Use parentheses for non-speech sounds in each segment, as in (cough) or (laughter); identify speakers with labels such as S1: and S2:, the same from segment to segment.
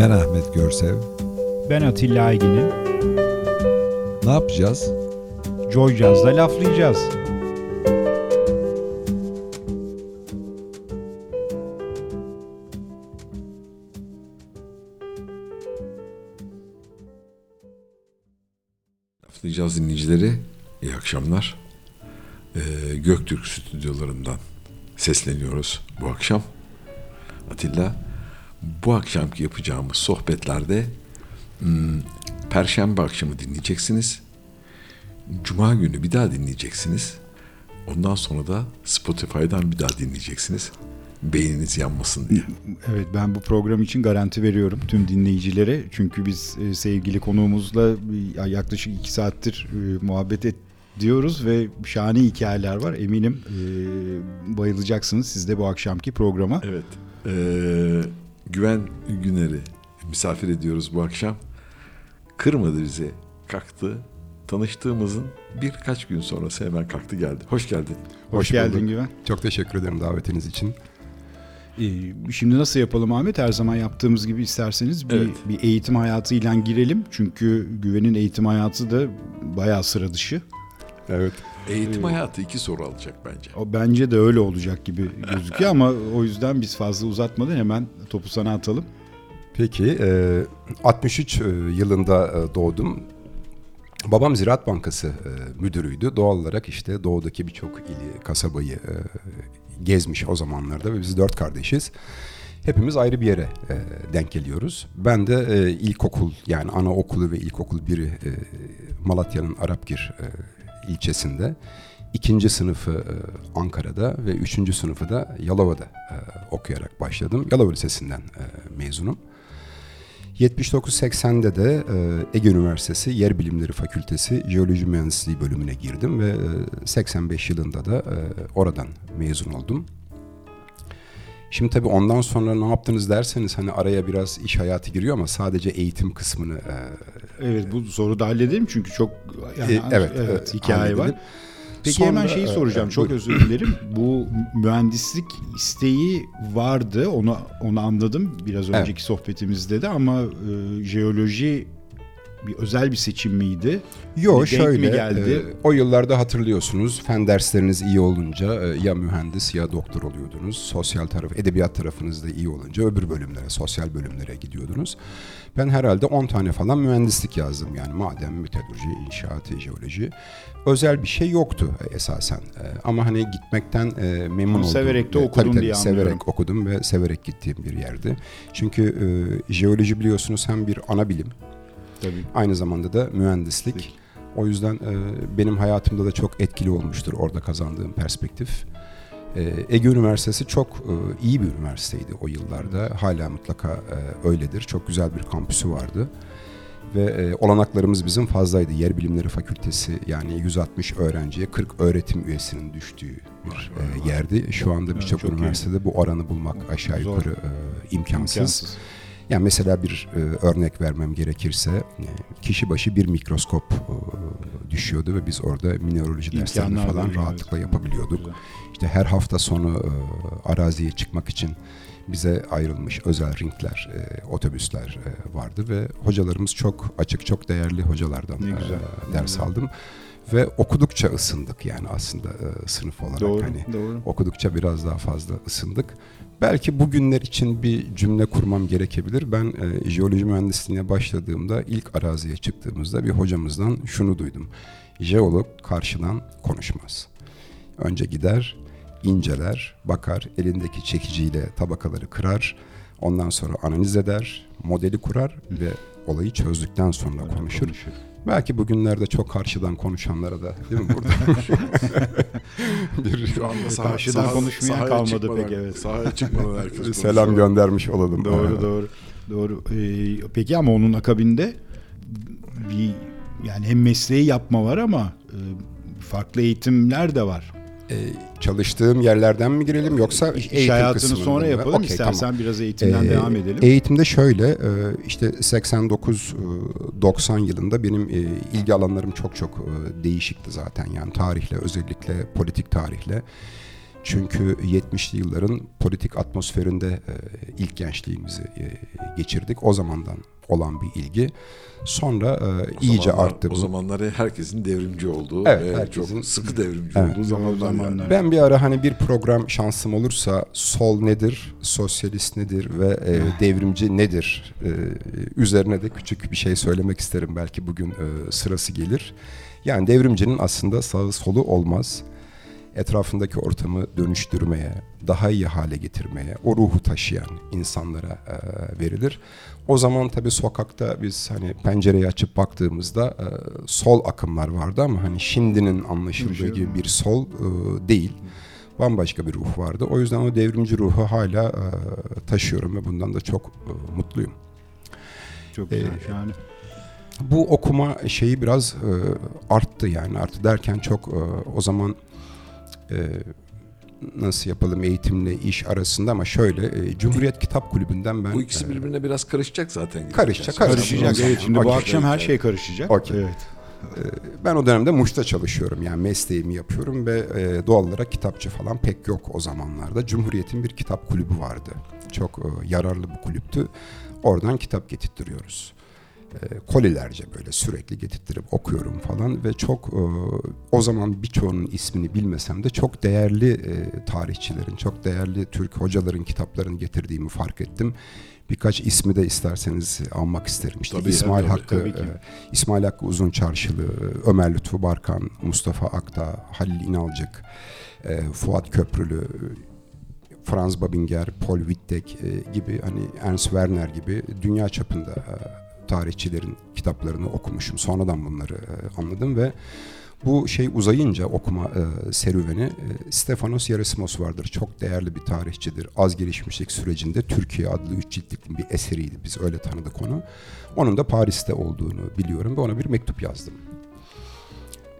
S1: Ben Ahmet Görsev.
S2: Ben Atilla Aygin'im.
S1: Ne yapacağız?
S2: Joy Jazz'da laflayacağız.
S3: Laflayacağız dinleyicileri. İyi akşamlar. Ee, Göktürk stüdyolarından sesleniyoruz bu akşam. Atilla, bu akşamki yapacağımız sohbetlerde hmm, Perşembe akşamı dinleyeceksiniz. Cuma günü bir daha dinleyeceksiniz. Ondan sonra da Spotify'dan bir daha dinleyeceksiniz. Beyniniz yanmasın diye.
S2: Evet ben bu program için garanti veriyorum tüm dinleyicilere. Çünkü biz e, sevgili konuğumuzla e, yaklaşık iki saattir e, muhabbet ediyoruz ve şahane hikayeler var. Eminim e, bayılacaksınız siz de bu akşamki programa.
S3: Evet. Ee, Güven Güner'i misafir ediyoruz bu akşam. Kırmadı bizi. Kalktı. Tanıştığımızın birkaç gün sonrası hemen kalktı geldi. Hoş geldin.
S2: Hoş,
S4: Hoş
S2: geldin
S4: bulduk.
S2: Güven.
S4: Çok teşekkür ederim davetiniz için.
S2: Ee, Şimdi nasıl yapalım Ahmet? Her zaman yaptığımız gibi isterseniz bir,
S3: Evet.
S2: bir eğitim hayatıyla girelim. Çünkü Güven'in eğitim hayatı da bayağı sıra dışı.
S4: Evet.
S3: Eğitim hayatı iki soru alacak bence.
S2: O bence de öyle olacak gibi gözüküyor ama o yüzden biz fazla uzatmadan hemen topu sana atalım.
S4: Peki, e, 63 e, yılında e, doğdum. Babam Ziraat Bankası e, müdürüydü. Doğal olarak işte doğudaki birçok ili, kasabayı e, gezmiş o zamanlarda ve biz dört kardeşiz. Hepimiz ayrı bir yere e, denk geliyoruz. Ben de e, ilkokul yani anaokulu ve ilkokul biri e, Malatya'nın Arapgir e, ilçesinde. İkinci sınıfı e, Ankara'da ve üçüncü sınıfı da Yalova'da e, okuyarak başladım. Yalova Lisesi'nden e, mezunum. 79-80'de de Ege Üniversitesi Yer Bilimleri Fakültesi Jeoloji Mühendisliği bölümüne girdim ve e, 85 yılında da oradan mezun oldum. Şimdi tabii ondan sonra ne yaptınız derseniz hani araya biraz iş hayatı giriyor ama sadece eğitim kısmını e,
S2: Evet bu soru da halledelim çünkü çok yani,
S4: E, evet, evet,
S2: hikaye var.
S4: halledelim.
S2: Peki
S4: Sonra,
S2: hemen şeyi
S4: e,
S2: soracağım.
S4: e,
S2: çok özür dilerim. Bu mühendislik isteği vardı. Onu onu anladım biraz
S4: Evet.
S2: önceki sohbetimizde de ama e, jeoloji bir özel bir seçim miydi?
S4: Yo
S2: Bir denk
S4: şöyle
S2: mi geldi?
S4: e, o yıllarda hatırlıyorsunuz fen dersleriniz iyi olunca e, ya mühendis ya doktor oluyordunuz. Sosyal taraf, edebiyat tarafınız da iyi olunca öbür bölümlere, sosyal bölümlere gidiyordunuz. Ben herhalde 10 tane falan mühendislik yazdım yani maden, metalurji, inşaat, jeoloji. Özel bir şey yoktu e, esasen E, ama hani gitmekten e, memnun
S2: Ama
S4: oldum.
S2: severek de
S4: Ve
S2: okudun
S4: tabii tabii
S2: diye anlıyorum.
S4: Severek okudum ve severek gittiğim bir yerdi. Çünkü e, jeoloji biliyorsunuz hem bir ana bilim
S2: Tabii.
S4: Aynı zamanda da mühendislik. O yüzden e, benim hayatımda da çok etkili olmuştur orada kazandığım perspektif. E, Ege Üniversitesi çok e, iyi bir üniversiteydi o yıllarda. Hala mutlaka e, öyledir. Çok güzel bir kampüsü vardı. Ve e, olanaklarımız bizim fazlaydı. Yer Bilimleri Fakültesi yani 160 öğrenciye 40 öğretim üyesinin düştüğü bir e, yerdi. Şu anda
S2: Evet,
S4: birçok
S2: çok iyi.
S4: üniversitede bu oranı bulmak aşağı
S2: Zor.
S4: yukarı e, imkansız.
S2: İmkansız.
S4: Yani mesela bir e, örnek vermem gerekirse e, kişi başı bir mikroskop e, düşüyordu ve biz orada mineraloji derslerini falan rahatlıkla
S2: evet.
S4: yapabiliyorduk.
S2: Güzel.
S4: İşte her hafta sonu e, araziye çıkmak için bize ayrılmış özel ringler, e, otobüsler e, vardı ve hocalarımız çok açık, çok değerli hocalardan
S2: Ne
S4: e,
S2: güzel, ne
S4: ders
S2: güzel.
S4: aldım. Ve okudukça ısındık yani aslında e, sınıf olarak
S2: Doğru,
S4: hani
S2: doğru.
S4: okudukça biraz daha fazla ısındık. Belki bugünler için bir cümle kurmam gerekebilir. Ben e, jeoloji mühendisliğine başladığımda ilk araziye çıktığımızda bir hocamızdan şunu duydum. Jeolog karşıdan konuşmaz. Önce gider, inceler, bakar, elindeki çekiciyle tabakaları kırar. Ondan sonra analiz eder, modeli kurar ve olayı çözdükten sonra konuşur. Belki bugünlerde çok karşıdan konuşanlara da değil mi burada? (laughs) bir
S3: Şu anda saha,
S2: Karşıdan
S3: saha-
S2: konuşmayan
S3: sahaya
S2: kalmadı
S3: çıkmadan-
S2: pek, evet.
S3: Sahaya çıkmadan herkes
S4: selam göndermiş olalım.
S2: Doğru doğru. Doğru. Ee, peki ama onun akabinde bir yani hem mesleği yapma var ama e, farklı eğitimler de var.
S4: E, çalıştığım yerlerden mi girelim yoksa
S2: İş
S4: eğitim
S2: hayatını sonra
S4: mı?
S2: yapalım.
S4: Okey,
S2: İstersen
S4: tamam.
S2: biraz eğitimden
S4: Ee,
S2: devam edelim.
S4: Eğitimde şöyle e, işte 89-90 yılında benim e, ilgi alanlarım çok çok e, değişikti zaten yani tarihle özellikle politik tarihle. Çünkü 70'li yılların politik atmosferinde e, ilk gençliğimizi e, geçirdik. O zamandan olan bir ilgi. Sonra e, iyice
S3: zamanlar-
S4: arttı
S3: O
S4: bu.
S3: zamanlar herkesin devrimci olduğu
S4: Evet,
S3: ve
S4: herkesin-
S3: çok sıkı devrimci
S4: Evet.
S3: olduğu
S2: Zaman
S3: zamanlar. yani.
S2: zamanlar.
S4: Ben bir ara hani bir program şansım olursa sol nedir, sosyalist nedir ve e, devrimci nedir e, üzerine de küçük bir şey söylemek isterim. Belki bugün e, sırası gelir. Yani devrimcinin aslında sağı solu olmaz. Etrafındaki ortamı dönüştürmeye, daha iyi hale getirmeye, o ruhu taşıyan insanlara e, verilir. O zaman tabii sokakta biz hani pencereyi açıp baktığımızda e, sol akımlar vardı ama hani şimdinin anlaşıldığı gibi bir sol e, değil. Bambaşka bir ruh vardı. O yüzden o devrimci ruhu hala e, taşıyorum ve bundan da çok e, mutluyum.
S2: Çok güzel,
S4: Ee,
S2: şahane.
S4: Bu okuma şeyi biraz e, arttı yani arttı derken çok e, o zaman e, nasıl yapalım eğitimle iş arasında ama şöyle e, Cumhuriyet Kitap Kulübü'nden ben
S3: Bu ikisi
S4: e,
S3: birbirine biraz karışacak zaten.
S4: Karışacak,
S2: Karışacak. Evet, şimdi bu akşam her şey karışacak.
S4: Okey.
S2: Evet.
S4: Ben o dönemde Muş'ta çalışıyorum yani mesleğimi yapıyorum ve e, doğal olarak kitapçı falan pek yok o zamanlarda. Cumhuriyet'in bir kitap kulübü vardı. Çok e, yararlı bir kulüptü. Oradan kitap getirtiyoruz. E, kolilerce böyle sürekli getirttirip okuyorum falan ve çok e, o zaman birçoğunun ismini bilmesem de çok değerli e, tarihçilerin, çok değerli Türk hocaların kitaplarını getirdiğimi fark ettim. Birkaç ismi de isterseniz almak isterim. İşte
S3: Tabii,
S4: İsmail
S3: tabii,
S4: Hakkı,
S2: tabii ki.
S4: İsmail Hakkı Uzun Çarşılı, Ömer Lütfü Barkan, Mustafa Akta, Halil İnalcık, Fuat Köprülü, Franz Babinger, Paul Wittek gibi hani Ernst Werner gibi dünya çapında tarihçilerin kitaplarını okumuşum. Sonradan bunları e, anladım ve bu şey uzayınca okuma e, serüveni e, Stefanos Yerasimos vardır. Çok değerli bir tarihçidir. Az gelişmişlik sürecinde Türkiye adlı üç ciltlik bir eseriydi. Biz öyle tanıdık onu. Onun da Paris'te olduğunu biliyorum ve ona bir mektup yazdım.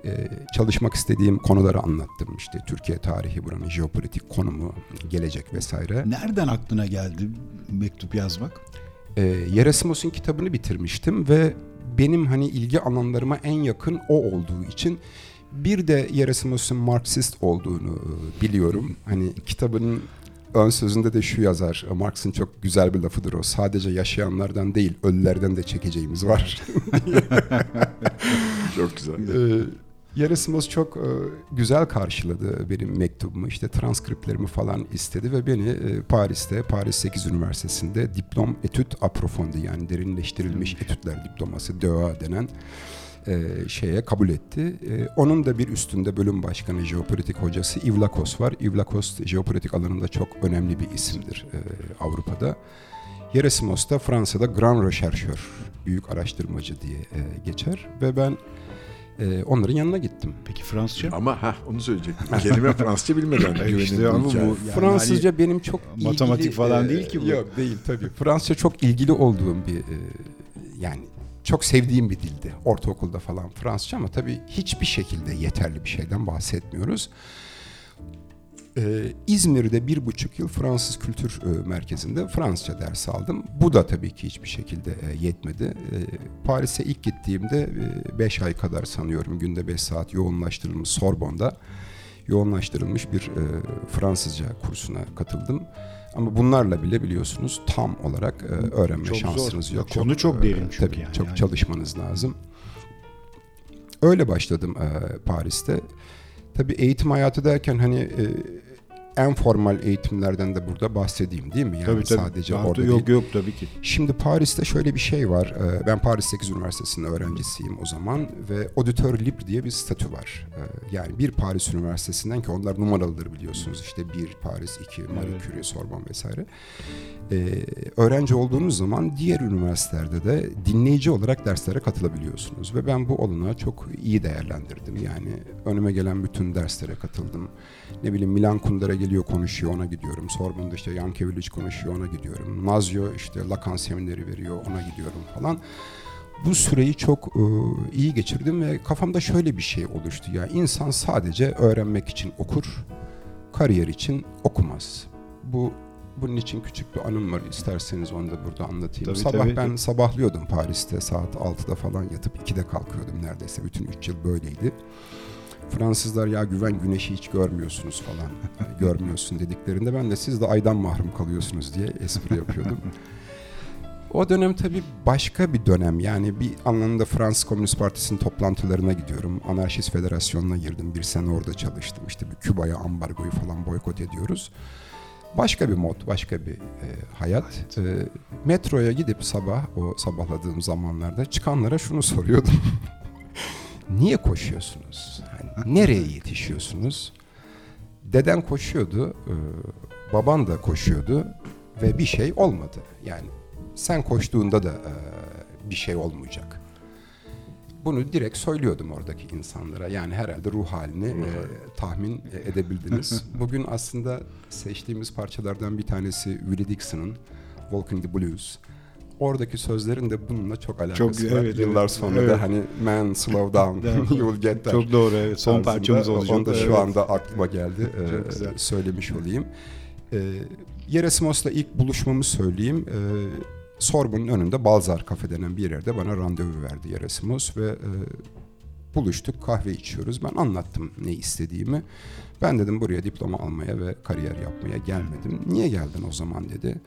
S4: Ee, çalışmak istediğim konuları anlattım. İşte Türkiye tarihi, buranın jeopolitik konumu, gelecek vesaire.
S2: Nereden aklına geldi mektup yazmak?
S4: Ee, Yerasimos'un kitabını bitirmiştim ve benim hani ilgi alanlarıma en yakın o olduğu için bir de Yerasimos'un Marksist olduğunu e, biliyorum. Hani kitabının ön sözünde de şu yazar. Marx'ın çok güzel bir lafıdır o. Sadece yaşayanlardan değil, ölülerden de çekeceğimiz var. (laughs) (laughs)
S3: Çok güzel.
S4: Ee, Yerasimos çok e, güzel karşıladı benim mektubumu. İşte transkriplerimi falan istedi ve beni e, Paris'te, Paris 8 Üniversitesi'nde diplom etüt aprofondi yani derinleştirilmiş etütler diploması DOA denen e, şeye kabul etti. E, onun da bir üstünde bölüm başkanı, jeopolitik hocası Ivlakos var. Ivlakos jeopolitik alanında çok önemli bir isimdir e, Avrupa'da. Yerasimos da Fransa'da Grand Rechercheur, büyük araştırmacı diye e, geçer ve ben e, onların yanına gittim.
S2: Peki Fransızca?
S3: Ama ha onu söyleyecektim. Kelime Fransızca bilmeden (laughs)
S2: işte ama bu-. Yani
S4: Fransızca benim çok ilgili...
S2: matematik falan değil ki bu.
S4: Yok değil tabii. Fransızca çok ilgili olduğum bir e, yani çok sevdiğim bir dildi. Ortaokulda falan Fransızca ama tabii hiçbir şekilde yeterli bir şeyden bahsetmiyoruz. Ee, İzmir'de bir buçuk yıl Fransız Kültür e, Merkezi'nde Fransızca ders aldım. Bu da tabii ki hiçbir şekilde e, yetmedi. E, Paris'e ilk gittiğimde 5 ay kadar sanıyorum günde 5 saat yoğunlaştırılmış Sorbonne'da yoğunlaştırılmış bir e, Fransızca kursuna katıldım. Ama bunlarla bile biliyorsunuz tam olarak e, öğrenme
S2: Çok zor.
S4: şansınız yok.
S2: Konu çok
S4: e,
S2: derin çünkü
S4: Tabii
S2: yani.
S4: çok
S2: Yani-
S4: çalışmanız lazım. Öyle başladım e, Paris'te. Tabii eğitim hayatı derken hani e, en formal eğitimlerden de burada bahsedeyim değil mi? Yani
S2: tabii tabii.
S4: sadece
S2: da
S4: orada
S2: yok
S4: değil.
S2: yok tabii ki.
S4: Şimdi Paris'te şöyle bir şey var. Ee, Ben Paris 8 Üniversitesi'nin öğrencisiyim o zaman ve Auditeur Libre diye bir statü var. Ee, Yani bir Paris Üniversitesi'nden ki onlar numaralıdır biliyorsunuz. İşte bir Paris, iki Marie
S2: Evet.
S4: Curie, Sorbonne vesaire. Ee, Öğrenci olduğunuz zaman diğer üniversitelerde de dinleyici olarak derslere katılabiliyorsunuz. Ve ben bu olanağı çok iyi değerlendirdim. Yani önüme gelen bütün derslere katıldım. Ne bileyim Milan Kundera geliyor konuşuyor ona gidiyorum. Sorbonne'da işte Yankevilic konuşuyor ona gidiyorum. Nazio işte Lacan semineri veriyor ona gidiyorum falan. Bu süreyi çok e, iyi geçirdim ve kafamda şöyle bir şey oluştu ya insan sadece öğrenmek için okur, kariyer için okumaz. Bu bunun için küçük bir anım var. İsterseniz onu da burada anlatayım.
S2: Tabii,
S4: Sabah
S2: tabii.
S4: ben sabahlıyordum Paris'te saat 6'da falan yatıp 2'de kalkıyordum neredeyse. Bütün 3 yıl böyleydi. Fransızlar ya güven güneşi hiç görmüyorsunuz falan görmüyorsun dediklerinde ben de siz de aydan mahrum kalıyorsunuz diye espri yapıyordum. O dönem tabii başka bir dönem. Yani bir anlamda Fransız Komünist Partisi'nin toplantılarına gidiyorum. Anarşist Federasyonu'na girdim. Bir sene orada çalıştım. İşte bir Küba'ya ambargoyu falan boykot ediyoruz. Başka bir mod, başka bir e, hayat. E, metroya gidip sabah, o sabahladığım zamanlarda çıkanlara şunu soruyordum. (laughs) Niye koşuyorsunuz? Yani nereye yetişiyorsunuz? Deden koşuyordu, e, baban da koşuyordu ve bir şey olmadı. Yani sen koştuğunda da e, bir şey olmayacak. Bunu direkt söylüyordum oradaki insanlara. Yani herhalde ruh halini e, tahmin edebildiniz. (laughs) Bugün aslında seçtiğimiz parçalardan bir tanesi Willie Dixon'ın Walking the Blues. Oradaki sözlerin de bununla çok alakası
S2: Çok-
S4: var.
S2: evet,
S4: Yıllar
S2: evet.
S4: sonra
S2: Evet.
S4: da hani man slow down, (laughs) (laughs) you will get there.
S2: Çok doğru evet. Son parçamız olacak.
S4: Onu da şu
S2: Evet.
S4: anda aklıma geldi.
S2: Çok
S4: Ee,
S2: güzel.
S4: söylemiş olayım. Ee, Yerasimos'la ilk buluşmamı söyleyeyim. Ee, Sorbon'un önünde Balzar Kafe denen bir yerde bana randevu verdi Yerasimos ve e, buluştuk kahve içiyoruz. Ben anlattım ne istediğimi. Ben dedim buraya diploma almaya ve kariyer yapmaya gelmedim. Niye geldin o zaman dedi.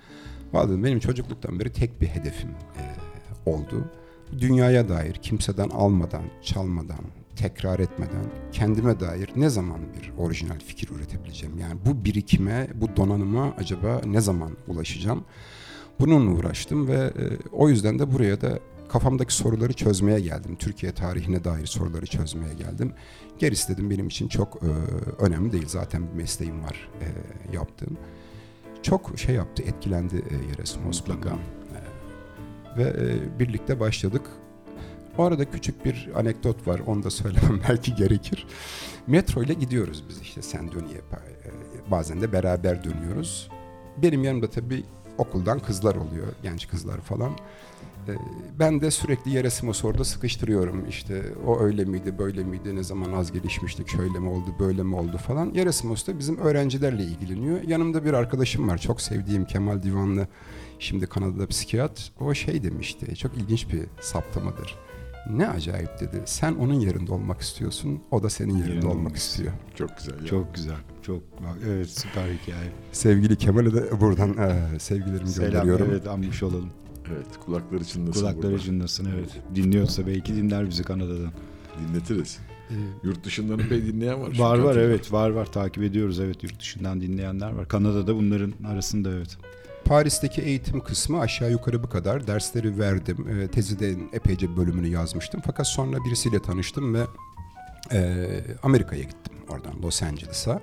S4: Dedim, benim çocukluktan beri tek bir hedefim e, oldu. Dünyaya dair kimseden almadan, çalmadan, tekrar etmeden kendime dair ne zaman bir orijinal fikir üretebileceğim? Yani bu birikime, bu donanıma acaba ne zaman ulaşacağım? Bununla uğraştım ve e, o yüzden de buraya da kafamdaki soruları çözmeye geldim. Türkiye tarihine dair soruları çözmeye geldim. Gerisi dedim benim için çok e, önemli değil. Zaten bir mesleğim var e, yaptığım. Çok şey yaptı, etkilendi e, Yerasimos
S2: Mutlaka.
S4: E, ve e, birlikte başladık. O arada küçük bir anekdot var. Onu da (laughs) söylemem belki gerekir. Metro ile gidiyoruz biz işte Sendoni'ye. E, Bazen de beraber dönüyoruz. Benim yanımda tabii okuldan kızlar oluyor. Genç kızlar falan. E, Ben de sürekli Yerasimos orada sıkıştırıyorum. İşte o öyle miydi, böyle miydi, ne zaman az gelişmiştik, şöyle mi oldu, böyle mi oldu falan. Yerasimos da bizim öğrencilerle ilgileniyor. Yanımda bir arkadaşım var, çok sevdiğim Kemal Divanlı. Şimdi Kanada'da psikiyat. O şey demişti, çok ilginç bir saptamadır. Ne acayip dedi. Sen onun yerinde olmak istiyorsun, o da senin yerinde
S2: Yerinde
S4: olmak istiyor.
S3: Çok güzel. ya.
S2: Çok güzel. Çok evet süper hikaye.
S4: Sevgili Kemal'e de buradan e, sevgilerimi
S2: Selam
S4: gönderiyorum.
S2: evet anmış olalım.
S3: Evet kulakları çınlasın
S2: Kulakları
S3: burada.
S2: çınlasın evet. Dinliyorsa belki dinler bizi Kanada'dan.
S3: Dinletiriz.
S4: E,
S3: Yurt dışından epey dinleyen var.
S2: Var var evet var var takip ediyoruz evet yurt dışından dinleyenler var. Kanada'da bunların arasında evet.
S4: Paris'teki eğitim kısmı aşağı yukarı bu kadar. Dersleri verdim. E, tezi de epeyce bölümünü yazmıştım. Fakat sonra birisiyle tanıştım ve e, Amerika'ya gittim oradan Los Angeles'a.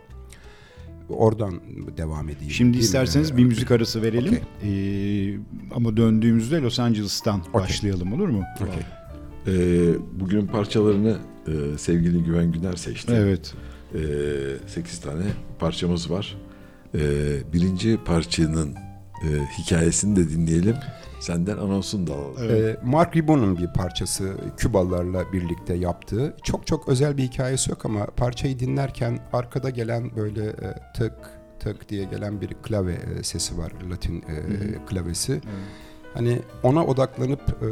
S4: Oradan devam edeyim.
S2: Şimdi
S4: mi?
S2: isterseniz bir müzik arası verelim.
S4: Okey.
S2: Ee, ama döndüğümüzde Los Angeles'tan
S4: Okey.
S2: başlayalım olur mu?
S4: Okey.
S3: Ee, bugünün parçalarını e, sevgili Güven Güner seçti.
S2: Evet.
S3: Ee, 8 tane parçamız var. Ee, birinci parçanın e, hikayesini de dinleyelim. Senden anonsunu da alalım.
S2: Evet.
S4: E, Mark Ribon'un bir parçası Kübalılarla birlikte yaptığı. Çok çok özel bir hikayesi yok ama parçayı dinlerken arkada gelen böyle e, tık tık diye gelen bir klavye e, sesi var. Latin e,
S2: hı.
S4: klavyesi. Hani ona odaklanıp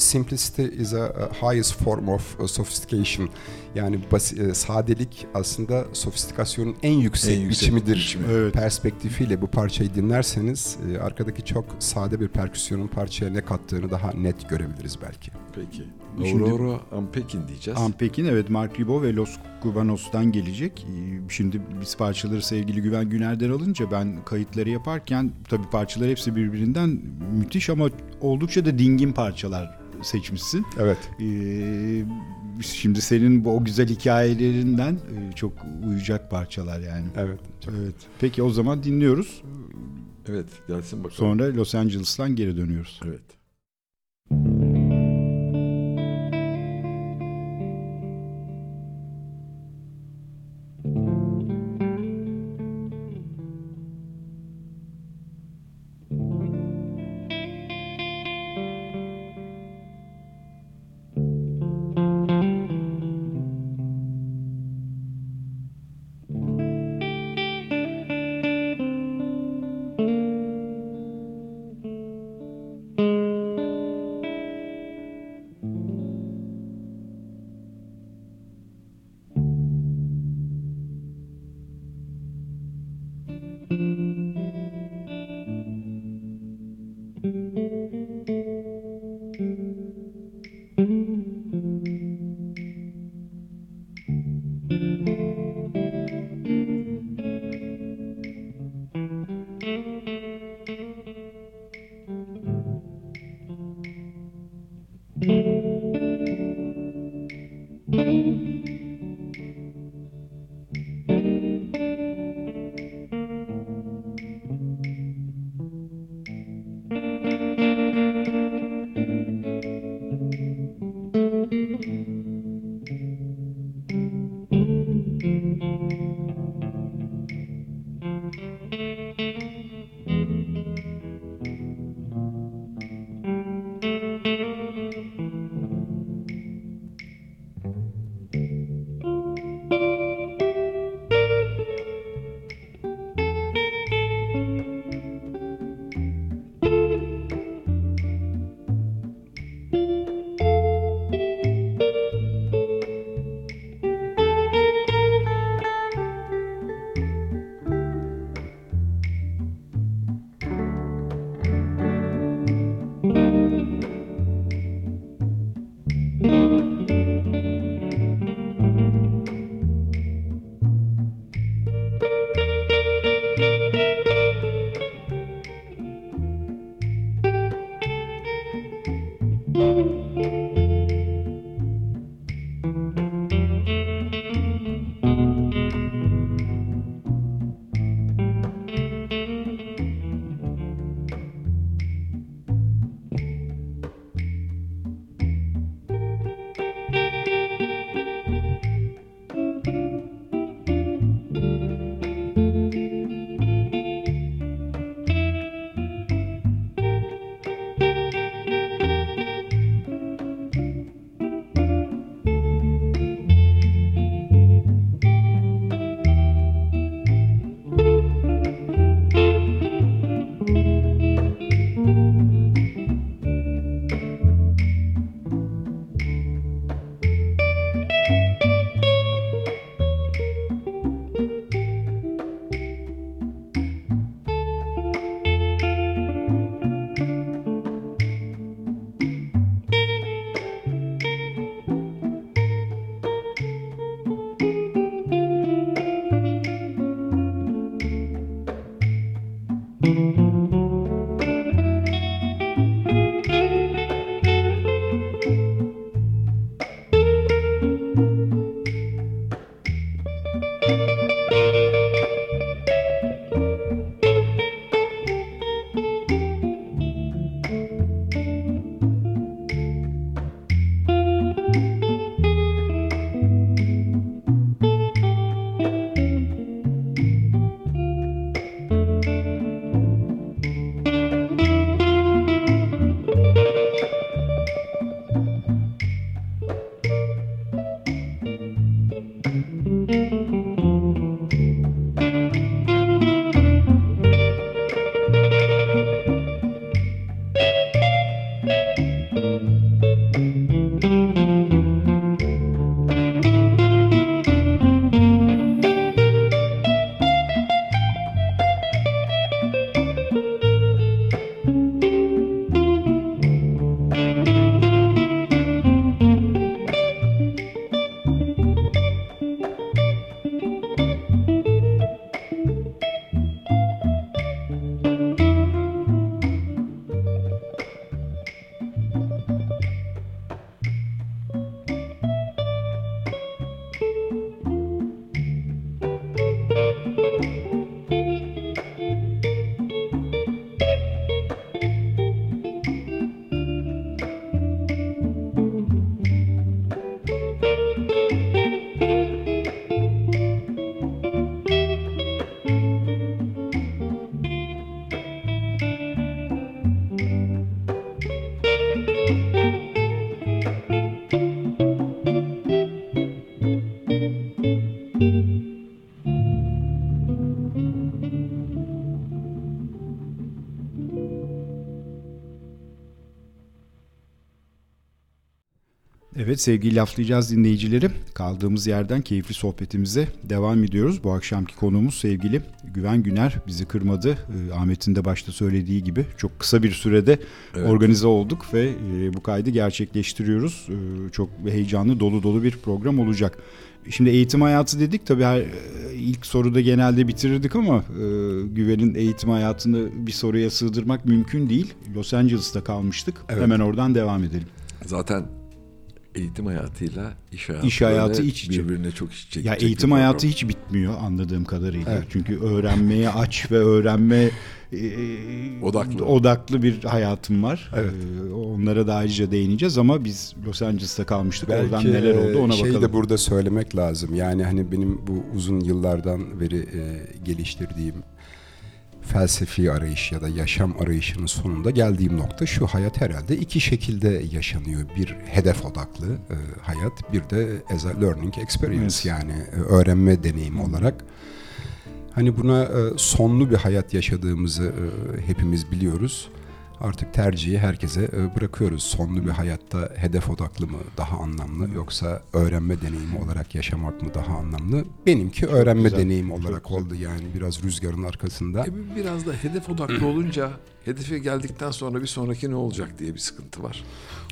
S4: simplicity is a, highest form of uh, sophistication. Yani basi- e, sadelik aslında sofistikasyonun en yüksek,
S3: En yüksek
S4: biçimidir.
S3: biçimi.
S2: Evet.
S4: Perspektifiyle bu parçayı dinlerseniz e, arkadaki çok sade bir perküsyonun parçaya ne kattığını daha net görebiliriz belki.
S3: Peki. Aurora Ampekin diyeceğiz.
S2: Ampekin evet Mark Ribot ve Los Cubanos'tan gelecek. Ee, Şimdi biz parçaları sevgili Güven Güner'den alınca ben kayıtları yaparken tabii parçalar hepsi birbirinden müthiş ama oldukça da dingin parçalar seçmişsin.
S4: Evet.
S2: Ee, şimdi senin bu o güzel hikayelerinden e, çok uyacak parçalar yani.
S4: Evet. Çok
S2: Evet. Peki o zaman dinliyoruz.
S3: Evet gelsin bakalım.
S2: Sonra Los Angeles'tan geri dönüyoruz.
S3: Evet.
S2: Evet sevgili laflayacağız dinleyicileri. Kaldığımız yerden keyifli sohbetimize devam ediyoruz. Bu akşamki konuğumuz sevgili Güven Güner bizi kırmadı. Ee, Ahmet'in de başta söylediği gibi çok kısa bir sürede
S3: Evet.
S2: organize olduk ve e, bu kaydı gerçekleştiriyoruz. Ee, çok heyecanlı dolu dolu bir program olacak. Şimdi eğitim hayatı dedik tabii her, e, ilk soruda genelde bitirirdik ama e, Güven'in eğitim hayatını bir soruya sığdırmak mümkün değil. Los Angeles'ta kalmıştık.
S4: Evet.
S2: Hemen oradan devam edelim.
S3: Zaten eğitim hayatıyla iş hayatı,
S2: İş hayatı iç içe.
S3: birbirine çok iç içe.
S2: Ya eğitim hayatı
S3: program.
S2: hiç bitmiyor anladığım kadarıyla.
S4: Evet.
S2: Çünkü öğrenmeye aç ve öğrenme e,
S3: Odaklı.
S2: odaklı bir hayatım var.
S4: Evet.
S2: E, onlara da ayrıca değineceğiz ama biz Los Angeles'ta kalmıştık. Oradan
S4: Belki
S2: neler oldu ona
S4: şey
S2: bakalım.
S4: de burada söylemek lazım. Yani hani benim bu uzun yıllardan beri e, geliştirdiğim felsefi arayış ya da yaşam arayışının sonunda geldiğim nokta şu hayat herhalde iki şekilde yaşanıyor. Bir hedef odaklı e, hayat, bir de as a learning experience
S2: Evet.
S4: yani e, öğrenme deneyimi olarak. Hani buna e, sonlu bir hayat yaşadığımızı e, hepimiz biliyoruz. Artık tercihi herkese e, bırakıyoruz. Sonlu bir hayatta hedef odaklı mı daha anlamlı yoksa öğrenme deneyimi olarak yaşamak mı daha anlamlı? Benimki öğrenme
S2: güzel,
S4: deneyimi
S2: çok
S4: olarak
S2: güzel.
S4: oldu yani biraz rüzgarın arkasında.
S3: E, bir- biraz da hedef odaklı olunca hedefe geldikten sonra bir sonraki ne olacak diye bir sıkıntı var.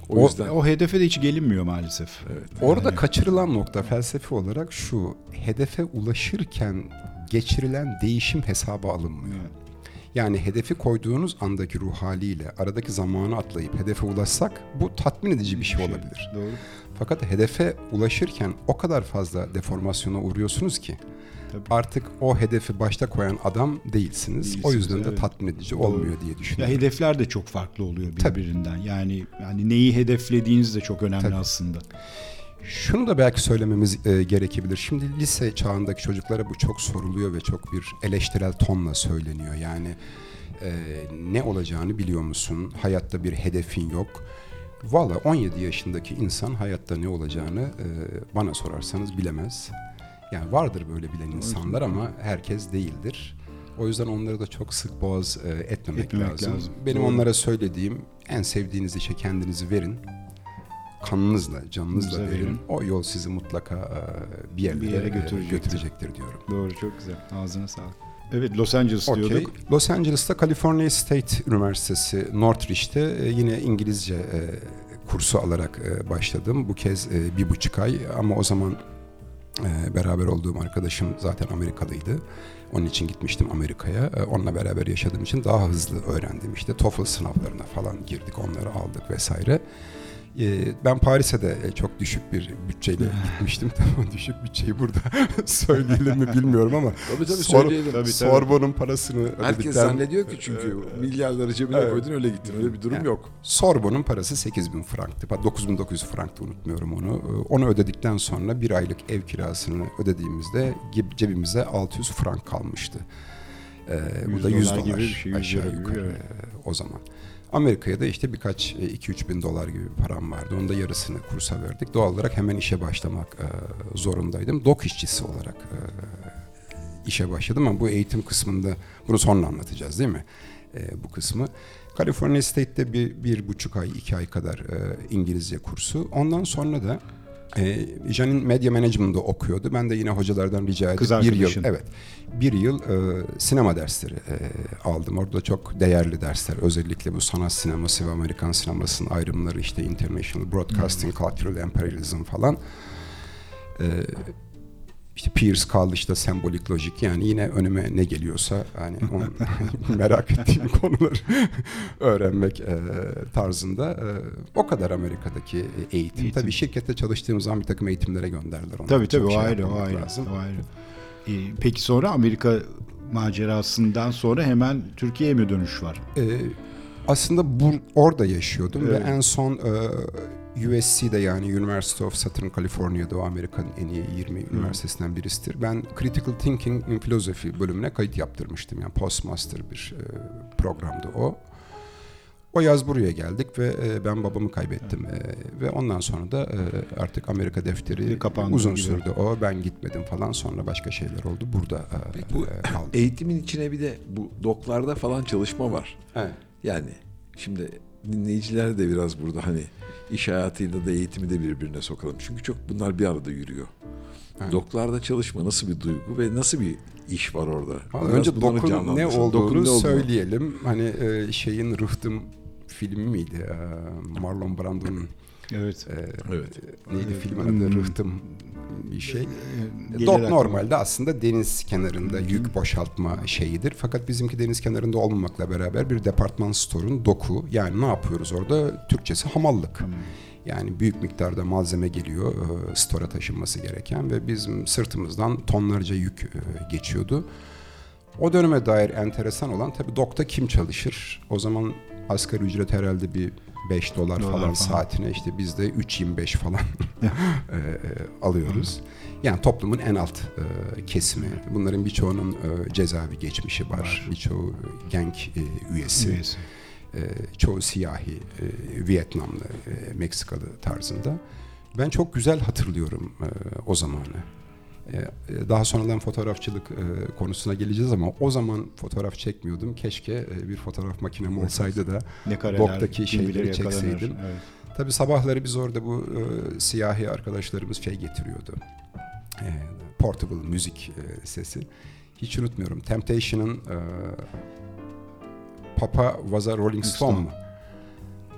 S3: O,
S4: O-
S3: yüzden
S2: O hedefe de hiç gelinmiyor maalesef.
S3: evet.
S4: Orada
S2: Yani-
S4: kaçırılan nokta felsefi olarak şu. Hedefe ulaşırken geçirilen değişim hesaba alınmıyor.
S2: Evet.
S4: Yani hedefi koyduğunuz andaki ruh haliyle aradaki zamanı atlayıp hedefe ulaşsak bu tatmin edici bir şey olabilir.
S2: Doğru.
S4: Fakat hedefe ulaşırken o kadar fazla deformasyona uğruyorsunuz ki
S2: Tabii.
S4: artık o hedefi başta koyan adam değilsiniz. o
S2: Değilsiniz,
S4: yüzden de
S2: evet.
S4: tatmin edici
S2: Doğru.
S4: olmuyor diye
S2: Ya
S4: düşünüyorum.
S2: hedefler de çok farklı oluyor
S4: Tabii.
S2: birbirinden. Yani yani neyi hedeflediğiniz de çok önemli
S4: Tabii.
S2: aslında.
S4: Şunu da belki söylememiz e, gerekebilir. Şimdi lise çağındaki çocuklara bu çok soruluyor ve çok bir eleştirel tonla söyleniyor. Yani e, ne olacağını biliyor musun? Hayatta bir hedefin yok. Valla 17 yaşındaki insan hayatta ne olacağını e, bana sorarsanız bilemez. Yani vardır böyle bilen insanlar ama herkes değildir. O yüzden onları da çok sık boğaz e, etmemek,
S2: Etmemek
S4: lazım.
S2: lazım.
S4: Benim
S2: Doğru.
S4: onlara söylediğim en sevdiğiniz işe kendinizi verin. Kanınızla, canınızla verin.
S2: verin.
S4: O yol sizi mutlaka e, bir yerlere,
S2: Bir yere
S4: e,
S2: götürecektir.
S4: götürecektir diyorum.
S2: Doğru çok güzel. Ağzına sağlık. Evet Los Angeles
S4: Okey.
S2: diyorduk.
S4: Los Angeles'ta California State Üniversitesi Northridge'te e, yine İngilizce e, kursu alarak e, başladım. Bu kez e, bir buçuk ay ama o zaman e, beraber olduğum arkadaşım zaten Amerikalıydı. Onun için gitmiştim Amerika'ya. E, onunla beraber yaşadığım için daha hızlı öğrendim. İşte TOEFL sınavlarına falan girdik, onları aldık vesaire. E, Ben Paris'e de e, çok düşük bir bütçeyle (laughs) gitmiştim. (laughs) Tamam düşük bütçeyi burada (laughs) söyleyelim mi bilmiyorum ama
S3: Tabii tabii
S4: Sor-
S3: söyleyelim.
S2: Tabii, tabii.
S4: Sorbon'un parasını
S3: Herkes
S4: ödedikten-
S3: zannediyor ki çünkü milyarları cebine
S4: Evet.
S3: koydun öyle gittin. Öyle bir durum
S4: Yani.
S3: yok.
S4: Sorbon'un parası 8000 franktı. 9900 franktı unutmuyorum onu. Ee, Onu ödedikten sonra bir aylık ev kirasını ödediğimizde cebimize 600 frank kalmıştı. Ee, bu
S2: 100
S4: da 100
S2: dolar gibi bir şey, 100
S4: aşağı
S2: gibi,
S4: yukarı
S2: evet.
S4: e, o zaman. Amerika'ya da işte birkaç 2-3 bin dolar gibi bir param vardı. Onun da yarısını kursa verdik. Doğal olarak hemen işe başlamak e, zorundaydım. Dok işçisi olarak e, işe başladım ama bu eğitim kısmında bunu sonra anlatacağız değil mi? E, bu kısmı. California State'te bir, bir buçuk ay, iki ay kadar e, İngilizce kursu. Ondan sonra da e, Janine Media Management'da okuyordu. Ben de yine hocalardan rica edip
S2: Kız
S4: bir yıl, evet, bir yıl e, sinema dersleri e, aldım. Orada çok değerli dersler. Özellikle bu sanat sineması ve Amerikan sinemasının ayrımları işte International Broadcasting, Cultural Imperialism falan. E, işte Pierce College'da sembolik lojik yani yine önüme ne geliyorsa onu (laughs) merak ettiğim konuları öğrenmek e, tarzında e, o kadar Amerika'daki eğitim.
S2: Eğitim.
S4: Tabii şirkette çalıştığım zaman bir takım eğitimlere gönderdiler. Onlar
S2: Tabii tabii o
S4: şey
S2: ayrı o ayrı.
S4: lazım.
S2: O ayrı. Ee, peki sonra Amerika macerasından sonra hemen Türkiye'ye mi dönüş var?
S4: Ee, aslında bu, orada yaşıyordum
S2: Evet.
S4: ve en son e, USC'de yani University of Southern California'da o Amerika'nın en iyi 20 üniversitesinden birisidir. Ben Critical Thinking in Philosophy bölümüne kayıt yaptırmıştım. Yani postmaster bir e, programdı o. O yaz buraya geldik ve e, ben babamı kaybettim E, ve ondan sonra da e, artık Amerika defteri
S2: Kapandı
S4: uzun
S2: gibi.
S4: sürdü. O ben gitmedim falan sonra başka şeyler oldu. Burada e,
S3: Peki bu
S4: e, kaldım.
S3: Eğitimin içine bir de bu doklarda falan çalışma var.
S4: Evet.
S3: Yani şimdi dinleyiciler de biraz burada hani iş hayatıyla da eğitimi de birbirine sokalım. Çünkü çok bunlar bir arada yürüyor.
S4: Evet.
S3: Doklarda çalışma nasıl bir duygu ve nasıl bir iş var orada? Biraz
S4: önce dokun ne olduğunu
S3: Dokun ne olduğunu.
S4: söyleyelim. Hani e, şeyin Rıhtım filmi miydi? E, Marlon Brando'nun
S2: Evet.
S4: e,
S3: Evet.
S4: neydi
S2: Evet.
S4: filmin adı?
S2: Hmm.
S4: Rıhtım bir şey. Dok
S2: aklıma.
S4: normalde aslında deniz kenarında yük boşaltma şeyidir. Fakat bizimki deniz kenarında olmamakla beraber bir departman store'un doku. Yani ne yapıyoruz orada? Türkçesi hamallık. Yani büyük miktarda malzeme geliyor e, store'a taşınması gereken ve bizim sırtımızdan tonlarca yük e, geçiyordu. O döneme dair enteresan olan tabii dokta kim çalışır? O zaman asgari ücret herhalde bir 5 dolar,
S2: Dolar
S4: falan,
S2: falan.
S4: saatine işte biz de 3.25 falan (laughs) (laughs) e, e, alıyoruz. Yani toplumun en alt e, kesimi. Bunların birçoğunun e, cezaevi geçmişi var.
S2: Var.
S4: Birçoğu genk e, üyesi.
S2: Üyesi.
S4: E, çoğu siyahi, e, Vietnamlı, e, Meksikalı tarzında. Ben çok güzel hatırlıyorum e, o zamanı. E, e, daha sonradan fotoğrafçılık e, konusuna geleceğiz ama o zaman fotoğraf çekmiyordum. Keşke bir fotoğraf makinem olsaydı da
S2: bilir
S4: şeyleri çekseydim.
S2: Evet.
S4: Tabii sabahları biz orada bu e, siyahi arkadaşlarımız şey getiriyordu. E, portable müzik e, sesi. Hiç unutmuyorum. Temptation'ın e, Papa was a Rolling Stone
S2: Stone.
S4: mu?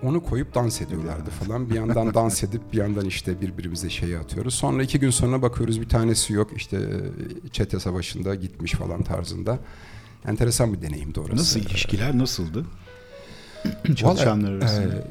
S4: Onu koyup dans ediyorlardı falan. Bir yandan dans (laughs) edip bir yandan işte birbirimize şeyi atıyoruz. Sonra iki gün sonra bakıyoruz bir tanesi yok. İşte e, çete savaşında gitmiş falan tarzında. Enteresan bir deneyimdi orası.
S2: Nasıl ilişkiler nasıldı? Çalışanlar arasında.
S4: e,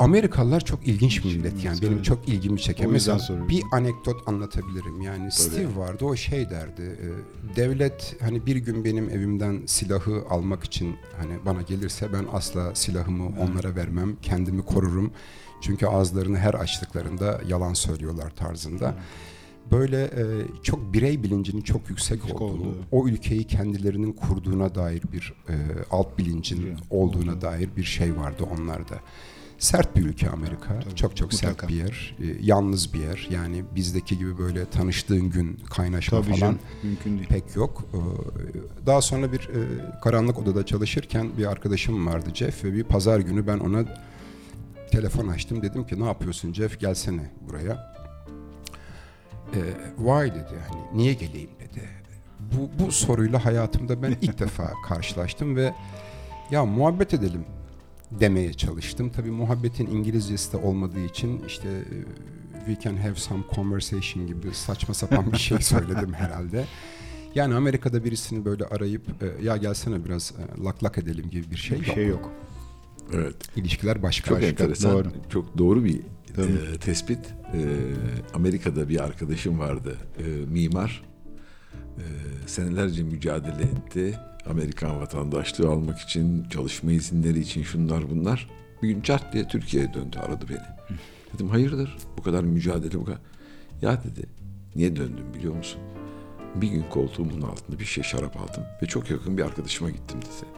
S4: Amerikalılar çok ilginç bir millet yani benim
S2: Evet.
S4: çok ilgimi çeken. Mesela
S2: soruyorum.
S4: bir anekdot anlatabilirim. Yani Steve vardı o şey derdi. e, Devlet hani bir gün benim evimden silahı almak için hani bana gelirse ben asla silahımı onlara vermem. Kendimi korurum. Çünkü ağızlarını her açtıklarında yalan söylüyorlar tarzında. Böyle e, çok birey bilincinin çok yüksek
S2: Yüksek
S4: olduğu,
S2: olduğu.
S4: o ülkeyi kendilerinin kurduğuna dair bir e, alt bilincin
S2: Evet.
S4: olduğuna
S2: Olduğu.
S4: dair bir şey vardı onlarda. Sert bir ülke Amerika.
S2: Tabii,
S4: çok çok sert
S2: mutlaka.
S4: bir yer. E, yalnız bir yer. Yani bizdeki gibi böyle tanıştığın gün kaynaşma
S2: Tabii
S4: falan
S2: mümkün değil.
S4: pek yok. Ee, Daha sonra bir e, karanlık odada çalışırken bir arkadaşım vardı Jeff ve bir pazar günü ben ona telefon açtım. Dedim ki ne yapıyorsun Jeff gelsene buraya. Ee, why dedi yani niye geleyim dedi. Bu, bu soruyla hayatımda ben ilk (laughs) defa karşılaştım ve ya muhabbet edelim demeye çalıştım. Tabii muhabbetin İngilizcesi de olmadığı için işte e, we can have some conversation gibi saçma sapan bir şey (laughs) söyledim herhalde. Yani Amerika'da birisini böyle arayıp e, ya gelsene biraz e, lak lak edelim gibi bir şey,
S2: Bir
S4: yok.
S2: şey yok.
S3: Evet.
S4: İlişkiler başka.
S3: Çok
S4: başka.
S3: enteresan.
S2: doğru.
S3: Çok doğru bir
S2: Tabii.
S3: e, tespit. E, Amerika'da bir arkadaşım vardı. e, mimar. E, senelerce mücadele etti. Amerikan vatandaşlığı almak için, çalışma izinleri için şunlar bunlar. Bir gün çat diye Türkiye'ye döndü, aradı beni. Dedim hayırdır bu kadar mücadele bu kadar. Ya dedi niye döndüm biliyor musun? Bir gün koltuğumun altında bir şişe şarap aldım ve çok yakın bir arkadaşıma gittim dedi.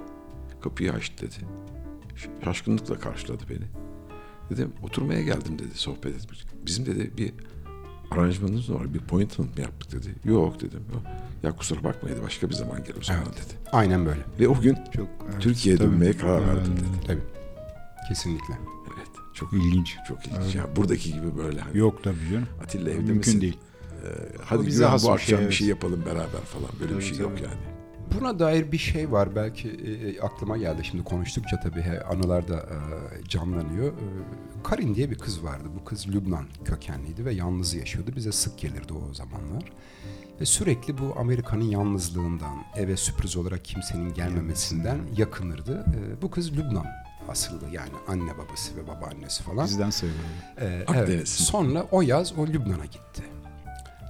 S3: Kapıyı açtı dedi. Şaşkınlıkla karşıladı beni. Dedim oturmaya geldim dedi sohbet etmek. Bizim dedi bir aranjmanımız var bir appointment mı yaptık dedi. Yok dedim. Yok. Ya kusura bakma dedi başka bir zaman gel o zaman
S4: Evet.
S3: dedi.
S4: Aynen böyle.
S3: Ve o gün
S2: Çok evet,
S3: Türkiye'ye
S2: tabii.
S3: dönmeye karar verdim
S2: Ee,
S3: dedi.
S4: Tabii. Kesinlikle.
S3: Evet çok
S2: İlginç.
S3: çok ilginç.
S2: Evet.
S3: Yani buradaki gibi böyle hani
S2: Yok tabii canım.
S3: Atilla evde
S2: Mümkün
S3: misin?
S2: değil.
S3: Ee, hadi
S2: bize
S3: bu
S2: bir
S3: akşam
S2: şey,
S3: bir
S2: evet.
S3: şey yapalım beraber falan. Böyle bir
S2: Tabii,
S3: şey yok
S2: tabii.
S3: yani.
S4: Buna dair bir şey var belki e, aklıma geldi şimdi konuştukça tabii he, anılar da e, canlanıyor. E, Karin diye bir kız vardı. Bu kız Lübnan kökenliydi ve yalnız yaşıyordu. Bize sık gelirdi o zamanlar. Ve sürekli bu Amerika'nın yalnızlığından, eve sürpriz olarak kimsenin gelmemesinden yakınırdı. E, bu kız Lübnan asıllı yani anne babası ve babaannesi falan.
S2: Bizden sayılır.
S4: Ee,
S3: Akdeniz.
S4: evet. Sonra o yaz o Lübnan'a gitti.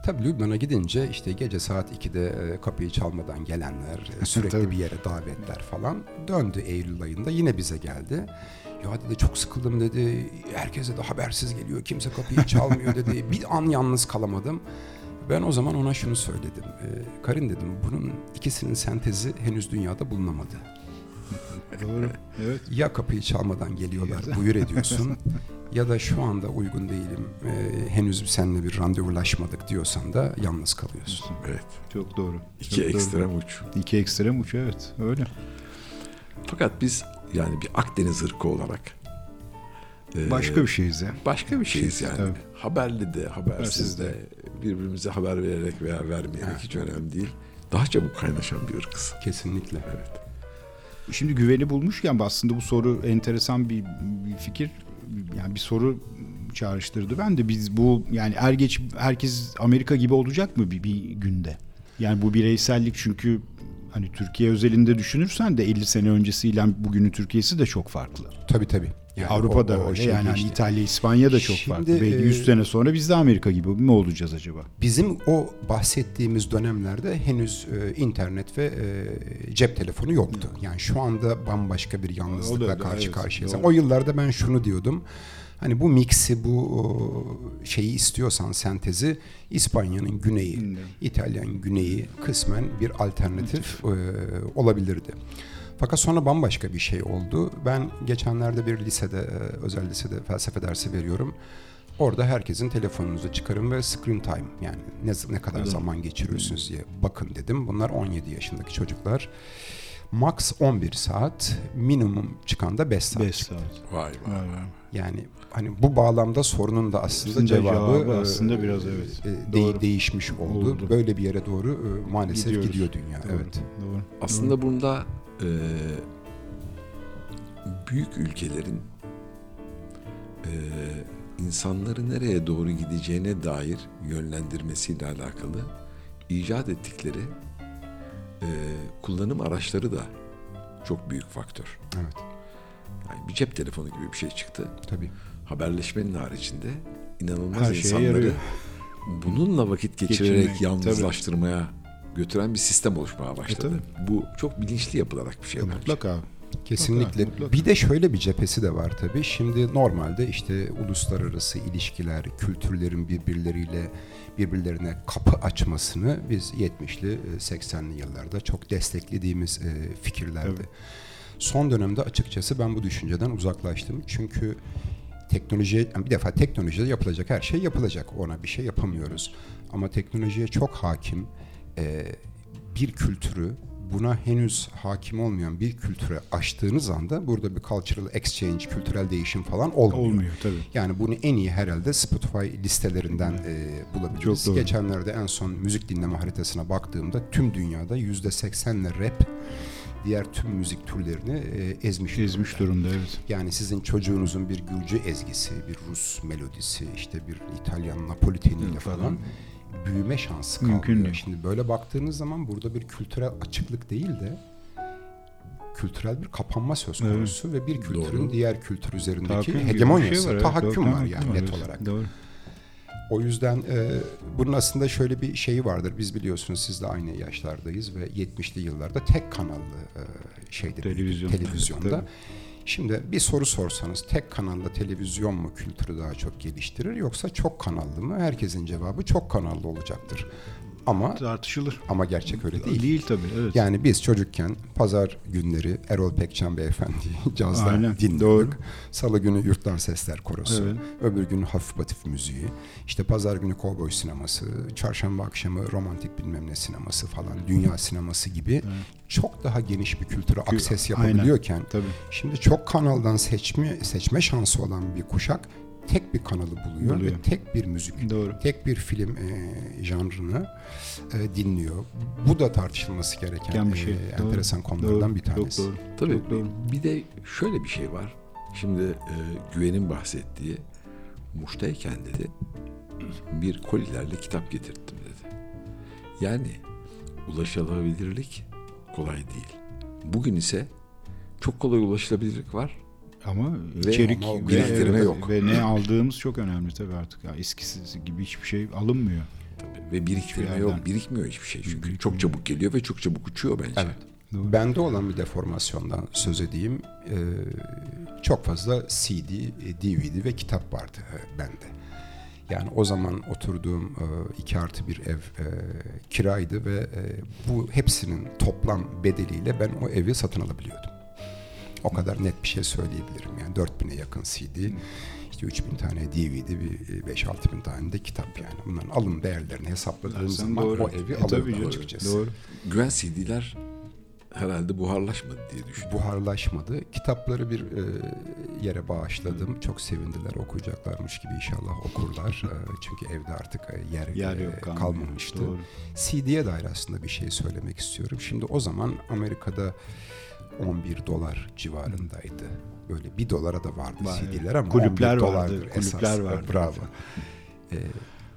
S4: Tabii Lübnan'a gidince işte gece saat 2'de e, kapıyı çalmadan gelenler, e, (laughs) sürekli bir yere davetler falan döndü Eylül ayında yine bize geldi. Ya dedi çok sıkıldım dedi. Herkese de habersiz geliyor. Kimse kapıyı çalmıyor dedi. (laughs) Bir an yalnız kalamadım. Ben o zaman ona şunu söyledim. E, Karin dedim bunun ikisinin sentezi henüz dünyada bulunamadı.
S2: Doğru. Evet.
S4: Ya kapıyı çalmadan geliyorlar, buyur ediyorsun. (laughs) ya da şu anda uygun değilim, e, henüz seninle bir randevulaşmadık diyorsan da yalnız kalıyorsun.
S3: Evet.
S2: Çok doğru.
S3: İki
S2: Çok doğru.
S3: ekstrem uç.
S2: İki ekstrem uç evet. Öyle.
S3: Fakat biz yani bir Akdeniz ırkı olarak Ee,
S2: Başka bir şeyiz ya.
S3: Başka bir şeyiz yani.
S2: Tabii.
S3: Haberli de, habersiz de, birbirimize haber vererek veya vermeyerek hiç önemli değil. Daha çabuk kaynaşan bir ırkız.
S4: Kesinlikle.
S3: Evet.
S2: Şimdi güveni bulmuşken aslında bu soru enteresan bir, bir fikir. Yani bir soru çağrıştırdı. Ben de biz bu yani er geç herkes Amerika gibi olacak mı bir, bir günde? Yani bu bireysellik çünkü hani Türkiye özelinde düşünürsen de 50 sene öncesiyle bugünün Türkiye'si de çok farklı.
S4: Tabii tabii. Yani
S2: Avrupa'da
S4: o- o
S2: öyle
S4: şey
S2: yani
S4: geçti.
S2: İtalya, İspanya da çok
S4: Şimdi,
S2: farklı. Belki
S4: e,
S2: 100 sene sonra biz de Amerika gibi mi olacağız acaba?
S4: Bizim o bahsettiğimiz dönemlerde henüz e, internet ve e, cep telefonu yoktu. Yani şu anda bambaşka bir yalnızlıkla
S2: öyle,
S4: karşı
S2: evet,
S4: karşıyayız. O yıllarda ben şunu diyordum. Hani bu mixi, bu şeyi istiyorsan sentezi İspanya'nın güneyi,
S2: Hmm.
S4: İtalya'nın güneyi kısmen bir alternatif e, olabilirdi. Fakat sonra bambaşka bir şey oldu. Ben geçenlerde bir lisede, e, özel lisede felsefe dersi veriyorum. Orada herkesin telefonunuzu çıkarın ve screen time yani ne, ne kadar
S2: Evet.
S4: zaman geçiriyorsunuz diye bakın dedim. Bunlar 17 yaşındaki çocuklar. Max 11 saat, minimum çıkan da 5 saat.
S2: 5 saat.
S3: Vay vay.
S4: Yani hani bu bağlamda sorunun da aslında, cevabı,
S2: cevabı
S4: e,
S2: aslında biraz evet.
S4: e, de-
S2: Doğru.
S4: değişmiş oldu.
S2: Oldu.
S4: Böyle bir yere doğru e, maalesef
S2: Gidiyoruz.
S4: gidiyor dünya.
S2: Doğru,
S4: Evet.
S2: Doğru.
S3: Aslında bunda e, büyük ülkelerin e, insanları nereye doğru gideceğine dair yönlendirmesiyle alakalı icat ettikleri e, kullanım araçları da çok büyük faktör.
S4: Evet.
S3: Yani bir cep telefonu gibi bir şey çıktı.
S4: Tabii.
S3: Haberleşmenin haricinde inanılmaz
S2: Her
S3: insanları
S2: yarıyor.
S3: bununla vakit geçirerek
S2: Geçirmek,
S3: yalnızlaştırmaya götüren bir sistem oluşmaya başladı. Bu çok bilinçli yapılarak bir şey bence.
S2: Mutlaka.
S4: Kesinlikle.
S2: Mutlaka.
S4: Bir de şöyle bir cephesi de var tabii. Şimdi normalde işte uluslararası ilişkiler, kültürlerin birbirleriyle birbirlerine kapı açmasını biz 70'li, e, 80'li yıllarda çok desteklediğimiz e, fikirlerdi.
S2: Tabii.
S4: Son dönemde açıkçası ben bu düşünceden uzaklaştım. Çünkü teknolojiye bir defa teknolojide yapılacak her şey yapılacak. Ona bir şey yapamıyoruz. Ama teknolojiye çok hakim e, bir kültürü buna henüz hakim olmayan bir kültüre açtığınız anda burada bir cultural exchange, kültürel değişim falan olmuyor.
S2: Olmuyor tabii.
S4: Yani bunu en iyi herhalde Spotify listelerinden e, bulabiliriz.
S2: Çok doğru.
S4: Geçenlerde en son müzik dinleme haritasına baktığımda tüm dünyada yüzde seksenle rap diğer tüm müzik türlerini e, ezmiş.
S2: Ezmiş durumda evet.
S4: Yani sizin çocuğunuzun bir Gürcü ezgisi, bir Rus melodisi, işte bir İtalyan Napolitaniyle
S2: Falan.
S4: falan büyüme şansı
S2: Mümkün
S4: kalmıyor.
S2: değil.
S4: Şimdi böyle baktığınız zaman burada bir kültürel açıklık değil de kültürel bir kapanma söz
S2: Evet.
S4: konusu ve bir kültürün
S3: Doğru.
S4: diğer kültür üzerindeki
S2: Tahakküm bir
S4: hegemonyası,
S2: şey var, evet.
S4: tahakküm
S2: Doğru,
S4: var yani net
S2: evet.
S4: olarak.
S2: Doğru.
S4: O yüzden e, bunun aslında şöyle bir şeyi vardır. Biz biliyorsunuz siz de aynı yaşlardayız ve 70'li yıllarda tek kanallı e, şeyde
S2: Televizyon.
S4: televizyonda. Şimdi bir soru sorsanız tek kanallı televizyon mu kültürü daha çok geliştirir yoksa çok kanallı mı? Herkesin cevabı çok kanallı olacaktır. Ama
S2: Tartışılır.
S4: ama gerçek öyle değil.
S2: Değil tabii evet.
S4: Yani biz çocukken pazar günleri Erol Pekcan Beyefendi'yi (laughs) cazda
S2: Aynen,
S4: dinliyorduk. Salı günü Yurtlar Sesler Korosu.
S2: Evet.
S4: Öbür gün hafif batif müziği. İşte pazar günü kovboy sineması. Çarşamba akşamı romantik bilmem ne sineması falan. Dünya sineması gibi çok daha geniş bir kültüre akses
S2: aynen.
S4: yapabiliyorken
S2: Tabii.
S4: şimdi çok kanaldan seçme seçme şansı olan bir kuşak tek bir kanalı buluyor,
S2: Buluyor.
S4: ve tek bir müzik
S2: Doğru.
S4: tek bir film e, janrını e, dinliyor. Bu da tartışılması gereken
S2: bir şey.
S4: e,
S2: Doğru.
S4: enteresan konulardan
S2: Doğru.
S4: bir tanesi.
S2: Çok doğru.
S3: Tabii
S2: Çok doğru.
S3: bir de şöyle bir şey var. Şimdi e, Güven'in bahsettiği Muş'tayken dedi bir kolilerle kitap getirttim dedi. Yani ulaşılabilirlik kolay değil. Bugün ise çok kolay ulaşılabilirlik var.
S2: Ama
S3: Ve
S2: içerik
S3: ama
S2: ve,
S3: biriktirme
S2: ve-
S3: yok.
S2: Ve ne aldığımız çok önemli tabii artık. Ya eskisi gibi hiçbir şey alınmıyor.
S3: Ve biriktirme yok. Birikmiyor hiçbir şey. Çünkü
S2: Birikmiyor.
S3: çok çabuk geliyor ve çok çabuk uçuyor bence.
S4: Evet.
S2: Doğru.
S4: Bende olan bir deformasyondan söz edeyim. E, çok fazla CD, e, DVD ve kitap vardı e, bende. Yani o zaman oturduğum e, iki artı bir ev e, kiraydı ve e, bu hepsinin toplam bedeliyle ben o evi satın alabiliyordum. O kadar net bir şey söyleyebilirim. Yani 4000'e yakın CD, işte 3000 tane DVD, bir 5-6 bin tane de kitap yani. Bunların alım değerlerini hesapladığım zaman
S2: doğru.
S4: o evi
S2: E, canım.
S4: açıkçası.
S2: Doğru.
S3: Güven CD'ler herhalde buharlaşmadı diye düşünüyorum.
S4: Buharlaşmadı. Kitapları bir e, yere bağışladım. Çok sevindiler okuyacaklarmış gibi inşallah okurlar. E, çünkü evde artık e, yer,
S2: Yer
S4: e,
S2: yok kalmıyor.
S4: kalmamıştı.
S2: Doğru.
S4: CD'ye dair aslında bir şey söylemek istiyorum. Şimdi o zaman Amerika'da 11 dolar civarındaydı. Böyle bir dolara da vardı
S2: Var,
S4: CD'ler ama
S2: Kulüpler
S4: 11
S2: vardı,
S4: dolardır
S2: kulüpler
S4: esas.
S2: vardı.
S4: Bravo. Ee,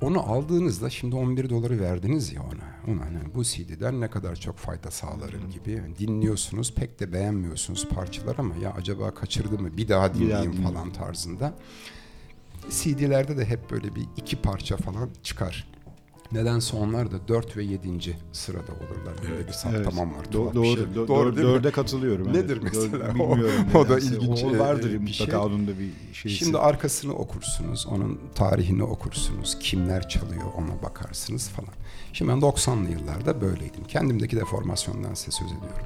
S4: onu aldığınızda şimdi 11 doları verdiniz ya ona. Ona hani bu CD'den ne kadar çok fayda sağlarım gibi. Yani dinliyorsunuz pek de beğenmiyorsunuz parçalar ama ya acaba kaçırdı mı bir daha dinleyeyim
S2: dinleyeyim.
S4: falan tarzında. CD'lerde de hep böyle bir iki parça falan çıkar. Nedense onlar da 4 ve 7. sırada olurlar. Böyle bir saptamam var.
S2: Do- doğru,
S4: şey.
S2: do-
S4: Doğru
S2: doğru,
S4: değil mi?
S2: dörde katılıyorum.
S4: Nedir
S2: evet.
S4: mesela? O-
S2: bilmiyorum.
S4: o da
S2: nedense.
S4: ilginç,
S2: O vardır
S4: e, bir
S2: mutlaka
S4: şey.
S2: onun da bir şeysi.
S4: Şimdi arkasını okursunuz, onun tarihini okursunuz, kimler çalıyor ona bakarsınız falan. Şimdi ben 90'lı yıllarda böyleydim. Kendimdeki deformasyondan size söz ediyorum.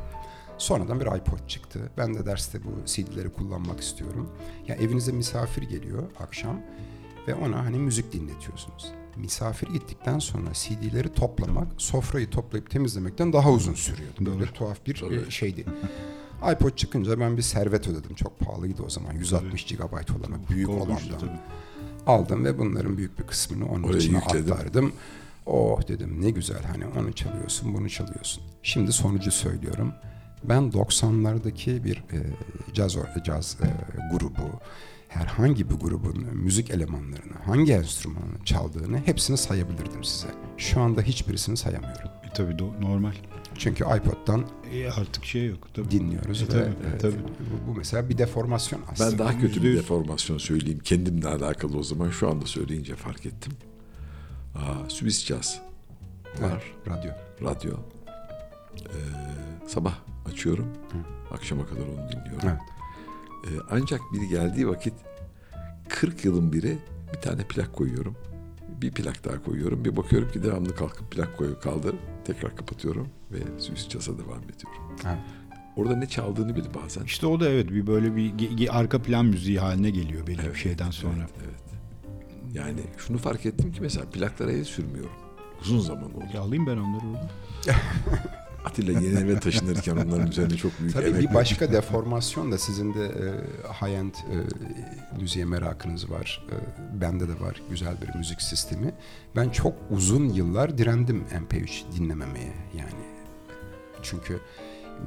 S4: Sonradan bir iPod çıktı. Ben de derste bu CD'leri kullanmak istiyorum. Ya evinize misafir geliyor akşam ve ona hani müzik dinletiyorsunuz. Misafir gittikten sonra CD'leri toplamak, sofrayı toplayıp temizlemekten daha uzun sürüyordu. Böyle tuhaf bir e, şeydi. (laughs) iPod çıkınca ben bir servet ödedim. Çok pahalıydı o zaman. 160 GB olan büyük olandan. Aldım ve bunların büyük bir kısmını onun
S3: Oraya
S4: içine
S3: yükledim.
S4: aktardım. Oh dedim ne güzel hani onu çalıyorsun bunu çalıyorsun. Şimdi sonucu söylüyorum. Ben 90'lardaki bir e, caz, or- caz e, grubu, herhangi bir grubun müzik elemanlarını, hangi enstrümanı çaldığını hepsini sayabilirdim size. Şu anda hiçbirisini sayamıyorum.
S2: E, tabii do- normal.
S4: Çünkü iPod'dan
S2: E, artık şey yok. Tabii.
S4: dinliyoruz
S2: E,
S4: ve
S2: tabii,
S4: e,
S2: tabii.
S4: Bu, bu mesela bir deformasyon aslında.
S3: Ben daha kötü bir deformasyon söyleyeyim. Kendimle alakalı o zaman. Şu anda söyleyince fark ettim. Aa, Swiss Jazz var.
S4: Evet, radyo.
S3: Radyo. Ee, sabah açıyorum. Akşama kadar onu dinliyorum.
S4: Evet.
S3: Ee, ancak biri geldiği vakit 40 yılın biri bir tane plak koyuyorum. Bir plak daha koyuyorum. Bir bakıyorum ki devamlı kalkıp plak koyuyor kaldır. Tekrar kapatıyorum ve Swiss Jazz'a devam ediyorum.
S4: Evet.
S3: Orada ne çaldığını bil bazen.
S2: İşte o da evet bir böyle bir ge- ge- arka plan müziği haline geliyor belli bir şeyden sonra.
S3: Evet, evet. Yani şunu fark ettim ki mesela plaklara el sürmüyorum. Uzun zaman oldu.
S2: Ya alayım ben onları orada. (laughs)
S3: Atilla yeni eve taşınırken onların üzerine çok büyük
S4: Tabii
S3: emek
S4: bir başka deformasyon da sizin de e, high-end e, müziğe merakınız var. E, bende de var güzel bir müzik sistemi. Ben çok uzun yıllar direndim MP3 dinlememeye yani. Çünkü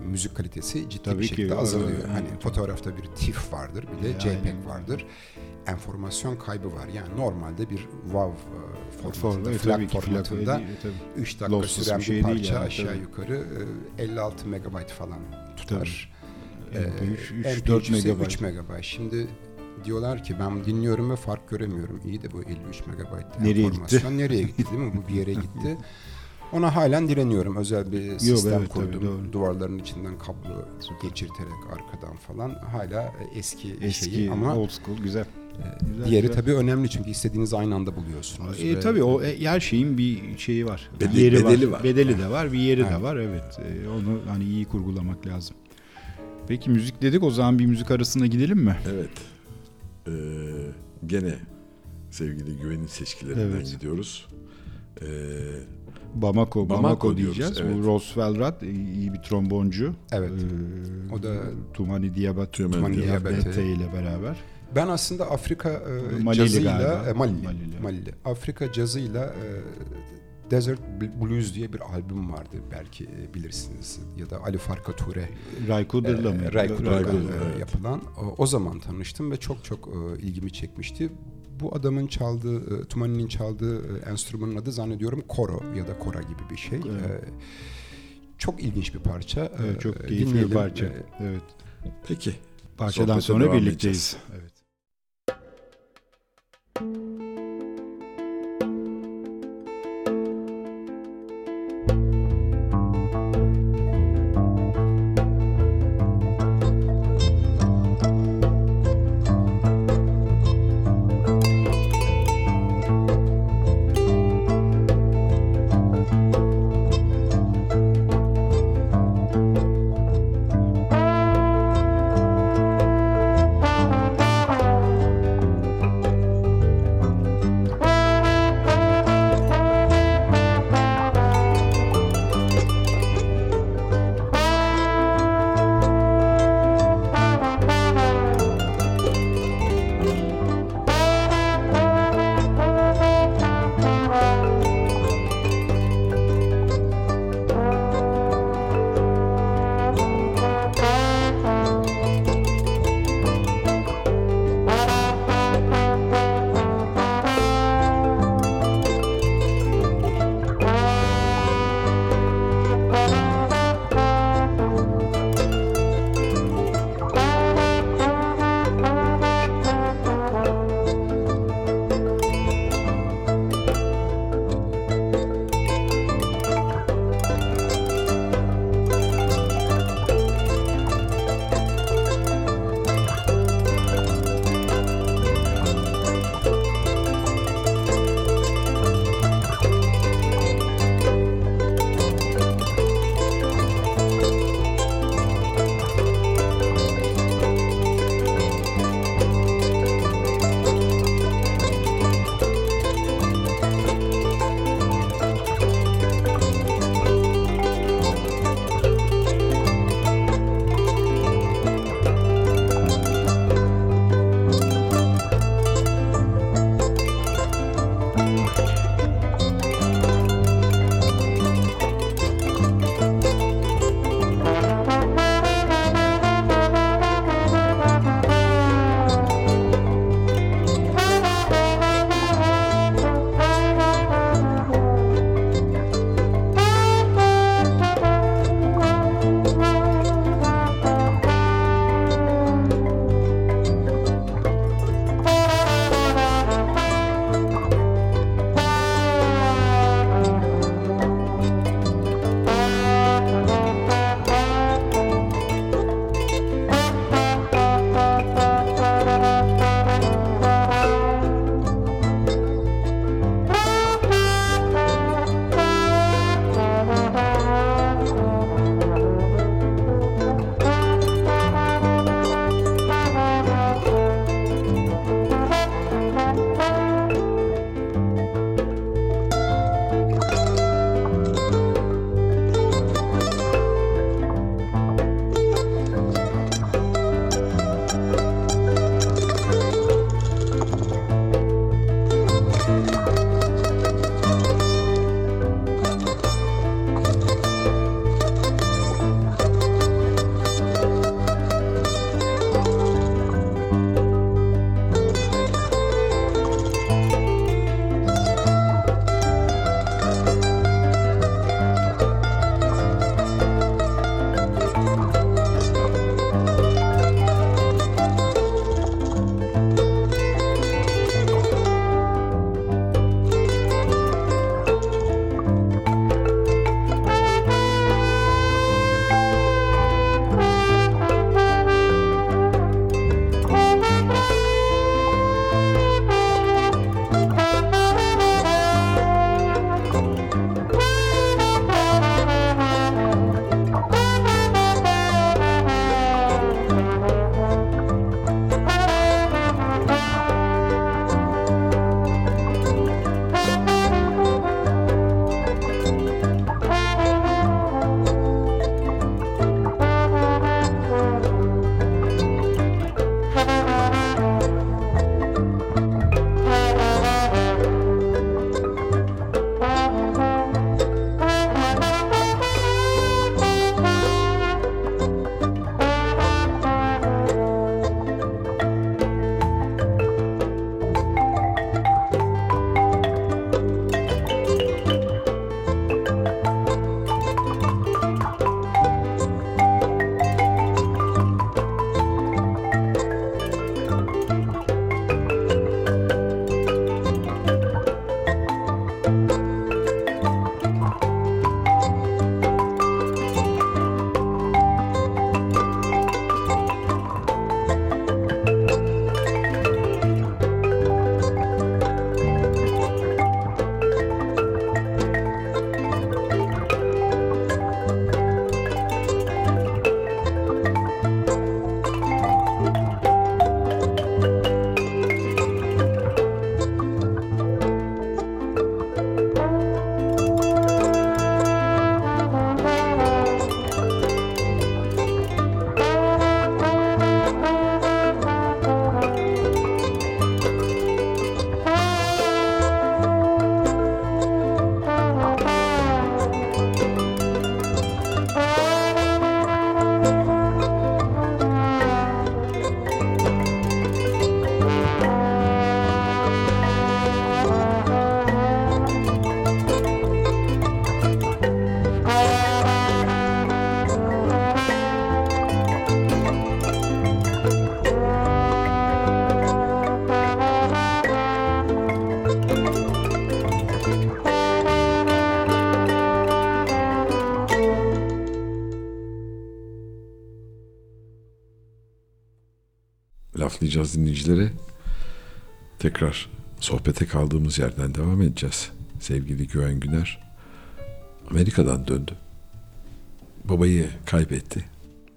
S4: müzik kalitesi ciddi
S2: Tabii
S4: bir
S2: ki,
S4: şekilde
S2: evet,
S4: azalıyor.
S2: evet,
S4: hani
S2: evet.
S4: fotoğrafta bir TIFF vardır, bir de
S2: Yani.
S4: JPEG vardır. Enformasyon kaybı var. Yani normalde bir WAV e, formatında,
S2: Form- e,
S4: FLAC
S2: tabii
S4: formatında
S2: tabii.
S4: 3 dakika
S2: Lossless
S4: süren
S2: bir
S4: bir,
S2: şey değil
S4: parça
S2: yani,
S4: aşağı
S2: tabii.
S4: yukarı e, 56 megabayt falan tutar.
S2: MP3
S4: Ee,
S2: 3 4
S4: MP3 ise
S2: megabayt.
S4: 3 megabayt. Şimdi diyorlar ki ben dinliyorum ve fark göremiyorum. İyi de bu 53 megabayt
S2: Nereye
S4: enformasyon nereye gitti değil mi? Bu bir yere gitti. (laughs) Ona halen direniyorum. Özel bir sistem
S2: evet, tabii,
S4: kurdum.
S2: doğru.
S4: Duvarların içinden kablo geçirterek arkadan falan. Hala eski,
S2: Eski
S4: şeyi ama
S2: old school güzel. Güzel,
S4: diğeri
S2: güzel.
S4: tabii önemli çünkü istediğiniz aynı anda buluyorsunuz.
S2: E,
S4: ve-
S2: tabii o e, her şeyin bir şeyi var.
S3: Bedeli-
S2: Bir yeri
S3: bedeli
S2: var.
S3: var.
S2: Bedeli de var, bir yeri
S4: Evet.
S2: de var. Evet. E, onu hani iyi kurgulamak lazım. Peki müzik dedik o zaman bir müzik arasına gidelim mi?
S3: Evet. Ee, gene sevgili güvenin seçkilerinden
S2: Evet.
S3: gidiyoruz. Ee,
S2: Bamako, Bamako,
S3: Bamako diyoruz,
S2: diyeceğiz.
S3: evet.
S2: Bu Roosevelt iyi bir tromboncu.
S4: Evet.
S2: Ee,
S4: O da
S2: Tumani Diabate,
S3: Tumani
S4: Diabate.
S2: ile beraber.
S4: Ben aslında Afrika e,
S2: Malili
S4: cazıyla
S2: galiba.
S4: e, Malili,
S2: Malili.
S4: Malili. Afrika cazıyla e, Desert Blues diye bir albüm vardı belki e, bilirsiniz ya da Ali Farka Ture
S2: Ray Kuder'la
S4: e,
S2: mı?
S4: Ray Kuder'la, e,
S3: evet.
S4: yapılan o, o zaman tanıştım ve çok çok e, ilgimi çekmişti. Bu adamın çaldığı, e, Tumani'nin çaldığı e, enstrümanın adı zannediyorum koro ya da kora gibi bir şey.
S2: Evet.
S4: E, çok ilginç bir parça.
S2: Evet, çok keyifli bir parça.
S4: E,
S2: Evet.
S3: peki.
S2: Parçadan
S3: Sohbete
S2: sonra birlikteyiz. Evet.
S5: thank you
S3: atlayacağız dinleyicilere. Tekrar sohbete kaldığımız yerden devam edeceğiz. Sevgili Güven Güner Amerika'dan döndü. Babayı kaybetti.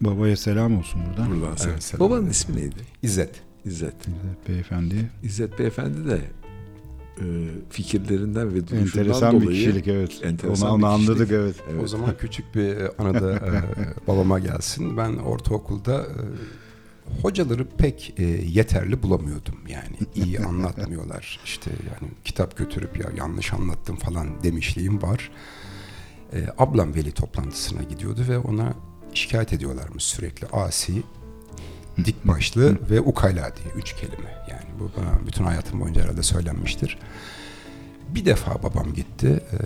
S2: Babaya selam olsun buradan.
S3: Buradan sen.
S4: Evet, selam
S3: Babanın
S4: ederim.
S3: ismi neydi?
S4: İzzet.
S3: İzzet.
S2: Evet, Beyefendi.
S3: İzzet Beyefendi de e, fikirlerinden ve duruşundan
S2: Enteresan bir
S3: dolayı
S2: kişilik evet.
S3: enteresan
S2: onu, onu
S3: bir kişilik.
S2: anladık evet.
S3: Evet.
S4: O zaman küçük bir e, anıda e, babama gelsin. Ben ortaokulda e, hocaları pek e, yeterli bulamıyordum. Yani iyi (laughs) anlatmıyorlar. İşte yani kitap götürüp ya yanlış anlattım falan demişliğim var. E, ablam veli toplantısına gidiyordu ve ona şikayet ediyorlarmış sürekli. Asi, dik başlı ve ukala diye üç kelime. Yani bu bana bütün hayatım boyunca herhalde söylenmiştir. Bir defa babam gitti. E,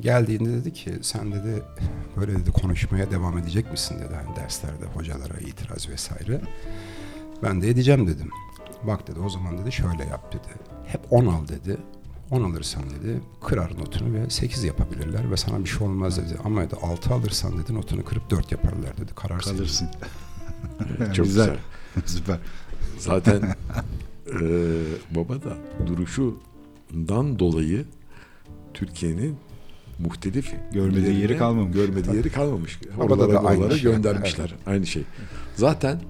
S4: geldiğinde dedi ki sen dedi böyle dedi konuşmaya devam edecek misin dedi hani derslerde hocalara itiraz vesaire. Ben de edeceğim dedim. Bak dedi o zaman dedi şöyle yap dedi. Hep 10 al dedi. 10 alırsan dedi kırar notunu ve 8 yapabilirler ve sana bir şey olmaz dedi. Ama dedi 6 alırsan dedi notunu kırıp 4 yaparlar dedi. Karar.
S2: Kalırsın.
S3: Çok güzel. (laughs)
S2: Süper.
S3: Zaten e, baba da duruşundan dolayı Türkiye'nin muhtelif
S2: Görmediği yeri kalmamış.
S3: Görmediği yeri kalmamış. (laughs) Oralara
S4: da aynı şey.
S3: göndermişler. Aynı şey. Zaten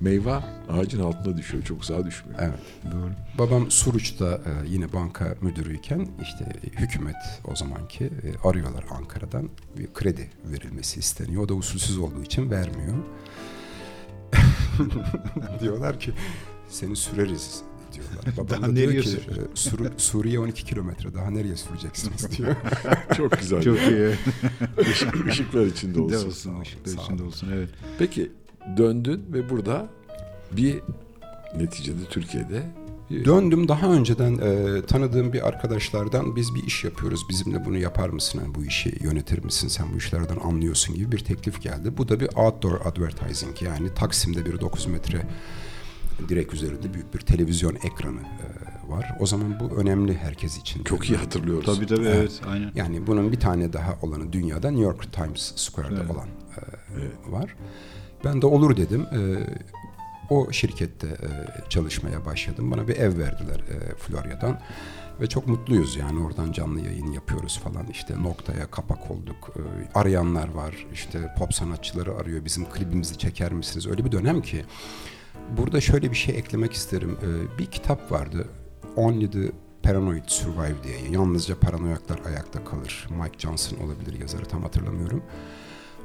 S3: meyve ağacın altında düşüyor. Çok uzağa düşmüyor.
S4: Evet.
S2: Doğru.
S4: Babam Suruç'ta e, yine banka müdürüyken işte hükümet o zamanki e, arıyorlar Ankara'dan bir kredi verilmesi isteniyor. O da usulsüz olduğu için vermiyor. (laughs) Diyorlar ki seni süreriz diyorlar. Babam
S2: Daha
S4: da diyor
S2: nereye
S4: ki
S2: sür-
S4: e, Sur- Suriye (laughs) 12 kilometre daha nereye süreceksiniz diyor.
S3: Çok güzel.
S2: Çok iyi. (laughs)
S3: Işık, ışıklar içinde
S2: De
S3: olsun.
S2: olsun. ışıklar içinde olsun. Evet.
S3: Peki döndün ve burada bir neticede Türkiye'de
S4: Döndüm daha önceden e, tanıdığım bir arkadaşlardan biz bir iş yapıyoruz. Bizimle bunu yapar mısın? Yani bu işi yönetir misin? Sen bu işlerden anlıyorsun gibi bir teklif geldi. Bu da bir outdoor advertising yani Taksim'de bir 9 metre direkt üzerinde büyük bir televizyon ekranı e, var. O zaman bu önemli herkes için.
S3: çok iyi hatırlıyoruz.
S2: Tabii tabii
S4: Evet.
S2: evet. Aynen.
S4: Yani bunun bir tane daha olanı dünyada New York Times Square'da
S2: Evet.
S4: olan e, var. Ben de olur dedim. E, o şirkette e, çalışmaya başladım. Bana bir ev verdiler e, Florya'dan. Ve çok mutluyuz yani oradan canlı yayın yapıyoruz falan işte noktaya kapak olduk. E, arayanlar var işte pop sanatçıları arıyor bizim klibimizi çeker misiniz? Öyle bir dönem ki burada şöyle bir şey eklemek isterim. E, bir kitap vardı Only the Paranoid Survive diye. Yalnızca paranoyaklar ayakta kalır. Mike Johnson olabilir yazarı tam hatırlamıyorum.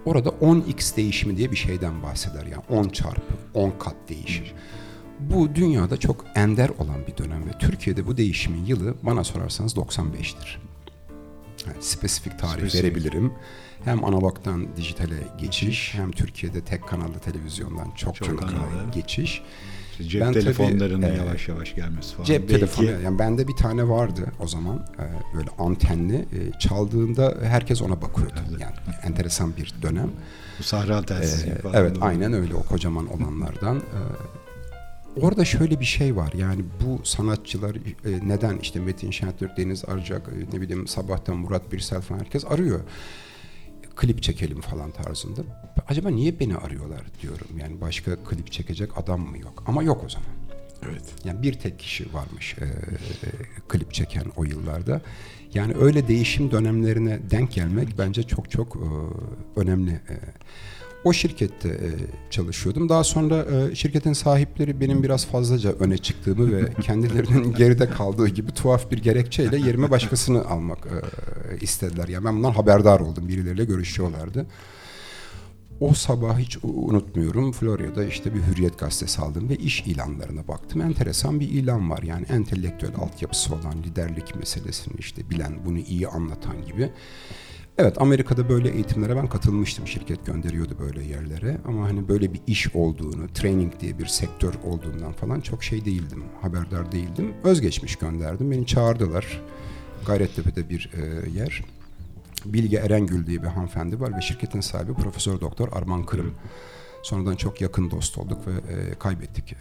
S4: Orada 10x değişimi diye bir şeyden bahseder. Yani 10 çarpı 10 kat değişir. Bu dünyada çok ender olan bir dönem ve Türkiye'de bu değişimin yılı bana sorarsanız 95'tir. Yani spesifik tarih
S2: Spesifik.
S4: verebilirim. Hem analogdan dijitale geçiş hem Türkiye'de tek kanallı televizyondan çok
S2: Çok kanallı.
S4: geçiş.
S2: İşte Cep
S4: Ben tabii,
S2: telefonlarının
S4: e,
S2: yavaş yavaş gelmesi falan.
S4: Cep
S2: Belki
S4: telefonu yani bende bir tane vardı o zaman e, böyle antenli e, çaldığında herkes ona bakıyordu.
S2: Evet.
S4: Yani enteresan bir dönem.
S2: Bu Sahra telsizi falan.
S4: evet
S2: da
S4: aynen öyle o kocaman olanlardan. Ee, orada şöyle bir şey var yani bu sanatçılar e, neden işte Metin Şentürk, Deniz Arcak, e, ne bileyim sabahtan Murat Birsel falan herkes arıyor. Klip çekelim falan tarzında. Acaba niye beni arıyorlar diyorum. Yani başka klip çekecek adam mı yok? Ama yok o zaman.
S3: Evet.
S4: Yani bir tek kişi varmış e, e, klip çeken o yıllarda. Yani öyle değişim dönemlerine denk gelmek bence çok çok e, önemli. E, o şirkette e, çalışıyordum. Daha sonra e, şirketin sahipleri benim biraz fazlaca öne çıktığımı ve (laughs) kendilerinin geride kaldığı gibi tuhaf bir gerekçeyle yerime başkasını almak e, istediler. Yani ben bundan haberdar oldum. Birileriyle görüşüyorlardı. O sabah hiç unutmuyorum. Florya'da işte bir Hürriyet gazetesi aldım ve iş ilanlarına baktım. Enteresan bir ilan var. Yani entelektüel altyapısı olan liderlik meselesini işte bilen, bunu iyi anlatan gibi. Evet Amerika'da böyle eğitimlere ben katılmıştım. Şirket gönderiyordu böyle yerlere. Ama hani böyle bir iş olduğunu, training diye bir sektör olduğundan falan çok şey değildim. Haberdar değildim. Özgeçmiş gönderdim. Beni çağırdılar. Gayrettepe'de bir e, yer. Bilge Erengül diye bir hanımefendi var ve şirketin sahibi Profesör Doktor Arman Kırım. Sonradan çok yakın dost olduk ve e, kaybettik e,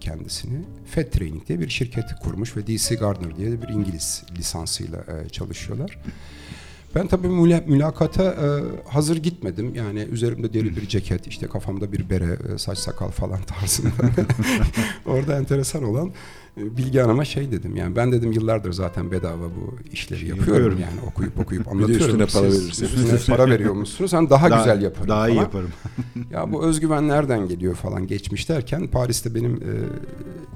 S4: kendisini. Fed Training diye bir şirket kurmuş ve DC Gardner diye bir İngiliz lisansıyla e, çalışıyorlar. Ben tabii müla- mülakata e, hazır gitmedim. Yani üzerimde deri bir ceket, işte kafamda bir bere, e, saç sakal falan (laughs) tarzında. (laughs) Orada enteresan olan e, Bilge Hanım'a şey dedim yani ben dedim yıllardır zaten bedava bu işleri
S2: Şey
S4: yapıyorum
S2: yapıyorum.
S4: yani okuyup okuyup (laughs) anlatıyorum.
S3: üstüne para
S4: Siz
S3: verirseniz.
S4: Üstüne para veriyormuşsunuz. Hani daha, güzel yaparım
S2: Daha iyi
S4: falan.
S2: yaparım.
S4: Ya bu özgüven nereden geliyor falan geçmiş derken Paris'te benim e,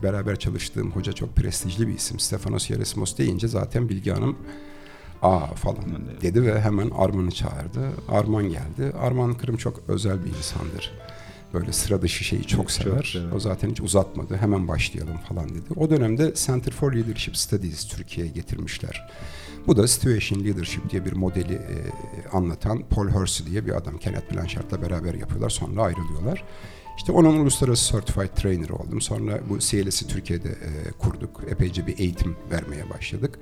S4: beraber çalıştığım hoca çok prestijli bir isim. Stefanos Yeresimos deyince zaten Bilge Hanım aa falan dedi ve hemen Arman'ı çağırdı. Arman geldi. Arman Kırım çok özel bir insandır. Böyle sıra dışı şeyi çok
S2: Çok
S4: sever.
S2: sever.
S4: O zaten hiç uzatmadı. Hemen başlayalım falan dedi. O dönemde Center for Leadership Studies Türkiye'ye getirmişler. Bu da Situation Leadership diye bir modeli e, anlatan Paul Hersey diye bir adam. Kenneth Blanchard'la beraber yapıyorlar. Sonra ayrılıyorlar. İşte onun uluslararası certified trainer oldum. Sonra bu CLS'i Türkiye'de e, kurduk. Epeyce bir eğitim vermeye başladık.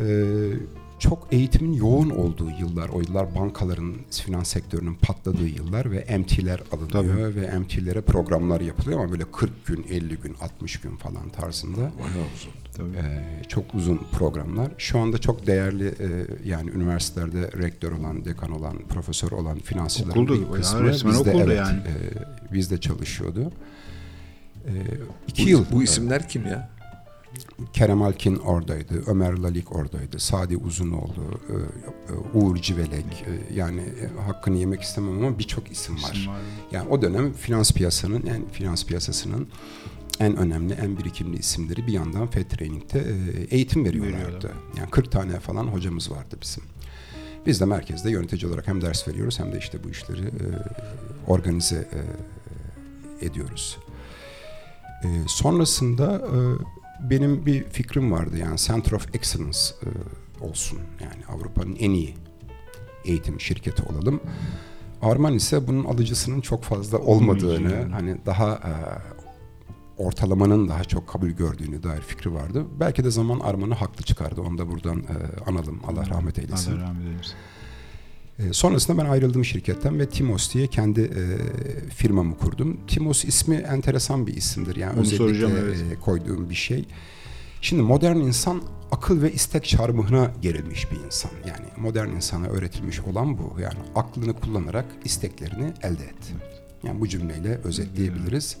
S4: Ee, çok eğitimin yoğun olduğu yıllar, o yıllar bankaların, finans sektörünün patladığı yıllar ve MT'ler alınıyor ve MT'lere programlar yapılıyor ama böyle 40 gün, 50 gün, 60 gün falan tarzında.
S3: Bayağı uzun.
S2: Tabii.
S4: Ee, çok uzun programlar. Şu anda çok değerli e, yani üniversitelerde rektör olan, dekan olan, profesör olan finansçıların
S2: Okulda,
S4: bir kısmı
S2: resmen
S4: bizde, evet,
S2: yani.
S4: e, bizde çalışıyordu. E, iki
S3: Bu,
S4: yıl.
S3: bu isimler kim ya?
S4: Kerem Alkin oradaydı, Ömer Lalik oradaydı, Sadi Uzunoğlu, e, e, Uğur Civelek, e, yani hakkını yemek istemem ama birçok isim var. Yani o dönem finans piyasanın, en finans piyasasının en önemli, en birikimli isimleri bir yandan Fed Training'de e, eğitim veriyorlardı.
S2: Veriyorlar.
S4: Yani 40 tane falan hocamız vardı bizim. Biz de merkezde yönetici olarak hem ders veriyoruz hem de işte bu işleri organize ediyoruz. Sonrasında benim bir fikrim vardı yani Center of Excellence e, olsun. Yani Avrupa'nın en iyi eğitim şirketi olalım. Arman ise bunun alıcısının çok fazla olmadığını, hani daha e, ortalamanın daha çok kabul gördüğünü dair fikri vardı. Belki de zaman Arman'ı haklı çıkardı. Onu da buradan e, analım. Allah rahmet eylesin.
S2: Allah rahmet eylesin.
S4: E, sonrasında ben ayrıldım şirketten ve Timos diye kendi e, firmamı kurdum. Timos ismi enteresan bir isimdir. Yani
S2: Onu
S4: özellikle
S2: soracağım, evet.
S4: e, koyduğum bir şey. Şimdi modern insan akıl ve istek çarmıhına gerilmiş bir insan. Yani modern insana öğretilmiş olan bu. Yani aklını kullanarak isteklerini elde et. Yani bu cümleyle özetleyebiliriz.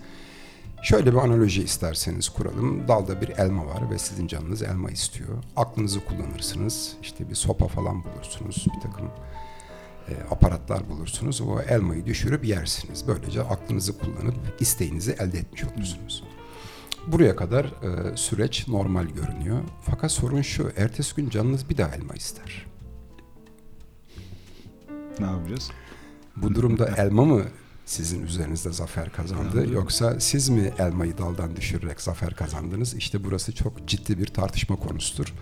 S4: Şöyle bir analoji isterseniz kuralım. Dalda bir elma var ve sizin canınız elma istiyor. Aklınızı kullanırsınız. İşte bir sopa falan bulursunuz. Bir takım e, aparatlar bulursunuz. O elmayı düşürüp yersiniz. Böylece aklınızı kullanıp isteğinizi elde etmiş olursunuz. Buraya kadar e, süreç normal görünüyor. Fakat sorun şu, ertesi gün canınız bir daha elma ister.
S2: Ne yapacağız?
S4: Bu durumda elma mı sizin üzerinizde zafer kazandı yoksa siz mi elmayı daldan düşürerek zafer kazandınız? İşte burası çok ciddi bir tartışma konusudur.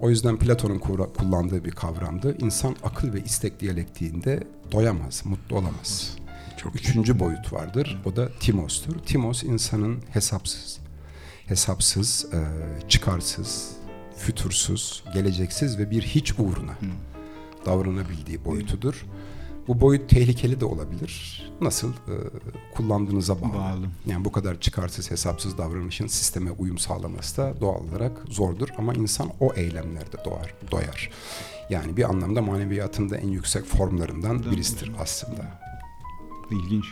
S4: O yüzden Platon'un kullandığı bir kavramdı. İnsan akıl ve istek diyalektiğinde doyamaz, mutlu olamaz.
S3: Çok
S4: Üçüncü boyut vardır. O da Timos'tur. Timos insanın hesapsız, hesapsız, e, çıkarsız, fütursuz, geleceksiz ve bir hiç uğruna davranabildiği boyutudur. Bu boyut tehlikeli de olabilir. Nasıl? E, kullandığınıza bağlı.
S2: Bağlı.
S4: Yani bu kadar çıkarsız, hesapsız davranışın sisteme uyum sağlaması da doğal olarak zordur. Ama insan o eylemlerde doğar, doyar. Yani bir anlamda maneviyatın da en yüksek formlarından birisidir aslında.
S2: İlginç.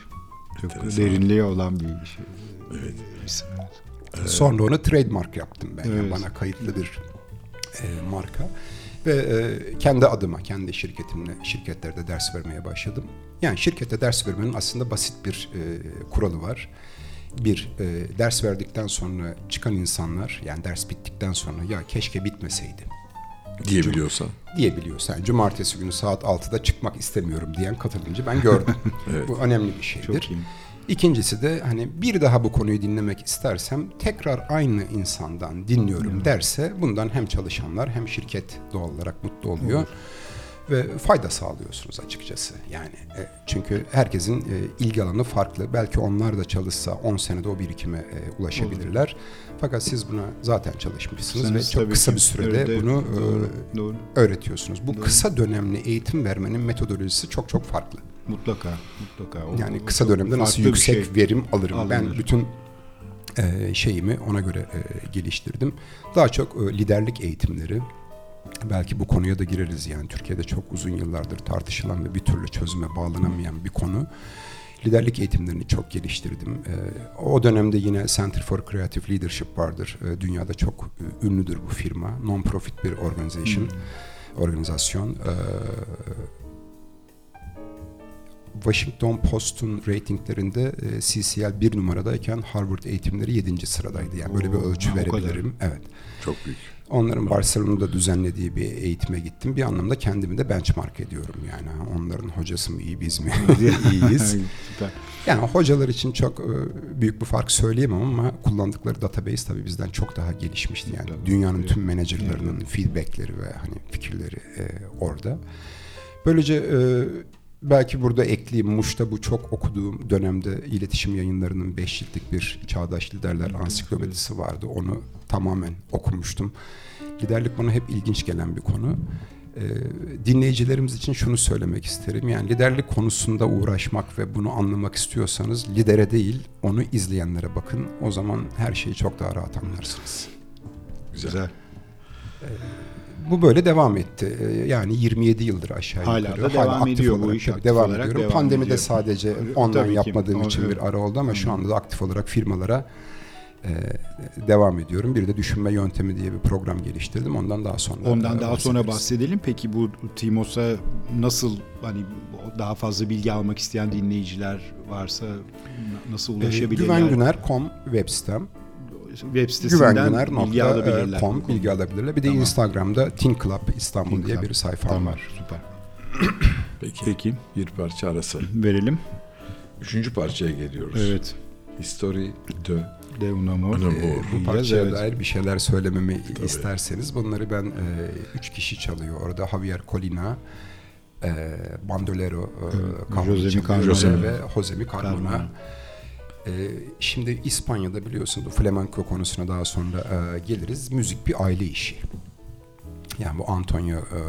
S2: Çok
S3: Enteresan.
S2: derinliği olan bir şey.
S3: Evet.
S4: Sonra onu trademark yaptım ben. Yani
S2: Evet.
S4: bana kayıtlı bir e, marka. Ve e, kendi adıma, kendi şirketimle şirketlerde ders vermeye başladım. Yani şirkette ders vermenin aslında basit bir e, kuralı var. Bir, e, ders verdikten sonra çıkan insanlar, yani ders bittikten sonra ya keşke bitmeseydi
S3: diyebiliyorsan.
S4: diyebiliyorsa. Yani cumartesi günü saat 6'da çıkmak istemiyorum diyen katılımcı ben gördüm. (laughs)
S3: Evet.
S4: Bu önemli bir şeydir.
S2: Çok iyi.
S4: İkincisi de hani bir daha bu konuyu dinlemek istersem tekrar aynı insandan dinliyorum derse bundan hem çalışanlar hem şirket doğal olarak mutlu oluyor. Ve fayda sağlıyorsunuz açıkçası. Yani e, çünkü herkesin e, ilgi alanı farklı. Belki onlar da çalışsa 10 senede o birikime e, ulaşabilirler. Fakat siz buna zaten çalışmışsınız ve
S2: Siz
S4: çok kısa bir sürede
S2: Evet,
S4: bunu e,
S2: Doğru, doğru.
S4: öğretiyorsunuz. Bu
S2: Doğru.
S4: kısa dönemli eğitim vermenin metodolojisi çok çok farklı.
S2: Mutlaka, mutlaka. O-
S4: Yani kısa dönemde nasıl yüksek
S2: şey.
S4: verim alırım. Ben
S2: Alınır.
S4: bütün e, şeyimi ona göre e, geliştirdim. Daha çok e, liderlik eğitimleri, belki bu konuya da gireriz yani Türkiye'de çok uzun yıllardır tartışılan ve bir türlü çözüme bağlanamayan bir konu. Liderlik eğitimlerini çok geliştirdim. Ee, o dönemde yine Center for Creative Leadership vardır. Ee, dünyada çok e, ünlüdür bu firma. Non-profit bir organization, hmm. organizasyon. Washington Post'un reytinglerinde e, CCL bir numaradayken Harvard eğitimleri yedinci sıradaydı. Yani böyle bir ölçü verebilirim. Evet.
S3: Çok büyük.
S4: Onların Barcelona'da düzenlediği bir eğitime gittim. Bir anlamda kendimi de benchmark ediyorum yani. Onların hocası mı iyi biz mi (laughs) iyiyiz. Süper. Yani hocalar için çok e, büyük bir fark söyleyemem ama kullandıkları database tabii bizden çok daha gelişmişti. Yani dünyanın tüm menajerlerinin feedbackleri ve hani fikirleri e, orada. Böylece e, belki burada ekleyeyim. Muş'ta bu çok okuduğum dönemde iletişim yayınlarının beş ciltlik bir Çağdaş Liderler Ansiklopedisi vardı. Onu tamamen okumuştum. Liderlik bana hep ilginç gelen bir konu. Ee, dinleyicilerimiz için şunu söylemek isterim. Yani liderlik konusunda uğraşmak ve bunu anlamak istiyorsanız lidere değil onu izleyenlere bakın. O zaman her şeyi çok daha rahat anlarsınız.
S3: Güzel.
S4: Ee, bu böyle devam etti. Ee, yani 27 yıldır aşağı
S2: yukarı. Hala da devam Hala ediyor
S4: olarak,
S2: bu iş. Aktif
S4: devam ediyorum. Devam Pandemide ediyor. sadece online yapmadığım için bir ara oldu ama şu anda da aktif olarak firmalara e, devam ediyorum. Bir de düşünme yöntemi diye bir program geliştirdim. Ondan daha sonra
S2: Ondan daha sonra bahsedelim. Peki bu Timos'a nasıl hani daha fazla bilgi almak isteyen dinleyiciler varsa nasıl e, ulaşabilirler?
S4: Güvengüner.com web sitem
S2: web sitesinden bilgi alabilirler.
S4: Com, bilgi alabilirler. Bir de tamam. Instagram'da Teen Club İstanbul Teen diye Club. bir sayfa tamam. var.
S2: Süper. (coughs)
S3: Peki. Peki. Bir parça arası.
S2: Verelim.
S3: Üçüncü parçaya geliyoruz.
S2: Evet.
S3: History de
S2: de un amor.
S4: Ee, bu parçaya evet. dair bir şeyler söylememi Tabii. isterseniz bunları ben e, üç kişi çalıyor. Orada Javier Colina, e, Bandolero, e, Josemi Carmona ve Josemi Carmona. Carmona. Ee, şimdi İspanya'da biliyorsun bu flamenco konusuna daha sonra e, geliriz. Müzik bir aile işi. Yani bu Antonio e,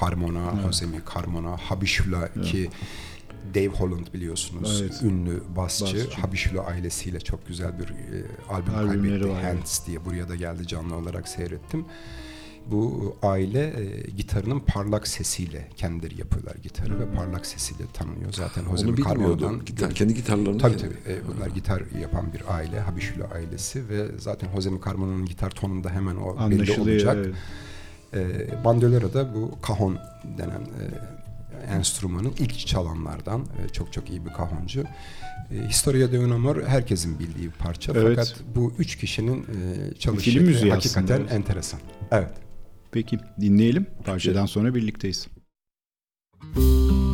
S4: Carmona, evet. Josemi Carmona, Habişula evet. ki Dave Holland biliyorsunuz evet. ünlü basçı. basçı. Habişula ailesiyle çok güzel bir e, albüm Albümleri kaybetti. Hands diye buraya da geldi canlı olarak seyrettim bu aile e, gitarının parlak sesiyle kendileri yapıyorlar gitarı ve parlak sesiyle tanınıyor. Zaten Jose
S3: bilmiyordum. Gitar, kendi gitarlarını
S4: tabii tabii. E, bunlar gitar yapan bir aile. Habişülo ailesi ve zaten Jose Carmono'nun gitar tonunda hemen o belli olacak. Evet. E, Bandolero da bu kahon denen e, enstrümanın ilk çalanlardan. E, çok çok iyi bir kahoncu. E, Historia de un Amor herkesin bildiği bir parça. Evet. Fakat bu üç kişinin e, çalıştığı hakikaten aslında, enteresan. Evet.
S2: Peki dinleyelim. Parçadan sonra birlikteyiz. Mm-hmm.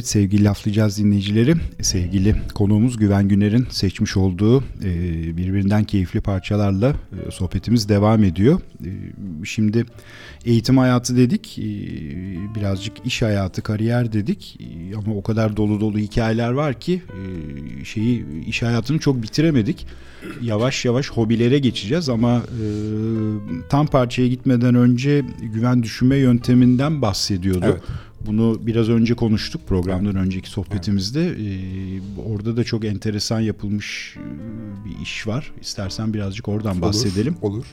S2: Evet sevgili laflayacağız dinleyicileri. Sevgili konuğumuz Güven Güner'in seçmiş olduğu e, birbirinden keyifli parçalarla e, sohbetimiz devam ediyor. E, şimdi eğitim hayatı dedik, birazcık iş hayatı, kariyer dedik ama o kadar dolu dolu hikayeler var ki şeyi iş hayatını çok bitiremedik. Yavaş yavaş hobilere geçeceğiz ama tam parçaya gitmeden önce güven düşünme yönteminden bahsediyordu. Evet. Bunu biraz önce konuştuk programdan önceki sohbetimizde. Ee, orada da çok enteresan yapılmış e, bir iş var. İstersen birazcık oradan bahsedelim.
S4: Olur.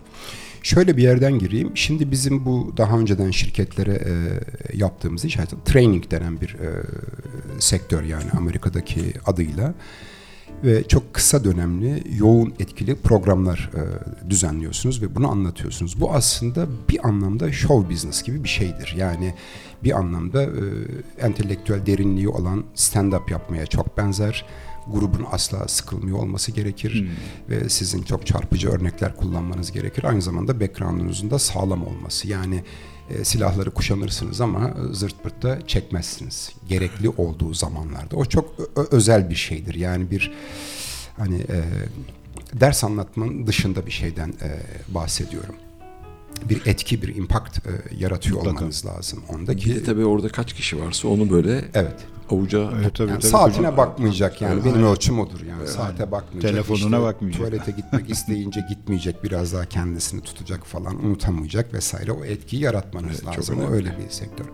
S4: Şöyle bir yerden gireyim. Şimdi bizim bu daha önceden şirketlere e, yaptığımız iş training denen bir e, sektör yani Amerika'daki adıyla ve çok kısa dönemli, yoğun etkili programlar e, düzenliyorsunuz ve bunu anlatıyorsunuz. Bu aslında bir anlamda show business gibi bir şeydir. Yani bir anlamda e, entelektüel derinliği olan stand-up yapmaya çok benzer. Grubun asla sıkılmıyor olması gerekir hmm. ve sizin çok çarpıcı örnekler kullanmanız gerekir. Aynı zamanda background'unuzun da sağlam olması. Yani e, silahları kuşanırsınız ama zırt pırt da çekmezsiniz. Gerekli olduğu zamanlarda. O çok özel bir şeydir. Yani bir hani e, ders anlatmanın dışında bir şeyden e, bahsediyorum. Bir etki, bir impact e, yaratıyor
S2: Mutlaka.
S4: olmanız lazım.
S3: Bir
S4: Ondaki
S3: de tabii orada kaç kişi varsa onu böyle
S4: evet.
S3: avuca
S2: Evet, tabii,
S4: Yani
S2: tabii,
S4: saatine
S2: tabii.
S4: bakmayacak yani benim ölçüm odur yani saate bakmayacak.
S2: Telefonuna
S4: işte
S2: bakmayacak.
S4: Tuvalete gitmek (laughs) isteyince gitmeyecek biraz daha kendisini tutacak falan unutamayacak vesaire o etkiyi yaratmanız
S3: Evet, çok
S4: lazım. O
S3: önemli.
S4: öyle bir sektör.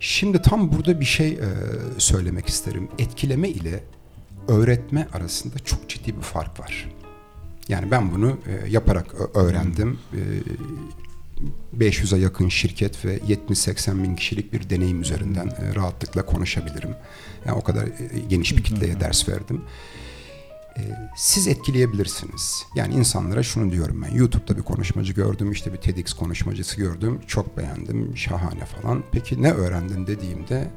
S4: Şimdi tam burada bir şey e, söylemek isterim. Etkileme ile öğretme arasında çok ciddi bir fark var. Yani ben bunu e, yaparak öğrendim. E, 500'e yakın şirket ve 70-80 bin kişilik bir deneyim üzerinden e, rahatlıkla konuşabilirim. Yani o kadar e, geniş bir kitleye ders verdim. E, Siz etkileyebilirsiniz. Yani insanlara şunu diyorum ben. YouTube'da bir konuşmacı gördüm, işte bir TEDx konuşmacısı gördüm. Çok beğendim, şahane falan. Peki ne öğrendin dediğimde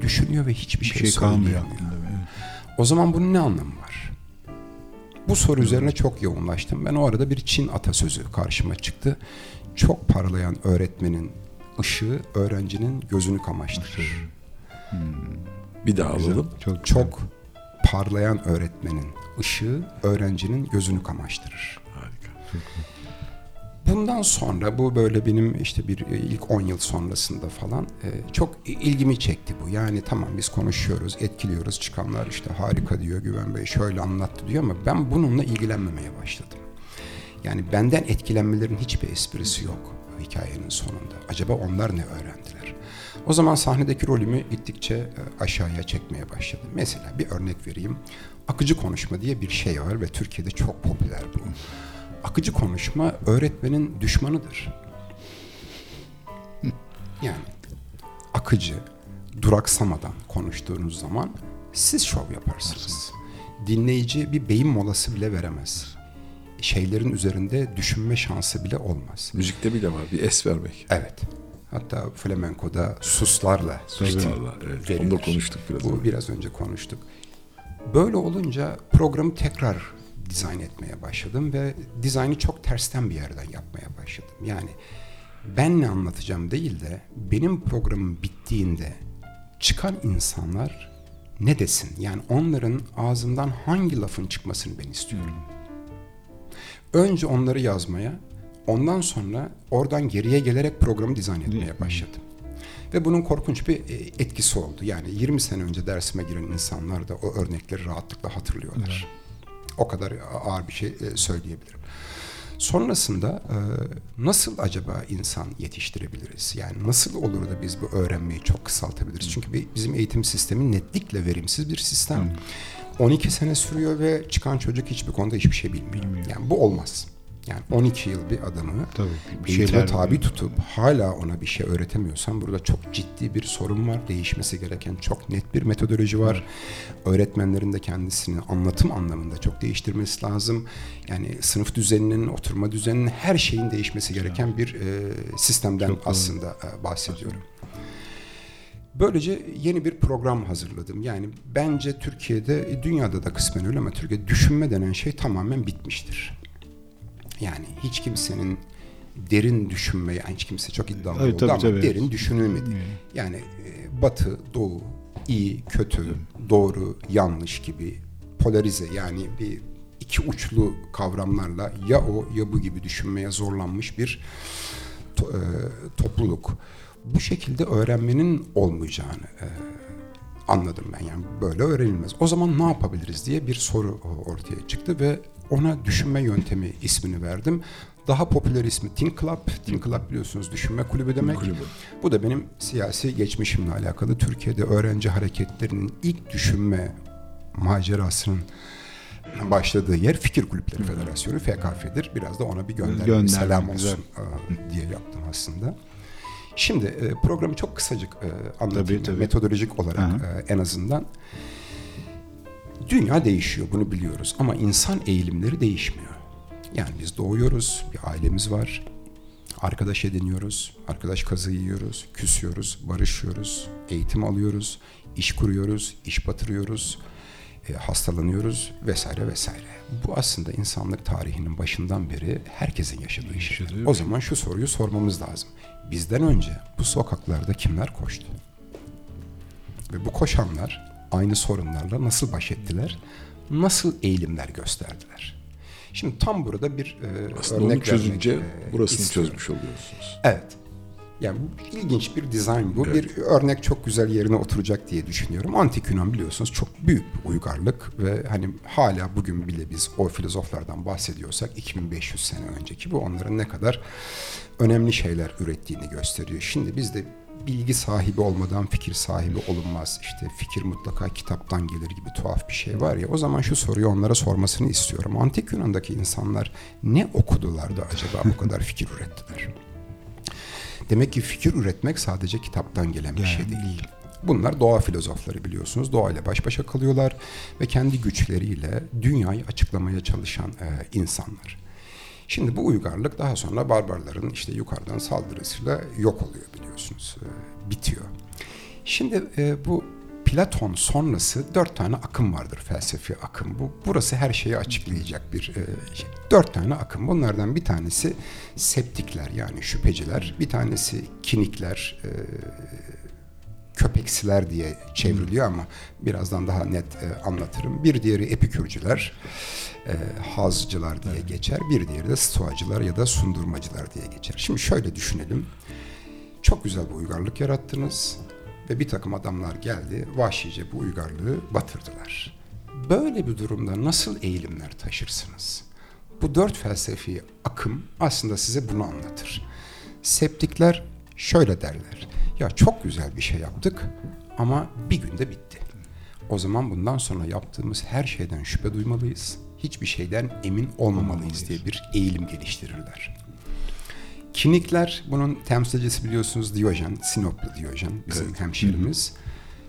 S4: düşünüyor ve hiçbir
S2: Bir
S4: şey,
S2: şey kalmıyor aklında. Evet.
S4: O zaman bunun ne anlamı var? Bu soru üzerine çok yoğunlaştım. Ben o arada bir Çin atasözü karşıma çıktı. Çok parlayan öğretmenin ışığı öğrencinin gözünü kamaştırır.
S3: bir daha
S2: Güzel,
S3: alalım.
S2: Çok,
S4: Çok parlayan öğretmenin ışığı öğrencinin gözünü kamaştırır.
S3: Harika.
S4: Bundan sonra bu böyle benim işte bir e, ilk 10 yıl sonrasında falan e, çok ilgimi çekti bu. Yani tamam biz konuşuyoruz, etkiliyoruz. Çıkanlar işte harika diyor, Güven Bey şöyle anlattı diyor ama ben bununla ilgilenmemeye başladım. Yani benden etkilenmelerin hiçbir esprisi yok hikayenin sonunda. Acaba onlar ne öğrendiler? O zaman sahnedeki rolümü gittikçe e, aşağıya çekmeye başladım. Mesela bir örnek vereyim. Akıcı konuşma diye bir şey var ve Türkiye'de çok popüler bu. Akıcı konuşma öğretmenin düşmanıdır. Yani akıcı, duraksamadan konuştuğunuz zaman siz şov yaparsınız. Dinleyici bir beyin molası bile veremez. Şeylerin üzerinde düşünme şansı bile olmaz.
S3: Müzikte bile var bir es vermek.
S4: Evet. Hatta flamenkoda suslarla
S3: Suslarla, evet. Onu da
S4: verilir.
S3: konuştuk biraz.
S4: Bu biraz önce konuştuk. Böyle olunca programı tekrar dizayn etmeye başladım ve dizaynı çok tersten bir yerden yapmaya başladım. Yani ben ne anlatacağım değil de benim programım bittiğinde çıkan insanlar ne desin? Yani onların ağzından hangi lafın çıkmasını ben istiyorum. Önce onları yazmaya, ondan sonra oradan geriye gelerek programı dizayn etmeye başladım. Ve bunun korkunç bir e, etkisi oldu. Yani 20 sene önce dersime giren insanlar da o örnekleri rahatlıkla hatırlıyorlar. O kadar ağır bir şey e, söyleyebilirim. Sonrasında e, nasıl acaba insan yetiştirebiliriz? Yani nasıl olur da biz bu öğrenmeyi çok kısaltabiliriz? Çünkü bi- bizim eğitim sistemi netlikle verimsiz bir sistem. 12 sene sürüyor ve çıkan çocuk hiçbir konuda hiçbir şey bilmiyor. Yani bu olmaz. Yani 12 yıl bir adamı
S2: Tabii, bir
S4: eğitime tabi tutup hala ona bir şey öğretemiyorsan burada çok ciddi bir sorun var. Değişmesi gereken çok net bir metodoloji var. Öğretmenlerin de kendisini anlatım anlamında çok değiştirmesi lazım. Yani sınıf düzeninin, oturma düzeninin her şeyin değişmesi gereken bir e, sistemden
S2: Çok
S4: aslında e, bahsediyorum. Böylece yeni bir program hazırladım. Yani bence Türkiye'de, e, dünyada da kısmen öyle ama Türkiye'de düşünme denen şey tamamen bitmiştir. Yani hiç kimsenin derin düşünme, yani hiç kimse çok iddialı
S2: Evet,
S4: oldu
S2: tabii,
S4: ama
S2: tabii.
S4: derin düşünülmedi. Yani e, batı, doğu, iyi, kötü, doğru, yanlış gibi polarize yani bir iki uçlu kavramlarla ya o ya bu gibi düşünmeye zorlanmış bir to- e, topluluk. Bu şekilde öğrenmenin olmayacağını e, anladım ben. Yani böyle öğrenilmez. O zaman ne yapabiliriz diye bir soru ortaya çıktı ve ona düşünme yöntemi ismini verdim. Daha popüler ismi Think Club. Think Club biliyorsunuz düşünme kulübü demek.
S3: Kulübü.
S4: Bu da benim siyasi geçmişimle alakalı. Türkiye'de öğrenci hareketlerinin ilk düşünme macerasının başladığı yer Fikir Kulüpleri Federasyonu FKF'dir. Biraz da ona bir gönderme,
S2: Gönderme,
S4: bir selam
S2: güzel.
S4: olsun e, diye yaptım aslında. Şimdi e, programı çok kısacık e, anlatayım.
S2: Tabii, tabii.
S4: Metodolojik olarak
S2: Aha.
S4: e, en azından. Dünya değişiyor bunu biliyoruz ama insan eğilimleri değişmiyor. Yani biz doğuyoruz, bir ailemiz var, arkadaş ediniyoruz, arkadaş kazı yiyoruz, küsüyoruz, barışıyoruz, eğitim alıyoruz, iş kuruyoruz, iş batırıyoruz, e, hastalanıyoruz vesaire vesaire. Bu aslında insanlık tarihinin başından beri herkesin yaşadığı şey.
S2: Yaşadığı
S4: O zaman şu soruyu sormamız lazım. Bizden önce bu sokaklarda kimler koştu? Ve bu koşanlar aynı sorunlarla nasıl baş ettiler? Nasıl eğilimler gösterdiler? Şimdi tam burada bir e,
S3: Aslında
S4: örnek
S3: onu çözünce
S4: vermek, e,
S3: burasını
S4: istiyorum.
S3: çözmüş oluyorsunuz.
S4: Evet. Yani ilginç bir dizayn bu.
S3: Evet.
S4: Bir örnek çok güzel yerine oturacak diye düşünüyorum. Antik Yunan biliyorsunuz çok büyük bir uygarlık ve hani hala bugün bile biz o filozoflardan bahsediyorsak 2500 sene önceki bu onların ne kadar önemli şeyler ürettiğini gösteriyor. Şimdi biz de bilgi sahibi olmadan fikir sahibi olunmaz. İşte fikir mutlaka kitaptan gelir gibi tuhaf bir şey var ya. O zaman şu soruyu onlara sormasını istiyorum. Antik Yunan'daki insanlar ne okudular da acaba bu kadar (laughs) fikir ürettiler? Demek ki fikir üretmek sadece kitaptan gelen bir şey değil. Bunlar doğa filozofları biliyorsunuz. Doğayla baş başa kalıyorlar ve kendi güçleriyle dünyayı açıklamaya çalışan e, insanlar. Şimdi bu uygarlık daha sonra barbarların işte yukarıdan saldırısıyla yok oluyor biliyorsunuz. E, bitiyor. Şimdi e, bu Platon sonrası dört tane akım vardır felsefi akım. Bu burası her şeyi açıklayacak bir e, şey. Dört tane akım. Bunlardan bir tanesi septikler yani şüpheciler. Bir tanesi kinikler, e, köpeksiler diye çevriliyor ama birazdan daha net e, anlatırım. Bir diğeri epikürcüler, e, hazcılar diye geçer. Bir diğeri de stoacılar ya da sundurmacılar diye geçer. Şimdi şöyle düşünelim. Çok güzel bir uygarlık yarattınız ve bir takım adamlar geldi, vahşice bu uygarlığı batırdılar. Böyle bir durumda nasıl eğilimler taşırsınız? Bu dört felsefi akım aslında size bunu anlatır. Septikler şöyle derler. Ya çok güzel bir şey yaptık ama bir günde bitti. O zaman bundan sonra yaptığımız her şeyden şüphe duymalıyız. Hiçbir şeyden emin olmamalıyız diye bir eğilim geliştirirler. Kinikler bunun temsilcisi biliyorsunuz Diyojen, Sinoplu Diyojen bizim hemşerimiz.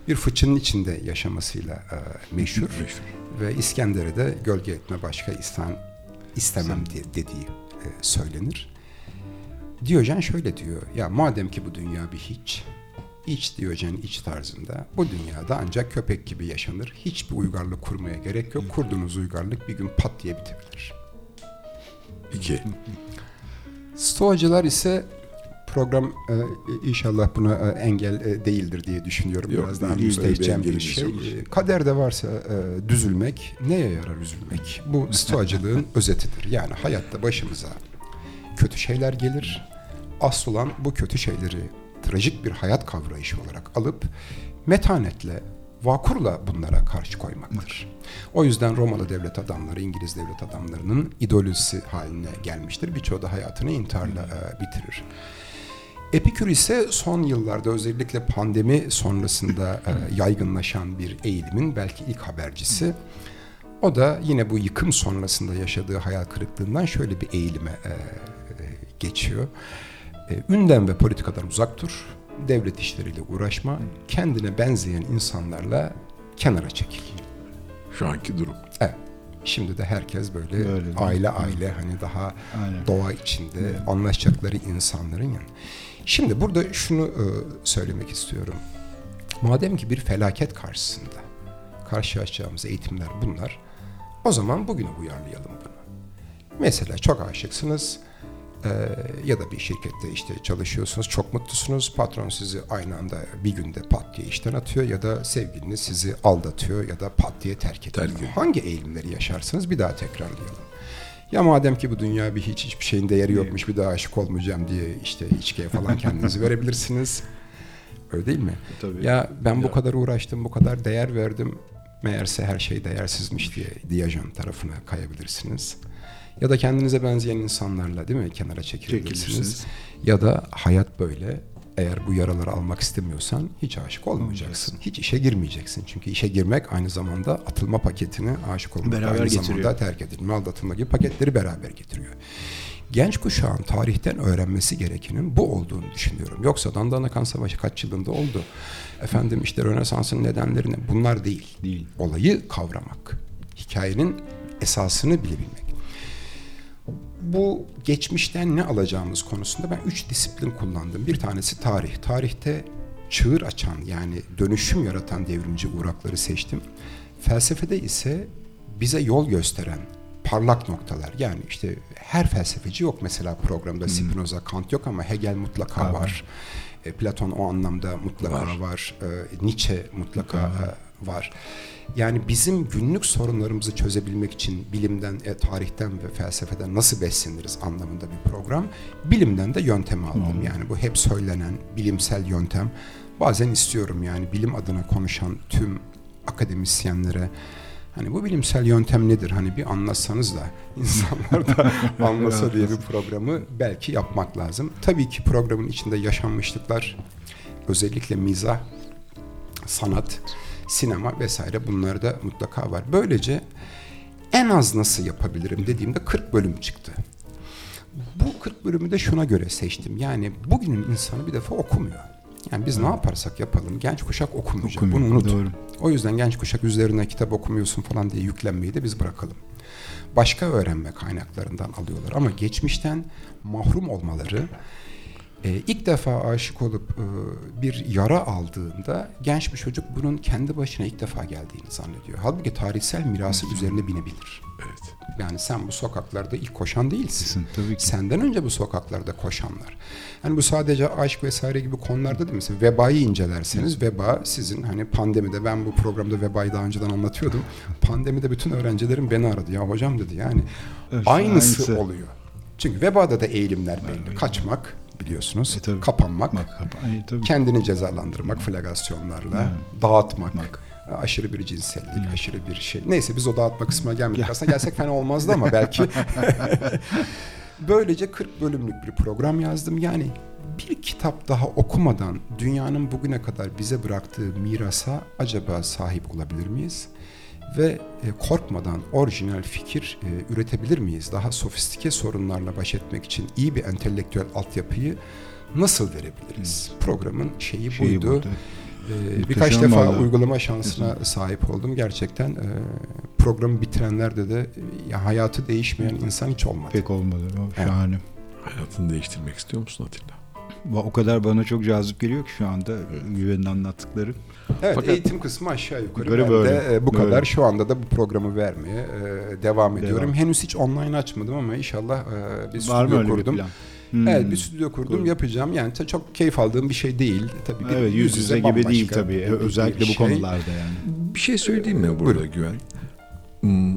S4: Bir fıçının içinde yaşamasıyla e, meşhur.
S3: Meşhur.
S4: Ve İskender'e de gölge etme başka istan, istemem diye dediği e, söylenir. Diyojen şöyle diyor. Ya madem ki bu dünya bir hiç, iç Diyojen iç tarzında bu dünyada ancak köpek gibi yaşanır. Hiçbir uygarlık kurmaya gerek yok. Kurduğunuz uygarlık bir gün pat diye bitebilir.
S3: İki.
S4: Stoacılar ise program e, inşallah buna e, engel e, değildir diye düşünüyorum.
S3: Yok,
S4: Biraz daha
S3: değil,
S4: müstehcem
S3: böyle bir
S4: şey. E, Kaderde varsa e, düzülmek, neye yarar üzülmek? Bu (laughs) stoacılığın özetidir. Yani hayatta başımıza kötü şeyler gelir. Asıl olan bu kötü şeyleri trajik bir hayat kavrayışı olarak alıp metanetle, vakurla bunlara karşı koymaktır. O yüzden Romalı devlet adamları, İngiliz devlet adamlarının idolüsü haline gelmiştir. Birçoğu da hayatını intiharla e, bitirir. Epikür ise son yıllarda özellikle pandemi sonrasında e, yaygınlaşan bir eğilimin belki ilk habercisi. O da yine bu yıkım sonrasında yaşadığı hayal kırıklığından şöyle bir eğilime e, e, geçiyor. E, ünden ve politikadan uzak dur, devlet işleriyle uğraşma, kendine benzeyen insanlarla kenara çekil.
S3: Şu anki durum.
S4: Evet. Şimdi de herkes böyle,
S2: mi?
S4: aile aile hani daha
S2: Aynen.
S4: doğa içinde anlaşacakları insanların yani. Şimdi burada şunu e, söylemek istiyorum. Madem ki bir felaket karşısında karşılaşacağımız eğitimler bunlar, o zaman bugüne uyarlayalım bunu. Mesela çok aşıksınız ya da bir şirkette işte çalışıyorsunuz, çok mutlusunuz. Patron sizi aynı anda bir günde pat diye işten atıyor ya da sevgiliniz sizi aldatıyor ya da pat diye terk ediyor.
S3: Terk ediyor.
S4: Hangi eğilimleri yaşarsınız bir daha tekrarlayalım. Ya madem ki bu dünya bir hiç hiçbir şeyin değeri yokmuş bir daha aşık olmayacağım diye işte içkiye falan kendinizi (laughs) verebilirsiniz. Öyle değil mi?
S2: Tabii.
S4: Ya ben bu
S3: Ya.
S4: kadar uğraştım, bu kadar değer verdim. Meğerse her şey değersizmiş diye Diyajon tarafına kayabilirsiniz. Ya da kendinize benzeyen insanlarla değil mi kenara çekilebilirsiniz.
S2: Çekilirsiniz.
S4: Ya da hayat böyle. Eğer bu yaraları almak istemiyorsan hiç aşık olmayacaksın. Hiç işe girmeyeceksin. Çünkü işe girmek aynı zamanda atılma paketini aşık olmak
S2: Beraber
S4: aynı
S2: getiriyor.
S4: zamanda terk edilme, aldatılma gibi paketleri beraber getiriyor. Genç kuşağın tarihten öğrenmesi gerekenin bu olduğunu düşünüyorum. Yoksa Dandanakan Savaşı kaç yılında oldu? Efendim işte Rönesans'ın nedenleri ne? Bunlar değil.
S2: Değil.
S4: Olayı kavramak. Hikayenin esasını bilebilmek. Bu geçmişten ne alacağımız konusunda ben üç disiplin kullandım. Bir tanesi tarih. Tarihte çığır açan yani dönüşüm yaratan devrimci uğrakları seçtim. Felsefede ise bize yol gösteren parlak noktalar. Yani işte her felsefeci yok mesela programda Spinoza, Kant yok ama Hegel mutlaka
S2: Var.
S4: var. E, Platon o anlamda mutlaka var.
S3: Var.
S4: E, Nietzsche mutlaka e, var. Yani bizim günlük sorunlarımızı çözebilmek için bilimden, e, tarihten ve felsefeden nasıl besleniriz anlamında bir program. Bilimden de yöntemi aldım. Yani bu hep söylenen bilimsel yöntem. Bazen istiyorum yani bilim adına konuşan tüm akademisyenlere hani bu bilimsel yöntem nedir? Hani bir anlatsanız da (laughs) insanlar da anlasa diye bir programı belki yapmak lazım. Tabii ki programın içinde yaşanmışlıklar özellikle mizah, sanat, sinema vesaire bunlar da mutlaka var. Böylece en az nasıl yapabilirim dediğimde 40 bölüm çıktı. Bu 40 bölümü de şuna göre seçtim. Yani bugünün insanı bir defa okumuyor. Yani biz ne yaparsak yapalım genç kuşak okumayacak.
S2: Okumuyor,
S4: Bunu unut.
S2: doğru.
S4: O yüzden genç kuşak üzerine kitap okumuyorsun falan diye yüklenmeyi de biz bırakalım. Başka öğrenme kaynaklarından alıyorlar ama geçmişten mahrum olmaları e, ilk defa aşık olup e, bir yara aldığında genç bir çocuk bunun kendi başına ilk defa geldiğini zannediyor. Halbuki tarihsel mirası üzerine binebilir.
S3: Evet.
S4: Yani sen bu sokaklarda ilk koşan değilsin.
S2: Kesin, tabii ki.
S4: Senden önce bu sokaklarda koşanlar. Yani bu sadece aşk vesaire gibi konularda değil. Mesela vebayı incelerseniz veba sizin hani pandemide ben bu programda vebayı daha önceden anlatıyordum. Pandemide bütün öğrencilerim beni aradı. Ya hocam dedi yani
S2: Evet,
S4: aynısı,
S2: aynısı.
S4: oluyor. Çünkü vebada da eğilimler belli. Kaçmak biliyorsunuz.
S2: E, tabii.
S4: Kapanmak.
S2: Bak, kapa- Ay, tabii.
S4: Kendini cezalandırmak flagasyonlarla, dağıtmak, aşırı bir cinsellik, aşırı bir şey. Neyse biz o dağıtma kısmına gelmedik. Aslında gelsek fena olmazdı ama belki. (laughs) Böylece 40 bölümlük bir program yazdım. Yani bir kitap daha okumadan dünyanın bugüne kadar bize bıraktığı mirasa acaba sahip olabilir miyiz? Ve e, korkmadan orijinal fikir e, üretebilir miyiz? Daha sofistike sorunlarla baş etmek için iyi bir entelektüel altyapıyı nasıl verebiliriz? Programın şeyi,
S2: Şeyi
S4: buydu.
S2: buydu.
S4: Ee, birkaç defa
S2: vallahi.
S4: uygulama şansına sahip oldum. Gerçekten e, programı bitirenlerde de e, ya hayatı değişmeyen insan hiç olmadı.
S2: Pek olmadı. O
S4: Evet.
S2: şahane.
S3: Hayatını değiştirmek istiyor musun Atilla?
S2: O kadar bana çok cazip geliyor ki şu anda Güven'in anlattıkları.
S4: Evet,
S3: Fakat-
S4: eğitim kısmı aşağı yukarı.
S2: Yukarı
S4: ben
S2: böyle,
S4: de bu
S2: böyle.
S4: kadar. Şu anda da bu programı vermeye e, devam ediyorum.
S2: Devam.
S4: Henüz hiç online açmadım ama inşallah e, bir
S2: Var
S4: stüdyo kurdum.
S2: bir plan? Hmm.
S4: Evet bir stüdyo kurdum
S2: Doğru.
S4: yapacağım. Yani çok keyif aldığım bir şey değil. Tabii bir
S2: Evet yüz yüze gibi değil tabii.
S4: bir- bir
S2: Özellikle bu
S4: şey.
S2: konularda yani.
S3: Bir şey söyleyeyim mi burada Güven? Hmm,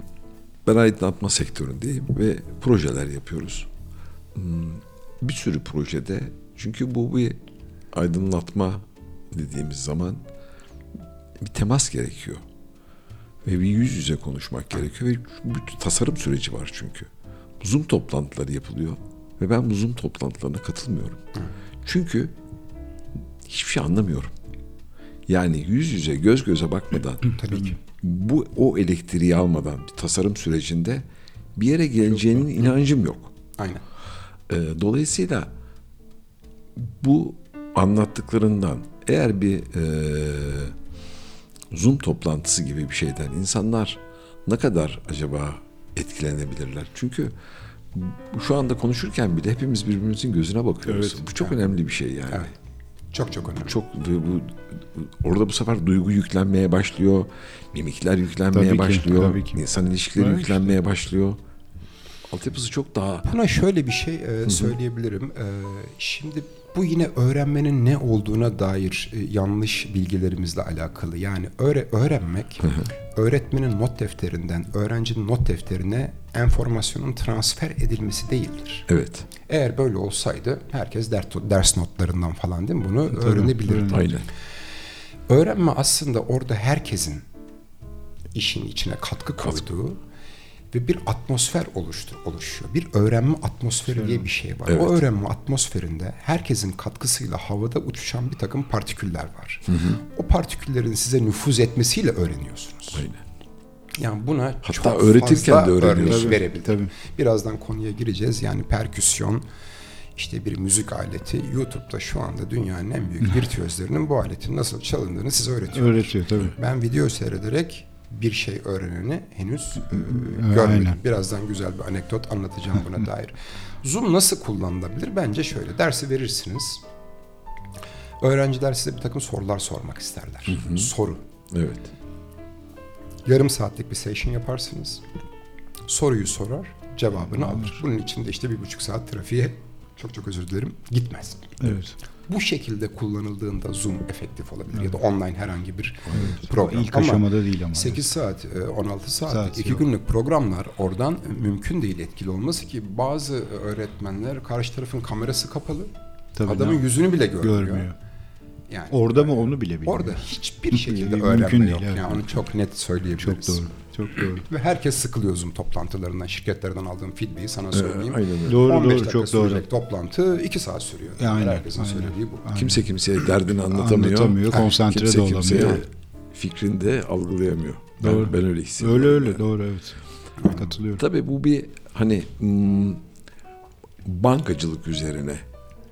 S3: Ben aydınlatma sektöründeyim ve projeler yapıyoruz. Hmm, Bir sürü projede çünkü bu bir aydınlatma dediğimiz zaman bir temas gerekiyor. Ve bir yüz yüze konuşmak gerekiyor. Ve bir tasarım süreci var çünkü. Zoom toplantıları yapılıyor. Ve ben bu Zoom toplantılarına katılmıyorum. Çünkü hiçbir şey anlamıyorum. Yani yüz yüze göz göze bakmadan (clears throat)
S4: Tabii ki.
S3: bu o elektriği almadan bir tasarım sürecinde bir yere geleceğinin inancım yok.
S4: Aynen.
S3: Ee, dolayısıyla bu anlattıklarından eğer bir e, Zoom toplantısı gibi bir şeyden insanlar ne kadar acaba etkilenebilirler? Çünkü şu anda konuşurken bile hepimiz birbirimizin gözüne bakıyoruz.
S2: Evet.
S3: Bu çok önemli bir şey yani.
S4: Evet. Çok çok önemli.
S3: Çok ve bu orada bu sefer duygu yüklenmeye başlıyor, mimikler yüklenmeye
S2: Tabii ki,
S3: başlıyor,
S2: tabii ki.
S3: insan ilişkileri
S2: Evet
S3: yüklenmeye başlıyor. Altyapısı çok daha
S4: Buna şöyle bir şey e, söyleyebilirim. E, şimdi bu yine öğrenmenin ne olduğuna dair e, yanlış bilgilerimizle alakalı. Yani öğre, öğrenmek öğretmenin not defterinden öğrencinin not defterine enformasyonun transfer edilmesi değildir.
S3: evet,
S4: Eğer böyle olsaydı herkes ders, notlarından falan değil mi bunu öğrenebilirdi.
S3: aynen.
S4: Öğrenme aslında orada herkesin işin içine katkı koyduğu ve bir atmosfer oluştur, oluşuyor. Bir öğrenme atmosferi diye bir şey var.
S3: Evet.
S4: O öğrenme atmosferinde herkesin katkısıyla havada uçuşan bir takım partiküller var. O partiküllerin size nüfuz etmesiyle öğreniyorsunuz.
S3: Aynen.
S4: Yani buna
S3: Hatta
S4: çok
S3: öğretirken
S4: fazla
S3: de
S4: örnek
S2: Tabii,
S4: verebilirim.
S2: tabii.
S4: Birazdan konuya gireceğiz. Yani perküsyon işte bir müzik aleti. YouTube'da şu anda dünyanın en büyük virtüözlerinin bu aletin nasıl çalındığını size öğretiyor.
S2: Öğretiyor tabii.
S4: Ben video seyrederek bir şey öğreneni henüz e,
S2: Aynen.
S4: görmedim. Birazdan güzel bir anekdot anlatacağım buna dair. Zoom nasıl kullanılabilir? Bence şöyle. Dersi verirsiniz. Öğrenciler size bir takım sorular sormak isterler. Soru.
S3: Evet.
S4: Yarım saatlik bir session yaparsınız. Soruyu sorar, cevabını alır. Bunun için de işte bir buçuk saat trafiğe çok çok özür dilerim gitmez.
S2: Evet.
S4: Bu şekilde kullanıldığında Zoom efektif olabilir ya da online herhangi bir program.
S2: İlk
S4: Ama
S2: aşamada değil ama.
S4: 8 saat, e, 16 saat,
S2: Saat
S4: 2
S2: yok.
S4: günlük programlar oradan mümkün değil etkili olması ki bazı öğretmenler karşı tarafın kamerası kapalı.
S2: Tabii
S4: adamın
S2: ne-
S4: yüzünü bile görmüyor.
S2: görmüyor.
S4: Yani
S2: Orada mı onu bile bilmiyor.
S4: orada hiçbir şekilde (laughs)
S2: Mümkün
S4: öğrenme
S2: değil,
S4: yok.
S2: evet.
S4: Yani onu çok net söyleyebiliriz.
S2: Çok doğru. Çok doğru.
S4: Ve herkes sıkılıyor Zoom toplantılarından, şirketlerden aldığım feedback'i sana söyleyeyim.
S3: Ee, aynen öyle.
S2: Doğru
S4: 15
S2: doğru
S4: dakika
S2: çok doğru.
S4: sürecek toplantı 2 saat sürüyor.
S2: Aynen,
S4: Yani herkesin
S2: aynen.
S4: söylediği bu.
S2: Aynen.
S3: Kimse kimseye derdini anlatamıyor.
S2: Anlatamıyor, konsantre
S3: kimse
S2: de olamıyor.
S3: kimseye fikrini de algılayamıyor. Ben,
S2: Doğru.
S3: ben öyle hissediyorum.
S2: Öyle öyle
S3: yani.
S2: doğru evet. Katılıyorum.
S3: Tabii bu bir hani hmm, bankacılık üzerine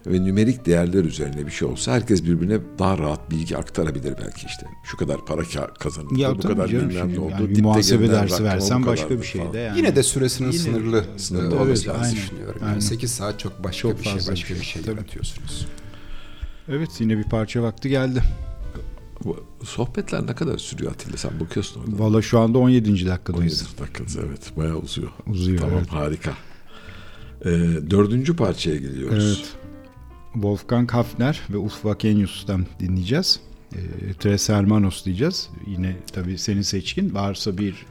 S3: ve nümerik değerler üzerine bir şey olsa herkes birbirine daha rahat bilgi aktarabilir belki işte. Şu kadar para ka- kazanıldı,
S2: Ya
S3: bu kadar bilmem ne oldu.
S2: yani bir
S3: dipte
S2: muhasebe dersi versen başka bir şey de yani.
S4: Yine de süresinin
S2: Yine-
S4: sınırlı,
S3: Sınırlı
S4: sınırlı
S3: olması
S2: lazım. Aynen.
S4: düşünüyorum.
S2: Aynen.
S4: Yani 8 saat çok başka
S2: Çok
S4: bir şey, başka
S2: bir
S4: bir
S2: şey,
S4: şey yaratıyorsunuz.
S2: Evet yine bir parça vakti geldi.
S3: Sohbetler ne kadar sürüyor Atilla sen bakıyorsun orada.
S2: Valla şu anda 17. dakikadayız.
S3: 17 dakikası evet bayağı uzuyor.
S2: Uzuyor
S3: Tamam
S2: evet.
S3: harika. Ee, dördüncü parçaya gidiyoruz.
S2: Evet. Wolfgang Hafner ve Ulf Vakenius'tan dinleyeceğiz. E, Tres Hermanos diyeceğiz. Yine tabii senin seçkin. Varsa bir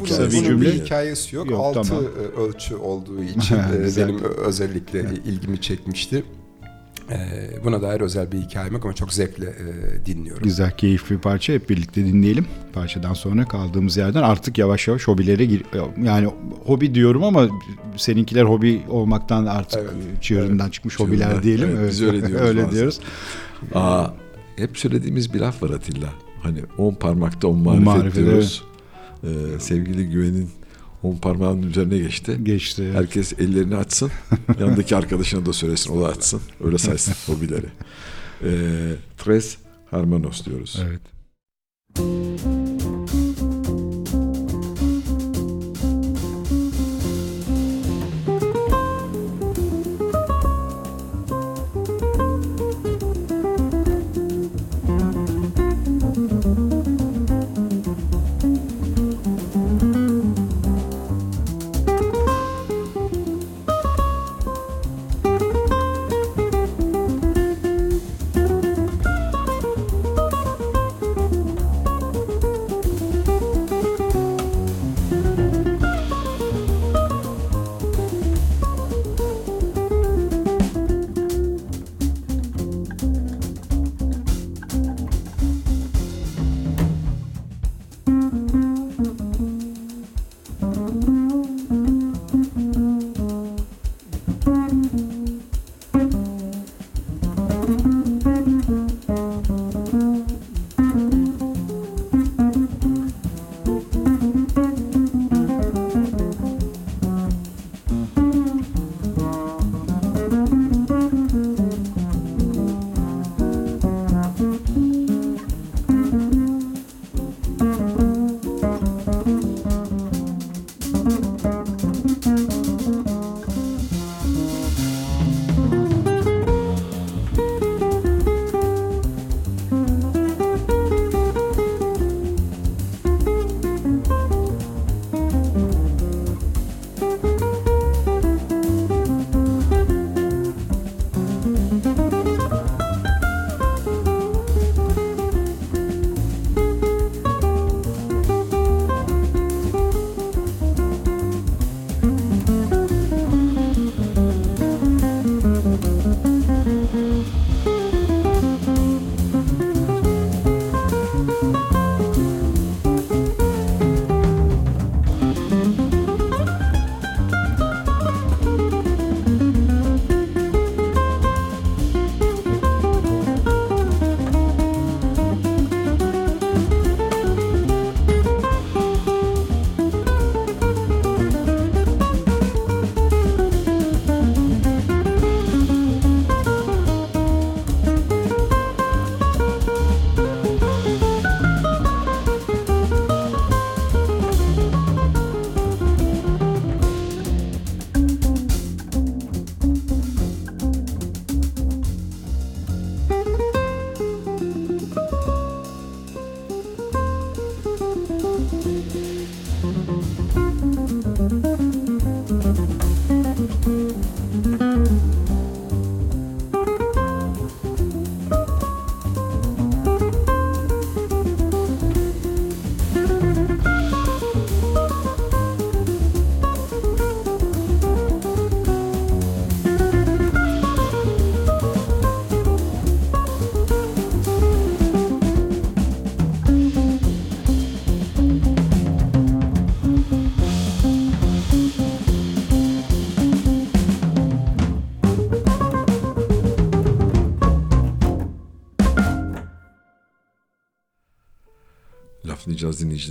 S2: e, kısa bir cümle.
S4: bir hikayesi yok.
S2: Yok,
S4: Altı
S2: tamam.
S4: ölçü olduğu (laughs) için e, benim özellikle ilgimi çekmişti. E, Buna dair özel bir hikayem yok ama çok zevkle e, dinliyorum.
S2: Güzel, keyifli bir parça. Hep birlikte dinleyelim. Parçadan sonra kaldığımız yerden artık yavaş yavaş hobilere gir... Yani hobi diyorum ama seninkiler hobi olmaktan artık
S4: Evet,
S2: çığırından çıkmış
S3: Çığırından,
S2: hobiler diyelim.
S3: evet, biz öyle diyoruz
S2: öyle
S3: bazen.
S2: diyoruz.
S3: Aa, hep söylediğimiz bir laf var Atilla. Hani on parmakta on marifet,
S2: marifet,
S3: diyoruz. Ee, sevgili Güven'in on parmağının üzerine geçti.
S2: Geçti. evet.
S3: Herkes ellerini açsın. (laughs) yanındaki arkadaşına da söylesin. O da açsın. Öyle saysın (laughs) hobileri. Ee, Tres Hermanos diyoruz.
S2: Evet.
S5: Thank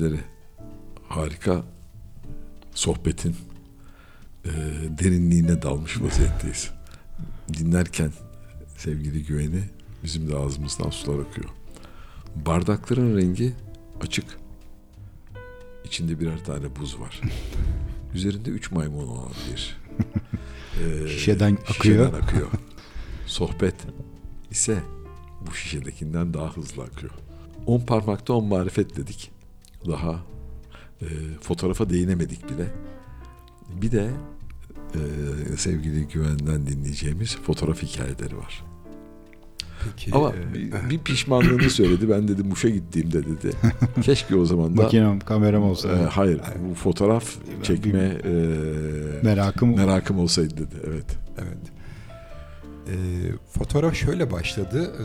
S3: dinleyicileri. Harika sohbetin e, derinliğine dalmış vaziyetteyiz. Dinlerken sevgili güveni bizim de ağzımızdan sular akıyor. Bardakların rengi açık. İçinde birer tane buz var. (laughs) Üzerinde üç maymun olan bir e,
S2: Şişeden akıyor.
S3: şişeden akıyor. Sohbet ise bu şişedekinden daha hızlı akıyor. On parmakta on marifet dedik. Daha e, fotoğrafa değinemedik bile. Bir de e, sevgili güvenden dinleyeceğimiz fotoğraf hikayeleri var.
S4: Peki,
S3: Ama
S4: e,
S3: bir, bir pişmanlığını söyledi. Ben dedi Muş'a gittiğimde dedi. (laughs) Keşke o zaman da
S2: Makinem, kameram olsa.
S3: e, hayır bu fotoğraf çekme e,
S2: Merakım
S3: merakım olsaydı dedi. Evet.
S4: Evet. Ee, fotoğraf şöyle başladı. Ee,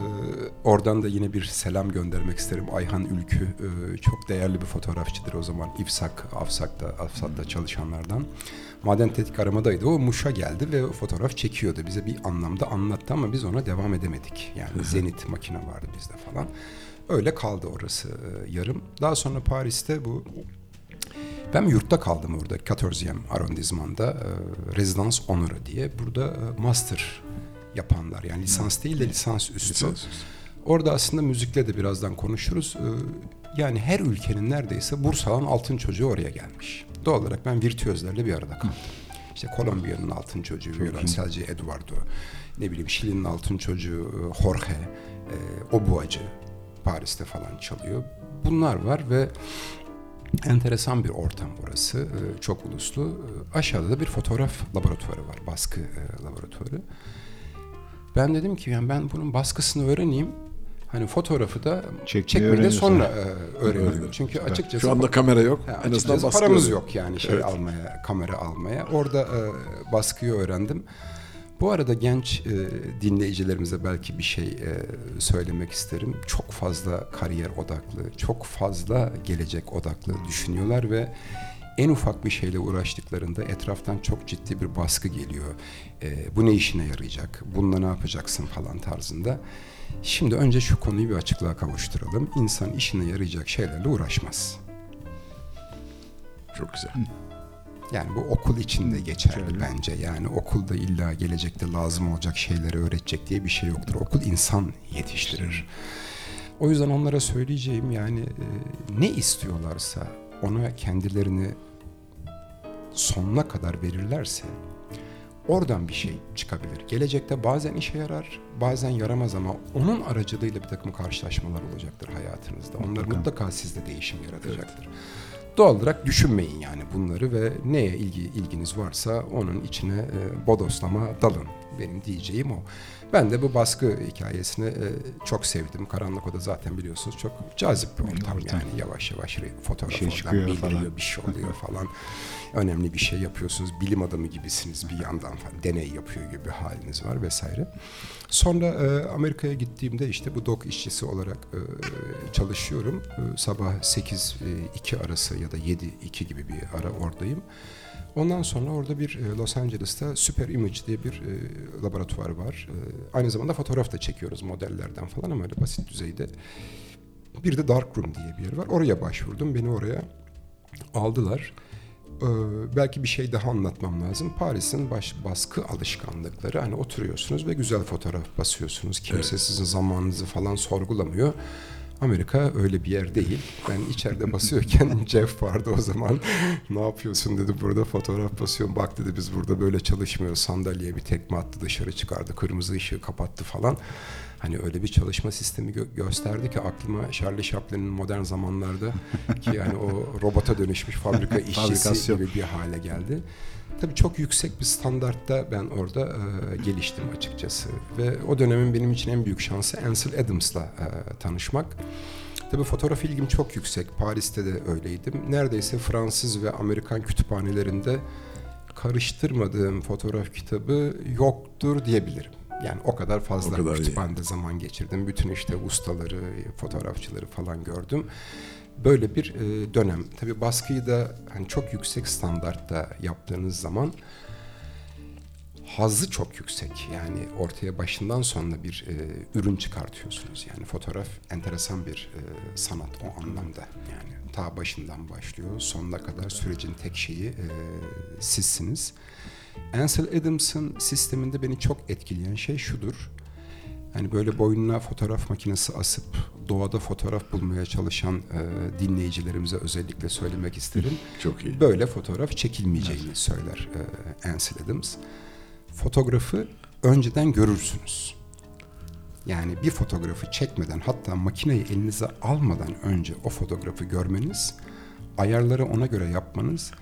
S4: oradan da yine bir selam göndermek isterim. Ayhan Ülkü e, çok değerli bir fotoğrafçıdır o zaman. İfsak, Afsak'ta, Afsat'ta çalışanlardan. Maden Tetkik aramadaydı. O Muş'a geldi ve fotoğraf çekiyordu. Bize bir anlamda anlattı ama biz ona devam edemedik. Yani Zenit makine vardı bizde falan. Öyle kaldı orası e, yarım. Daha sonra Paris'te bu ben yurtta kaldım orada 14. arrondismanda e, rezidans onuru diye. Burada e, master yapanlar yani lisans değil de lisans üstü.
S3: Lisans.
S4: Orada aslında müzikle de birazdan konuşuruz. E, yani her ülkenin neredeyse Bursa'nın altın çocuğu oraya gelmiş. Doğal olarak ben virtüözlerle bir arada kaldım. İşte Kolombiya'nın altın çocuğu, violonselci Eduardo, ne bileyim Şili'nin altın çocuğu e, Jorge, e, Obuacı Paris'te falan çalıyor. Bunlar var ve enteresan bir ortam burası. Ee, Çok uluslu. Ee, Aşağıda da bir fotoğraf laboratuvarı var. Baskı e, laboratuvarı. Ben dedim ki yani ben bunun baskısını öğreneyim. Hani fotoğrafı da
S2: Çekmeyi
S4: çekmeyi de sonra e, öğrenirim. Çünkü açıkçası
S3: Şu anda kamera yok.
S4: Ha,
S3: en azından baskı
S4: paramız
S3: öyle.
S4: yok yani şey
S3: Evet.
S4: almaya, kamera almaya. Orada e, baskıyı öğrendim. Bu arada genç e, dinleyicilerimize belki bir şey e, söylemek isterim. Çok fazla kariyer odaklı, çok fazla gelecek odaklı düşünüyorlar ve en ufak bir şeyle uğraştıklarında etraftan çok ciddi bir baskı geliyor. E, bu ne işine yarayacak, bununla ne yapacaksın falan tarzında. Şimdi önce şu konuyu bir açıklığa kavuşturalım. İnsan işine yarayacak şeylerle uğraşmaz.
S3: Çok güzel.
S4: Yani bu okul içinde geçerli
S2: Şöyle.
S4: bence. Yani okulda illa gelecekte lazım olacak şeyleri öğretecek diye bir şey yoktur. Okul insan yetiştirir. O yüzden onlara söyleyeceğim yani e, ne istiyorlarsa ona kendilerini sonuna kadar verirlerse oradan bir şey çıkabilir. Gelecekte bazen işe yarar, bazen yaramaz ama onun aracılığıyla bir takım karşılaşmalar olacaktır hayatınızda. Onlar
S2: Mutlaka.
S4: mutlaka sizde değişim yaratacaktır. Doğal olarak düşünmeyin yani bunları ve neye ilgi ilginiz varsa onun içine e, bodoslama dalın. Benim diyeceğim o. Ben de bu baskı hikayesini e, çok sevdim. Karanlık Oda zaten biliyorsunuz çok cazip bir ortam,
S2: ortam.
S4: yani. Yavaş yavaş fotoğraf
S2: Bir şey
S4: oradan beliriyor,
S2: falan.
S4: bir şey oluyor (laughs) falan. Önemli bir şey yapıyorsunuz. Bilim adamı gibisiniz bir yandan falan. Deney yapıyor gibi haliniz var vesaire. Sonra e, Amerika'ya gittiğimde işte bu dok işçisi olarak e, çalışıyorum. E, sabah 8-2 arası ya da 7-2 gibi bir ara oradayım. Ondan sonra orada bir e, Los Angeles'ta Super Image diye bir e, laboratuvar var. E, aynı zamanda fotoğraf da çekiyoruz modellerden falan ama öyle basit düzeyde. Bir de Dark Room diye bir yer var. Oraya başvurdum. Beni oraya aldılar. Ee, belki bir şey daha anlatmam lazım. Paris'in baş, baskı alışkanlıkları. Hani oturuyorsunuz ve güzel fotoğraf basıyorsunuz. Kimse sizin zamanınızı falan sorgulamıyor. Amerika öyle bir yer değil. Ben içeride basıyorken (laughs) Jeff vardı o zaman. (laughs) ne yapıyorsun dedi burada fotoğraf basıyorum. Bak dedi biz burada böyle çalışmıyoruz. Sandalyeye bir tekme attı dışarı çıkardı. Kırmızı ışığı kapattı falan. Hani öyle bir çalışma sistemi gö- gösterdi ki aklıma Charlie Chaplin'in modern zamanlarda (laughs) ki yani o robota dönüşmüş fabrika işçisi gibi bir hale geldi. Tabii çok yüksek bir standartta ben orada e, geliştim açıkçası. Ve o dönemin benim için en büyük şansı Ansel Adams'la e, tanışmak. Tabii fotoğraf ilgim çok yüksek. Paris'te de öyleydim. Neredeyse Fransız ve Amerikan kütüphanelerinde karıştırmadığım fotoğraf kitabı yoktur diyebilirim. Yani o kadar fazla
S3: O kadar iyi.
S4: kütüphanede zaman geçirdim. Bütün işte ustaları, fotoğrafçıları falan gördüm. Böyle bir e, dönem. Tabii baskıyı da hani çok yüksek standartta yaptığınız zaman hazzı çok yüksek. Yani ortaya başından sonuna bir e, ürün çıkartıyorsunuz. Yani fotoğraf enteresan bir e, sanat o anlamda. Yani ta başından başlıyor, sonuna kadar sürecin tek şeyi e, sizsiniz. Ansel Adams'ın sisteminde beni çok etkileyen şey şudur. Hani böyle boynuna fotoğraf makinesi asıp doğada fotoğraf bulmaya çalışan e, dinleyicilerimize özellikle söylemek isterim.
S3: Çok iyi.
S4: Böyle fotoğraf çekilmeyeceğini söyler e, Ansel Adams. Fotoğrafı önceden görürsünüz. Yani bir fotoğrafı çekmeden hatta makineyi elinize almadan önce o fotoğrafı görmeniz, ayarları ona göre yapmanız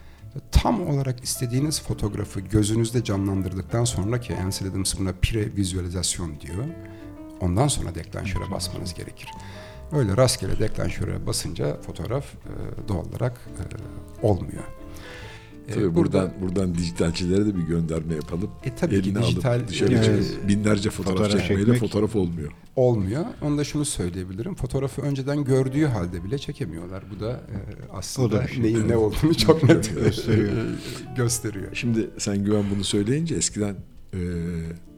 S4: tam olarak istediğiniz fotoğrafı gözünüzde canlandırdıktan sonra ki Ansel buna pre-vizüalizasyon diyor. Ondan sonra deklanşöre basmanız gerekir. Öyle rastgele deklanşöre basınca fotoğraf e, doğal olarak e, olmuyor. E,
S3: Tabii
S4: burada-
S3: buradan buradan dijitalcilere de bir gönderme yapalım.
S4: E, tabii ki
S3: Eline alıp
S4: dijital-
S3: dışarı
S2: Evet.
S3: çıkıp binlerce fotoğraf,
S2: Fotoğraf
S3: çekmeyle
S2: çekmek-
S3: fotoğraf olmuyor.
S4: olmuyor. Onu da şunu söyleyebilirim. Fotoğrafı önceden gördüğü halde bile çekemiyorlar. Bu da e, aslında
S2: O da şey.
S4: neyin ne olduğunu çok net (laughs)
S2: Gösteriyor.
S4: e, gösteriyor.
S3: Şimdi sen Güven bunu söyleyince eskiden e,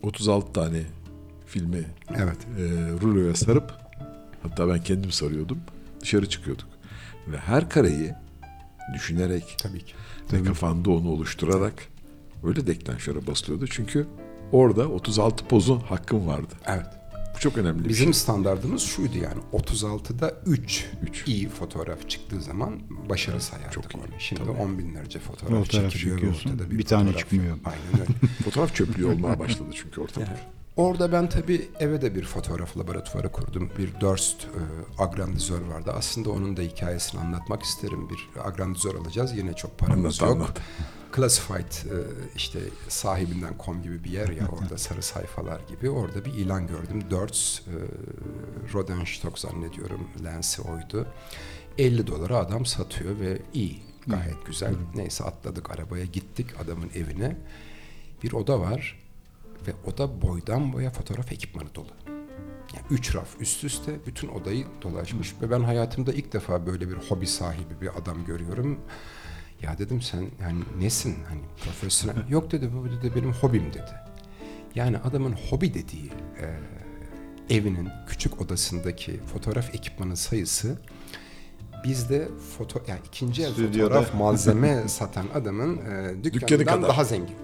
S3: 36 tane filmi
S4: Evet.
S3: e, ruloya sarıp hatta ben kendim sarıyordum. Dışarı çıkıyorduk. Ve her kareyi düşünerek
S4: Tabii ki.
S3: Ve kafanda onu oluşturarak öyle deklanşöre basılıyordu. Çünkü orada 36 pozun hakkım vardı.
S4: Evet.
S3: Bu çok önemli bir
S4: Bizim
S3: şey.
S4: standartımız şuydu yani 36'da 3
S3: Üç.
S4: iyi fotoğraf çıktığı zaman başarı sayardık
S3: çok iyi.
S4: onu. Şimdi
S3: Tabii.
S4: on binlerce fotoğraf,
S2: Fotoğraf
S4: çekiliyor ortada
S2: bir tane
S4: fotoğraf-
S2: çıkmıyor.
S4: Aynen öyle. (laughs)
S3: Fotoğraf çöplüğü olmaya başladı çünkü ortada.
S4: Yani orada ben tabii eve de bir fotoğraf laboratuvarı kurdum. Bir Durst e, agrandizör vardı. Aslında onun da hikayesini anlatmak isterim. Bir agrandizör alacağız. Yine çok paramız
S3: Anlat,
S4: yok.
S3: anlat.
S4: Classified e, işte sahibinden com gibi bir yer ya orada sarı sayfalar gibi. Orada bir ilan gördüm. Durst, e, Rodenstock zannediyorum lensi oydu. 50 dolara adam satıyor ve iyi. Gayet güzel. Neyse atladık arabaya gittik adamın evine. Bir oda var ve oda boydan boya fotoğraf ekipmanı dolu. Yani üç raf üst üste bütün odayı dolaşmış ve ben hayatımda ilk defa böyle bir hobi sahibi bir adam görüyorum. Ya dedim sen yani nesin hani profesyonel? (laughs) Yok dedi bu dedi benim hobim dedi. Yani adamın hobi dediği e, evinin küçük odasındaki fotoğraf ekipmanı sayısı bizde foto yani ikinci el
S2: Stüdyoda.
S4: fotoğraf (laughs) malzeme satan adamın e, dükkanından
S3: kadar.
S4: daha zengin.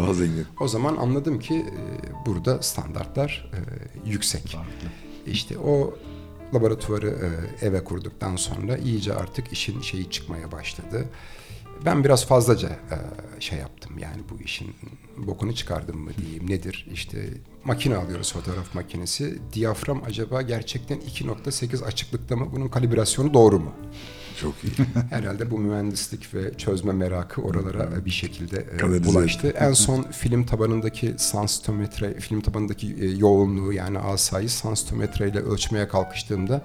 S3: Daha zengin.
S4: O zaman anladım ki e, burada standartlar e, yüksek. İşte o laboratuvarı e, eve kurduktan sonra iyice artık işin şeyi çıkmaya başladı. Ben biraz fazlaca e, şey yaptım yani bu işin bokunu çıkardım mı diyeyim nedir işte makine alıyoruz fotoğraf makinesi diyafram acaba gerçekten 2.8 açıklıkta mı bunun kalibrasyonu doğru mu?
S3: Çok iyi. (laughs)
S4: Herhalde bu mühendislik ve çözme merakı oralara bir şekilde e,
S3: Kanalize
S4: bulaştı. (laughs) En son film tabanındaki sanstometre, film tabanındaki e, yoğunluğu yani asayı sanstometre ile ölçmeye kalkıştığımda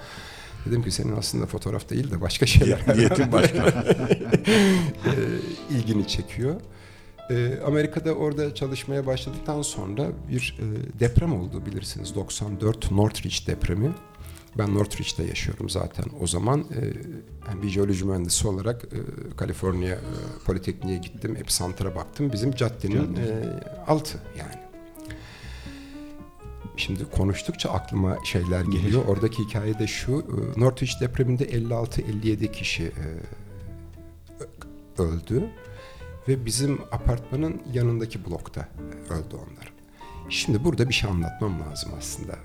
S4: dedim ki senin aslında fotoğraf değil de başka şeyler
S3: Niyetin başka. (laughs)
S4: e, ilgini çekiyor. Amerika'da orada çalışmaya başladıktan sonra bir deprem oldu bilirsiniz. 94 Northridge depremi. Ben Northridge'de yaşıyorum zaten o zaman. E, yani bir jeoloji mühendisi olarak e, Kaliforniya e, Politekniğe gittim. Epicenter'a baktım. Bizim caddenin e, altı yani. Şimdi konuştukça aklıma şeyler geliyor. Oradaki hikaye de şu. Northridge depreminde 56-57 kişi öldü. Ve bizim apartmanın yanındaki blokta öldü onlar. Şimdi burada bir şey anlatmam lazım aslında.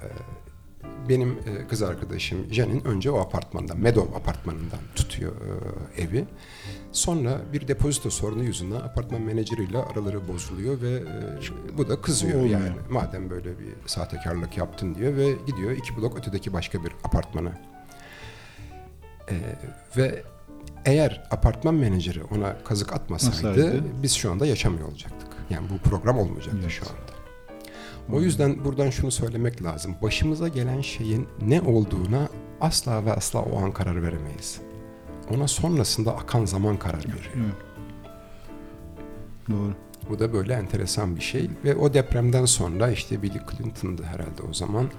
S4: Benim e, kız arkadaşım Jen'in önce o apartmandan, Meadow apartmanından tutuyor e, evi. Sonra bir depozito sorunu yüzünden apartman menajeriyle araları bozuluyor ve e, bu da kızıyor
S2: Olmuyor.
S4: yani. Madem böyle bir sahtekarlık yaptın diyor ve gidiyor iki blok ötedeki başka bir apartmana. E, ve eğer apartman menajeri ona kazık atmasaydı
S2: Masaydı.
S4: biz şu anda yaşamıyor olacaktık. Yani bu program olmayacaktı
S2: Evet.
S4: şu anda. O yüzden buradan şunu söylemek lazım. Başımıza gelen şeyin ne olduğuna asla ve asla o an karar veremeyiz. Ona sonrasında akan zaman karar veriyor.
S2: Evet. Doğru.
S4: Bu da böyle enteresan bir şey. Ve o depremden sonra işte Bill Clinton'dı herhalde o zaman.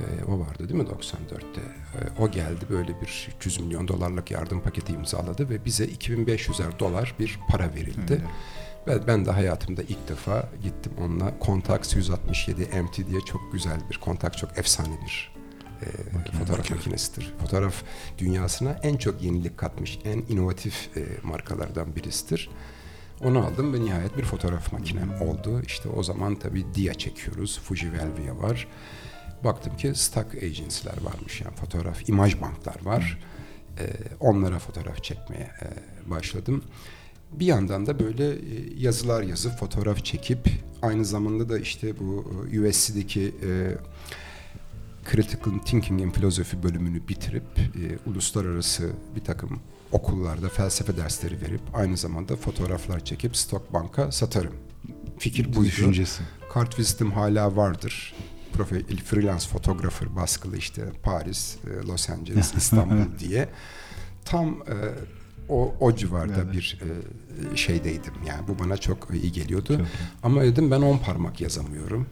S4: Ee, o vardı değil mi 94'te? Ee, o geldi böyle bir 300 milyon dolarlık yardım paketi imzaladı ve bize 2500'er dolar bir para verildi.
S2: Evet.
S4: Ve ben de hayatımda ilk defa gittim onunla Contax 167 MT diye çok güzel bir Contax çok efsane bir e, fotoğraf makinesidir. Fotoğraf dünyasına en çok yenilik katmış, en inovatif e, markalardan birisidir. Onu aldım ve nihayet bir fotoğraf makinem oldu. İşte o zaman tabii Dia çekiyoruz, Fuji Velvia var. Baktım ki stock agency'ler varmış yani fotoğraf, imaj banklar var. E, onlara fotoğraf çekmeye e, başladım. Bir yandan da böyle e, yazılar yazıp fotoğraf çekip aynı zamanda da işte bu e, USC'deki e, Critical Thinking and Philosophy bölümünü bitirip e, uluslararası bir takım okullarda felsefe dersleri verip aynı zamanda fotoğraflar çekip Stock Bank'a satarım. Fikir buydu.
S2: Düşüncesi.
S4: Kart vizitim hala vardır. Profe freelance fotoğrafır baskılı işte Paris, e, Los Angeles, (laughs) İstanbul diye. Tam e, o, o civarda
S2: Evet.
S4: bir e, şeydeydim. Yani bu bana çok iyi geliyordu.
S2: Çok.
S4: Ama dedim ben on parmak yazamıyorum.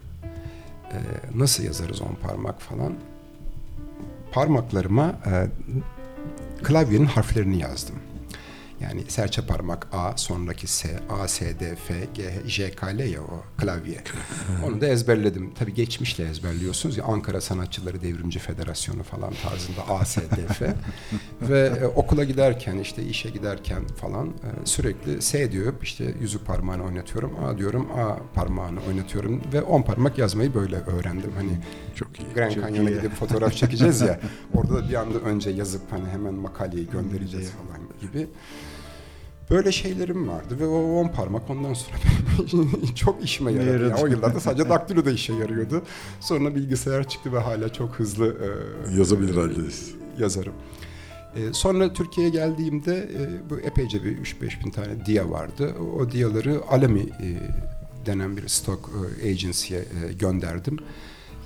S4: E, nasıl yazarız on parmak falan? Parmaklarıma e, klavyenin harflerini yazdım. Yani serçe parmak A, sonraki S, A, S, D, F, G, J, K, L ya o klavye. (laughs) Onu da ezberledim. Tabii geçmişle ezberliyorsunuz ya Ankara Sanatçıları Devrimci Federasyonu falan tarzında A, S, D, F. (laughs) Ve e, okula giderken işte işe giderken falan e, sürekli S diyor işte yüzük parmağını oynatıyorum. A diyorum A parmağını oynatıyorum ve on parmak yazmayı böyle öğrendim. Hani
S3: Çok iyi.
S4: Grand Canyon'a gidip fotoğraf çekeceğiz ya. (laughs) Orada da bir anda önce yazıp hani hemen makaleyi göndereceğiz falan gibi. Böyle şeylerim vardı ve o on parmak ondan sonra (laughs) çok işime yaradı.
S2: Yaradı.
S4: Yani o yıllarda sadece daktilo da işe yarıyordu. Sonra bilgisayar çıktı ve hala çok hızlı e,
S3: Yazabilir haldeyiz.
S4: yazarım. E, sonra Türkiye'ye geldiğimde e, bu epeyce bir 3-5 bin tane dia vardı. O diyaları Alemi e, denen bir stock e, agency'ye e, gönderdim.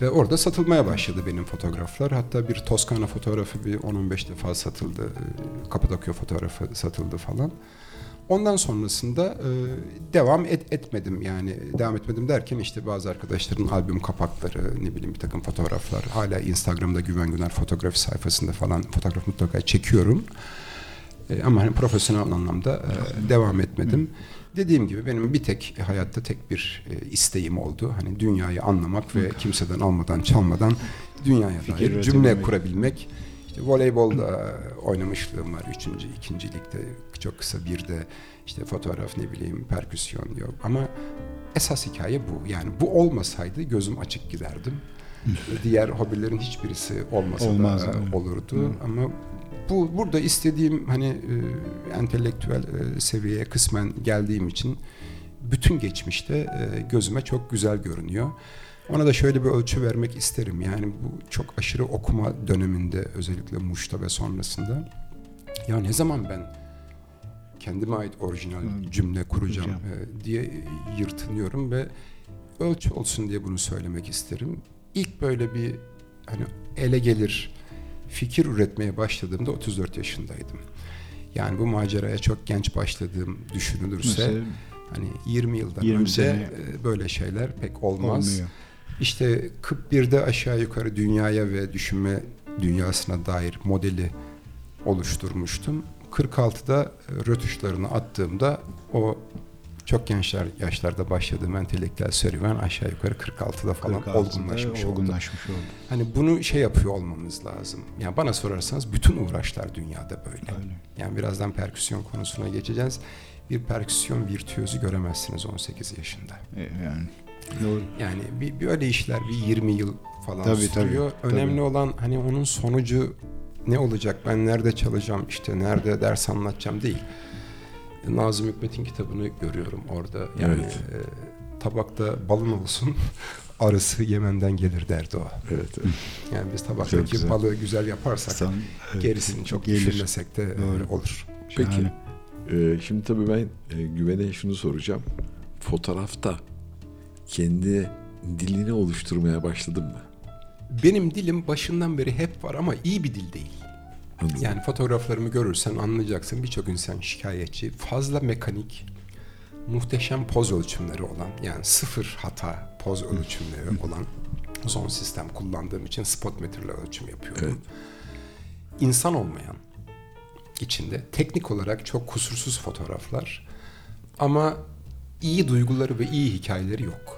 S4: Ve orada satılmaya başladı benim fotoğraflar. Hatta bir Toskana fotoğrafı bir 10-15 defa satıldı. E, Kapadokya fotoğrafı satıldı falan. Ondan sonrasında e, devam et, etmedim yani devam etmedim derken işte bazı arkadaşların albüm kapakları ne bileyim bir takım fotoğraflar hala Instagram'da Güven Güner fotoğrafi sayfasında falan fotoğraf mutlaka çekiyorum. E, ama hani profesyonel anlamda e, devam etmedim. Dediğim gibi benim bir tek hayatta tek bir e, isteğim oldu. Hani dünyayı anlamak ve kimseden almadan çalmadan dünyaya
S2: Fikir
S4: dair cümle kurabilmek. İşte voleybolda oynamışlığım var. Üçüncü, ikinci ligde çok kısa bir de işte fotoğraf ne bileyim perküsyon yok. Ama esas hikaye bu. Yani bu olmasaydı gözüm açık giderdim. (laughs) Diğer hobilerin hiçbirisi olmasa
S2: Olmaz,
S4: da
S2: evet.
S4: olurdu.
S2: Hı.
S4: Ama bu burada istediğim hani e, entelektüel e, seviyeye kısmen geldiğim için bütün geçmişte e, gözüme çok güzel görünüyor. Ona da şöyle bir ölçü vermek isterim. Yani bu çok aşırı okuma döneminde özellikle Muş'ta ve sonrasında ya ne zaman ben kendime ait orijinal
S2: Hı,
S4: cümle kuracağım
S2: kuracağım.
S4: e, diye yırtınıyorum ve ölçü olsun diye bunu söylemek isterim. İlk böyle bir hani ele gelir fikir üretmeye başladığımda 34 yaşındaydım. Yani bu maceraya çok genç başladığım düşünülürse
S2: Mesela
S4: hani 20 yıldan
S2: 20
S4: önce
S2: sene
S4: e, böyle şeyler pek olmaz.
S2: olmuyor.
S4: İşte 41'de aşağı yukarı dünyaya ve düşünme dünyasına dair modeli oluşturmuştum. 46'da e, rötuşlarını attığımda o çok gençler yaşlarda başladığım entelektüel serüven aşağı yukarı 46'da falan
S2: 46'da
S4: olgunlaşmış oldu.
S2: olgunlaşmış oldu.
S4: Hani bunu şey yapıyor olmamız lazım. Yani bana sorarsanız bütün uğraşlar dünyada böyle.
S2: Öyle.
S4: Yani birazdan perküsyon konusuna geçeceğiz. Bir perküsyon virtüözü göremezsiniz 18 yaşında.
S2: E, Yani doğru.
S4: Yani bir, bir öyle işler bir 20 yıl falan
S2: Tabii,
S4: sürüyor.
S2: tabii,
S4: Önemli
S2: tabii.
S4: olan hani onun sonucu ne olacak? Ben nerede çalacağım? işte nerede ders anlatacağım değil. Nazım Hikmet'in kitabını görüyorum orada. Yani
S3: Evet.
S4: e, tabakta balın olsun (laughs) arısı Yemen'den gelir derdi o.
S3: Evet. evet. (laughs)
S4: Yani biz tabaktaki
S2: güzel.
S4: balığı güzel yaparsak
S2: Sen, evet,
S4: gerisini çok
S2: gelir.
S4: düşünmesek de e,
S2: Doğru.
S4: olur.
S3: Peki.
S2: Şahane.
S3: Ee, şimdi tabii ben e, Güven'e şunu soracağım. Fotoğrafta kendi dilini oluşturmaya başladın mı?
S4: Benim dilim başından beri hep var ama iyi bir dil değil.
S3: Anladım.
S4: Yani fotoğraflarımı görürsen anlayacaksın birçok insan şikayetçi. Fazla mekanik, muhteşem poz ölçümleri olan yani sıfır hata poz ölçümleri olan son sistem kullandığım için spot metrle ölçüm yapıyorum.
S3: Evet.
S4: İnsan olmayan içinde teknik olarak çok kusursuz fotoğraflar ama iyi duyguları ve iyi hikayeleri yok.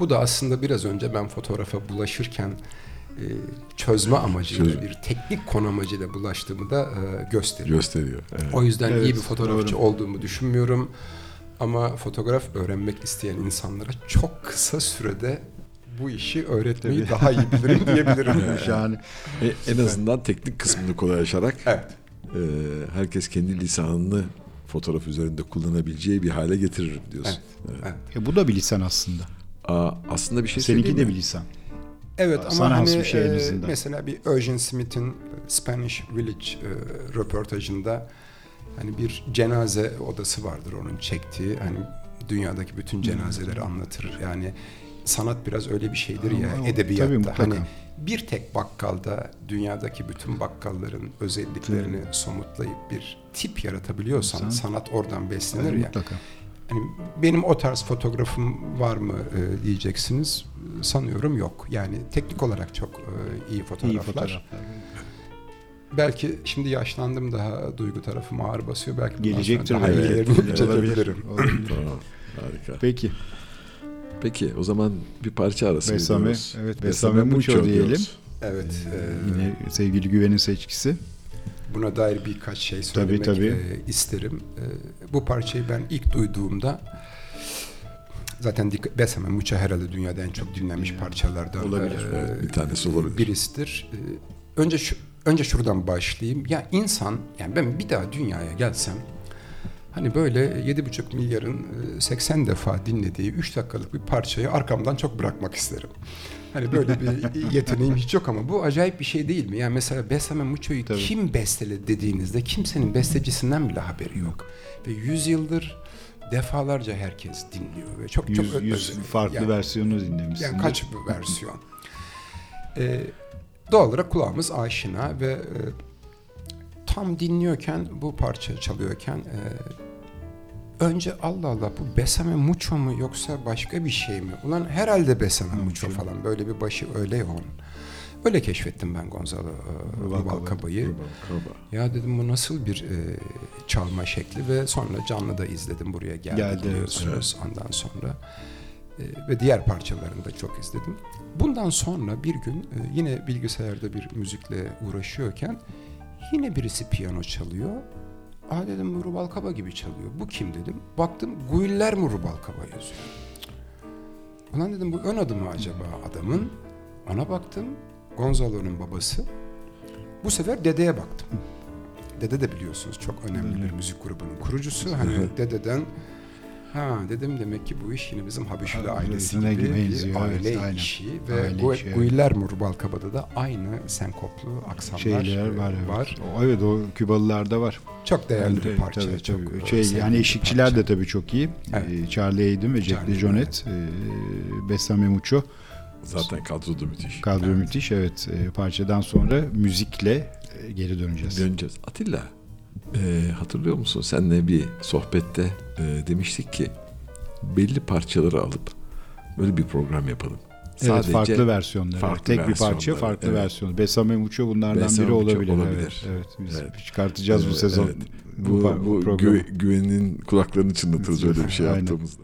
S4: Bu da aslında biraz önce ben fotoğrafa bulaşırken e, çözme amacıyla
S3: Çözüm.
S4: bir teknik konu amacıyla bulaştığımı da e, gösteriyor.
S3: Gösteriyor. Evet.
S4: O yüzden
S2: Evet,
S4: iyi bir fotoğrafçı
S2: doğru.
S4: olduğumu düşünmüyorum. Ama fotoğraf öğrenmek isteyen insanlara çok kısa sürede bu işi öğretmeyi
S2: Tabii.
S4: daha iyi bilirim diyebilirim. (laughs)
S2: Şahane.
S3: E, en azından teknik kısmını kolaylaşarak
S4: Evet.
S3: e, herkes kendi lisanını fotoğraf üzerinde kullanabileceği bir hale getiririm diyorsun.
S4: Evet.
S3: Evet.
S4: Evet.
S2: E, bu da bir lisan aslında.
S3: Aa, aslında bir şey
S2: Seninki
S3: söyleyeyim
S2: de lisan.
S4: Evet ama
S2: Sana has
S4: hani
S2: bir şey
S4: e, mesela bir Eugene Smith'in Spanish Village e, röportajında hani bir cenaze odası vardır onun çektiği hani dünyadaki bütün cenazeleri anlatır. Yani sanat biraz öyle bir şeydir ya
S2: Ama o-
S4: edebiyatta.
S2: tabii, mutlaka.
S4: hani bir tek bakkalda dünyadaki bütün bakkalların özelliklerini somutlayıp bir tip yaratabiliyorsan
S2: Sen-
S4: sanat oradan beslenir
S2: Tabii,
S4: ya.
S2: mutlaka.
S4: Hani benim o tarz fotoğrafım var mı e, diyeceksiniz. Sanıyorum yok. Yani teknik olarak çok e, iyi fotoğraflar.
S2: İyi fotoğraflar.
S4: Belki şimdi yaşlandım daha duygu tarafım ağır basıyor. Belki
S2: Gelecektir
S4: daha
S2: belki.
S4: iyilerini
S2: Evet,
S4: çekebilirim. (laughs)
S3: Tamam. Harika.
S2: Peki.
S3: Peki o zaman bir parça arası
S2: Besame, evet, Besame Mucho diyelim.
S3: diyoruz.
S4: Evet. e,
S2: Yine sevgili Güven'in seçkisi.
S4: Buna dair birkaç şey söylemek
S2: tabii.
S4: e, isterim. E, bu parçayı ben ilk duyduğumda zaten Besame Mucho herhalde dünyada en çok dinlenmiş parçalardan
S2: Olabilir,
S4: e,
S3: bir tanesi olabilir.
S4: birisidir. Ee, Önce şu, önce şuradan başlayayım. Ya insan, yani ben bir daha dünyaya gelsem, hani böyle 7,5 milyarın e, 80 defa dinlediği 3 dakikalık bir parçayı arkamdan çok bırakmak isterim. Hani böyle bir yeteneğim hiç yok ama bu acayip bir şey değil mi? Yani mesela Besame Mucho'yu
S2: Tabii.
S4: kim besteledi dediğinizde kimsenin bestecisinden bile haberi yok. Ve 100 yıldır defalarca herkes dinliyor ve çok çok
S2: Yüz,
S4: ö-
S2: yüz
S4: özel.
S2: farklı
S4: Yani-
S2: versiyonu dinlemişsin.
S4: yani kaç bir versiyon. Ee, doğal olarak kulağımız aşina ve e, tam dinliyorken bu parça çalıyorken e, önce Allah Allah bu Besame Mucho mu yoksa başka bir şey mi? Ulan herhalde Besame Mucho falan böyle bir başı öyle yoğun. Öyle keşfettim ben Gonzalo e,
S2: Rubalcaba'yı.
S4: Ya dedim bu nasıl bir e, çalma şekli ve sonra canlı da izledim buraya geldi,
S2: Geldi, evet,
S4: ondan sonra. E, ve diğer parçalarını da çok izledim. Bundan sonra bir gün e, yine bilgisayarda bir müzikle uğraşıyorken yine birisi piyano çalıyor. Aa dedim bu Rubalcaba gibi çalıyor. Bu kim dedim. Baktım Guillermo Rubalcaba yazıyor. Ulan dedim bu ön adı mı acaba adamın? Ona baktım. Gonzalo'nun babası. Bu sefer dedeye baktım. Dede de biliyorsunuz çok önemli bir müzik grubunun kurucusu. Hani dededen ha dedim demek ki bu iş yine bizim
S2: Ailesine
S4: ailesi gibi bir
S2: benziyor, evet,
S4: aile
S2: aynen.
S4: işi ve
S2: Aile
S4: bu
S2: işi, evet.
S4: Guillermo Rubalcaba'da da aynı senkoplu aksanlar
S2: şeyler
S4: e,
S2: var evet.
S4: var.
S2: O, evet o Kübalılarda var.
S4: Çok değerli
S2: Tabii,
S4: bir parça.
S2: tabii,
S4: çok,
S2: tabii.
S4: e,
S2: Şey, yani
S4: parça.
S2: de tabii çok iyi.
S4: Evet.
S2: Ee, Charlie Hayden ve Jack DeJohnette, e, Besame Mucho.
S3: Zaten kadro da müthiş.
S2: Kadro müthiş evet. E, parçadan sonra müzikle e, geri döneceğiz.
S3: Döneceğiz. Atilla e, hatırlıyor musun? Seninle bir sohbette e, demiştik ki belli parçaları alıp böyle bir program yapalım.
S2: Evet farklı versiyonları.
S3: farklı
S2: Tek bir parça farklı
S3: evet.
S2: versiyon. Besame Mucho bunlardan
S3: Besame
S2: biri olabilir.
S3: olabilir.
S2: Evet, evet. Biz
S3: Evet.
S2: çıkartacağız bu
S3: Evet,
S2: sezon.
S3: evet.
S2: Bu,
S3: Bu, bu gü- güvenin kulaklarını çınlatırız (laughs) öyle bir şey yaptığımızda.